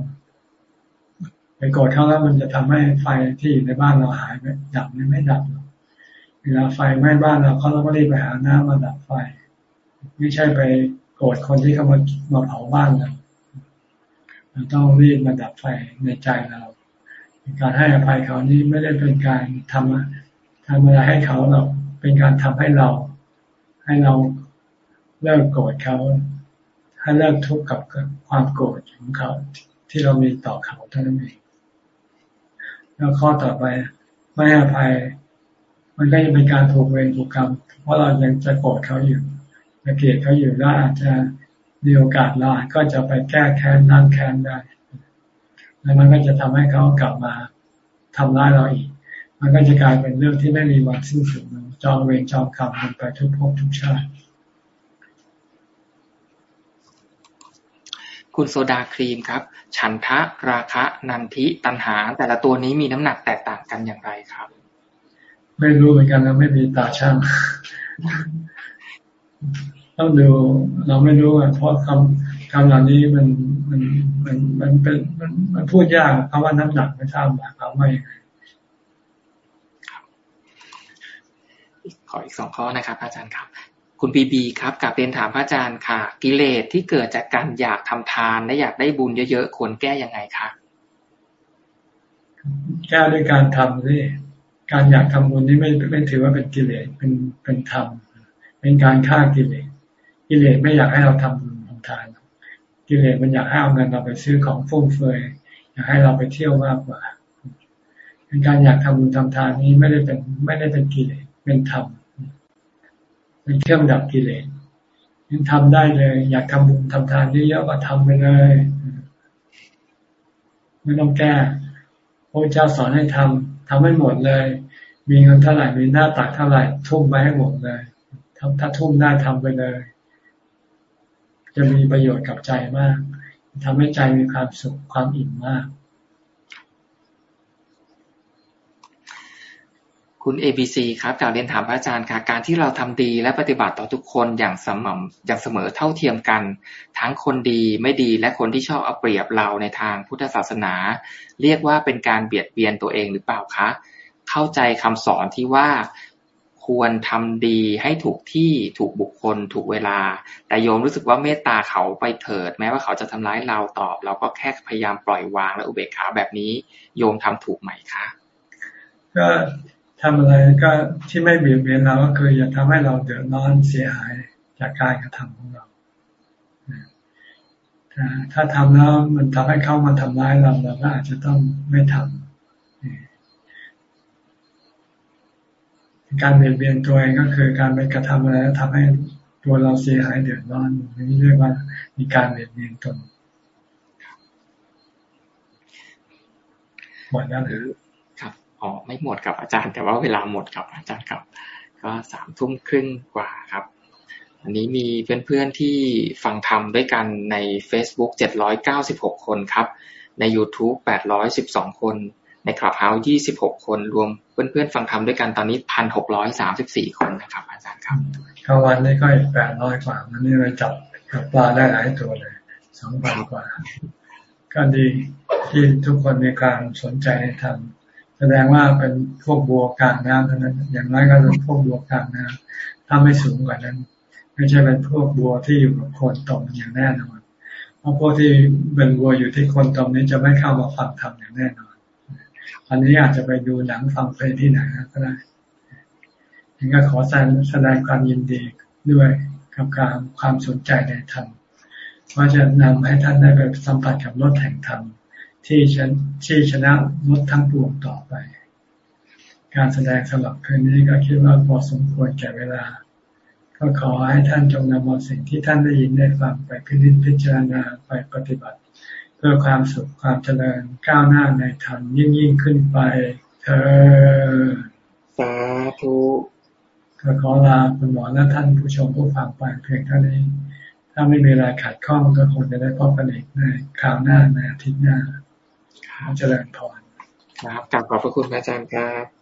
B: ไปโกรธเขาแล้วมันจะทำให้ไฟที่อยู่ในบ้านเราหายไปดับไม่ดับหรอกเวลาไฟไหม้บ้านเราเขาต้องรีบไปหาน้ำมาดับไฟ ไม่ใช่ไปโกรธคนที่เขามามาเผาบ้านเรา เราต้องรีบมาดับไฟในใจเรา การให้อภัยเขานี่ไม่ได้เป็นการทำทำอะไรให้เขาหรอกเป็นการทำให้เรา ให้เราเลิกโกรธเขา ให้เลิกทุกข์กับความโกรธของเขาที่เรามีต่อเขาเท่านั้นเองแล้วข้อต่อไปไม่ให้อภัย มันก็จะเป็นการผูกเวรผูกกรรม เพราะเรายังจะโกรธเขาอยู่จะเกลียดเขาอยู่แล้วอาจจะ มีโอกาสลาก็จะไปแก้แค้นนั่งแค้นได้ แล้วมันก็จะทำให้เขากลับมาทำร้ายเราอีก มันก็จะกลายเป็นเรื่องที่ไม่มีวันสิ้นสุดจองเวรจองกรรมมันไปทุกภพทุกชาติ
A: คุณโซดาครีมครับ ฉันทะราคะนันทิตันหา แต่ละตัวนี้มีน้ำหนักแตกต่างกันอย่างไรครับ
B: ไม่รู้เหมือนกันเราไม่มีตาช่าง ต้องดูเราไม่รู้เพราะคำคำเหล่านี้มันมันมันมันเป็นมันมันพูดยากคำว่าน้ำหนักไม่ทราบหมายความว่ายังไง
A: ขออีกสองข้อนะครับ อาจารย์ครับ คุณบีบีครับกับเรียนถามพระอาจารย์ค่ะ กิเลสที่เกิดจากการอยากทำทานและอยากได้บุญเยอะๆควรแก้ยังไงคะ
B: แก้ด้วยการทำสิการอยากทำบุญนี่ไม่ไม่ถือว่าเป็นกิเลสเป็นเป็นธรรมเป็นการฆ่ากิเลส กิเลสไม่อยากให้เราทำบุญทำทานกิเลสมันอยากให้เอาเงินเราไปซื้อของฟุ่มเฟือยอยากให้เราไปเที่ยวมากกว่าเป็นการอยากทำบุญทำทานนี้ไม่ได้เป็นไม่ได้เป็นกิเลสเป็นธรรมเป็นเครื่องดับกิเลสยังทำได้เลย อยากทำบุญทำทานเยอะๆก็ทำไปเลยไม่ต้องแก้พระเจ้าสอนให้ทำทำให้หมดเลย มีเงินเท่าไหร่มีหน้าตักเท่าไหร่ทุ่มไปให้หมดเลยถ้าทุ่มได้ทำไปเลย จะมีประโยชน์กับใจมากทำให้ใจมีความสุขความอิ่มมาก
A: คุณ ABC ครับกล่าวเรียนถามพระอาจารย์ค่ะการที่เราทำดีและปฏิบัติต่อทุกคนอย่างสม่ำอย่างเสมอเท่าเทียมกัน ทั้งคนดีไม่ดีและคนที่ชอบเอาเปรียบเราในทางพุทธศาสนา เรียกว่าเป็นการเบียดเบียนตัวเองหรือเปล่าคะ เข้าใจคำสอนที่ว่า ควรทำดีให้ถูกที่ถูกบุคคล ถูกเวลา แต่โยมรู้สึกว่าเมตตาเขาไปเถิด แม้ว่าเขาจะทำร้ายเราตอบ เราก็แค่พยายามปล่อยวางและอุเบกขาแบบนี้ โยมทำถูกไหมคะ
B: ก็ทำอะไรก็ที่ไม่เบียดเบียนเราก็คืออย่าทำให้เราเดือดร้อนเสียหายจากการกระทำของเราถ้าทำแล้วมันทำให้เข้ามาทำร้ายเราเราก็อาจจะต้องไม่ทำ การเบียดเบียนตัวเองก็คือการไปกระทำอะไรแล้วทำให้ตัวเราเสียหายเดือดร้อนนี่เรียกว่ามีการเบียดเบียนตนหมดแล้วหรือครับ
A: อ๋อไม่หมดกับอาจารย์ แต่ว่าเวลาหมดกับอาจารย์ครับ ก็สามทุ่มครึ่งกว่าครับ อันนี้มีเพื่อนๆที่ฟังธรรมด้วยกันใน Facebook 796 คนครับ ใน YouTube 812 คน ในคลับเฮาส์26คนรวมเพื่อนๆฟังธรรมด้วยกันตอนนี้1,634คนนะครับ อาจารย์ครับ
B: กลางวันนี้ก็อีก800กว่ามันนี่ไปจับกับปลาได้หลายตัวเลย2,000กว่าก็ดีที่ทุกคนมีการสนใจในธรรมแสดงว่าเป็นพวกบัวกลางน้ำเท่านั้น อย่างน้อยก็เป็นพวกบัวกลางน้ำถ้าไม่สูงกว่านั้น ไม่ใช่เป็นพวกบัวที่อยู่กับโคนตมอย่างแน่นอนเพราะพวกที่เป็นบัวอยู่ที่โคนตมนี้จะไม่เข้ามาฟังธรรมอย่างแน่นอน อนนี้อาจจะไปดูหนังฟังเพลงที่ไหนก็ได้ยังก็ขอแสดงความยินดีด้วยกับการความสนใจในธรรมว่าจะนำให้ท่านได้ไปสัมผัสกับรถแห่งธรรมที่ชนที่ชนะรถทั้งปวงต่อไป การแสดงสำหรับคืนนี้ก็คิดว่าพอสมควรแก่เวลา ก็ขอให้ท่านจงนำเอาสิ่งที่ท่านได้ยินได้ฟังไปพิจิตพิจารณาไปปฏิบัติ เพื่อความสุขความเจริญก้าวหน้าในธรรมยิ่งยิ่งขึ้นไปเธอ
A: สาธุ
B: ก็ขอลาคุณหมอและท่านผู้ชมผู้ฟังไปเพียงเท่านี้ ถ้าไม่มีอะไรขัดข้องก็คงจะได้พบกันอีกในคราวหน้าในอาทิตย์หน้าเจริญพร
A: ครับกลับขอบพระคุณอาจารย์ครับ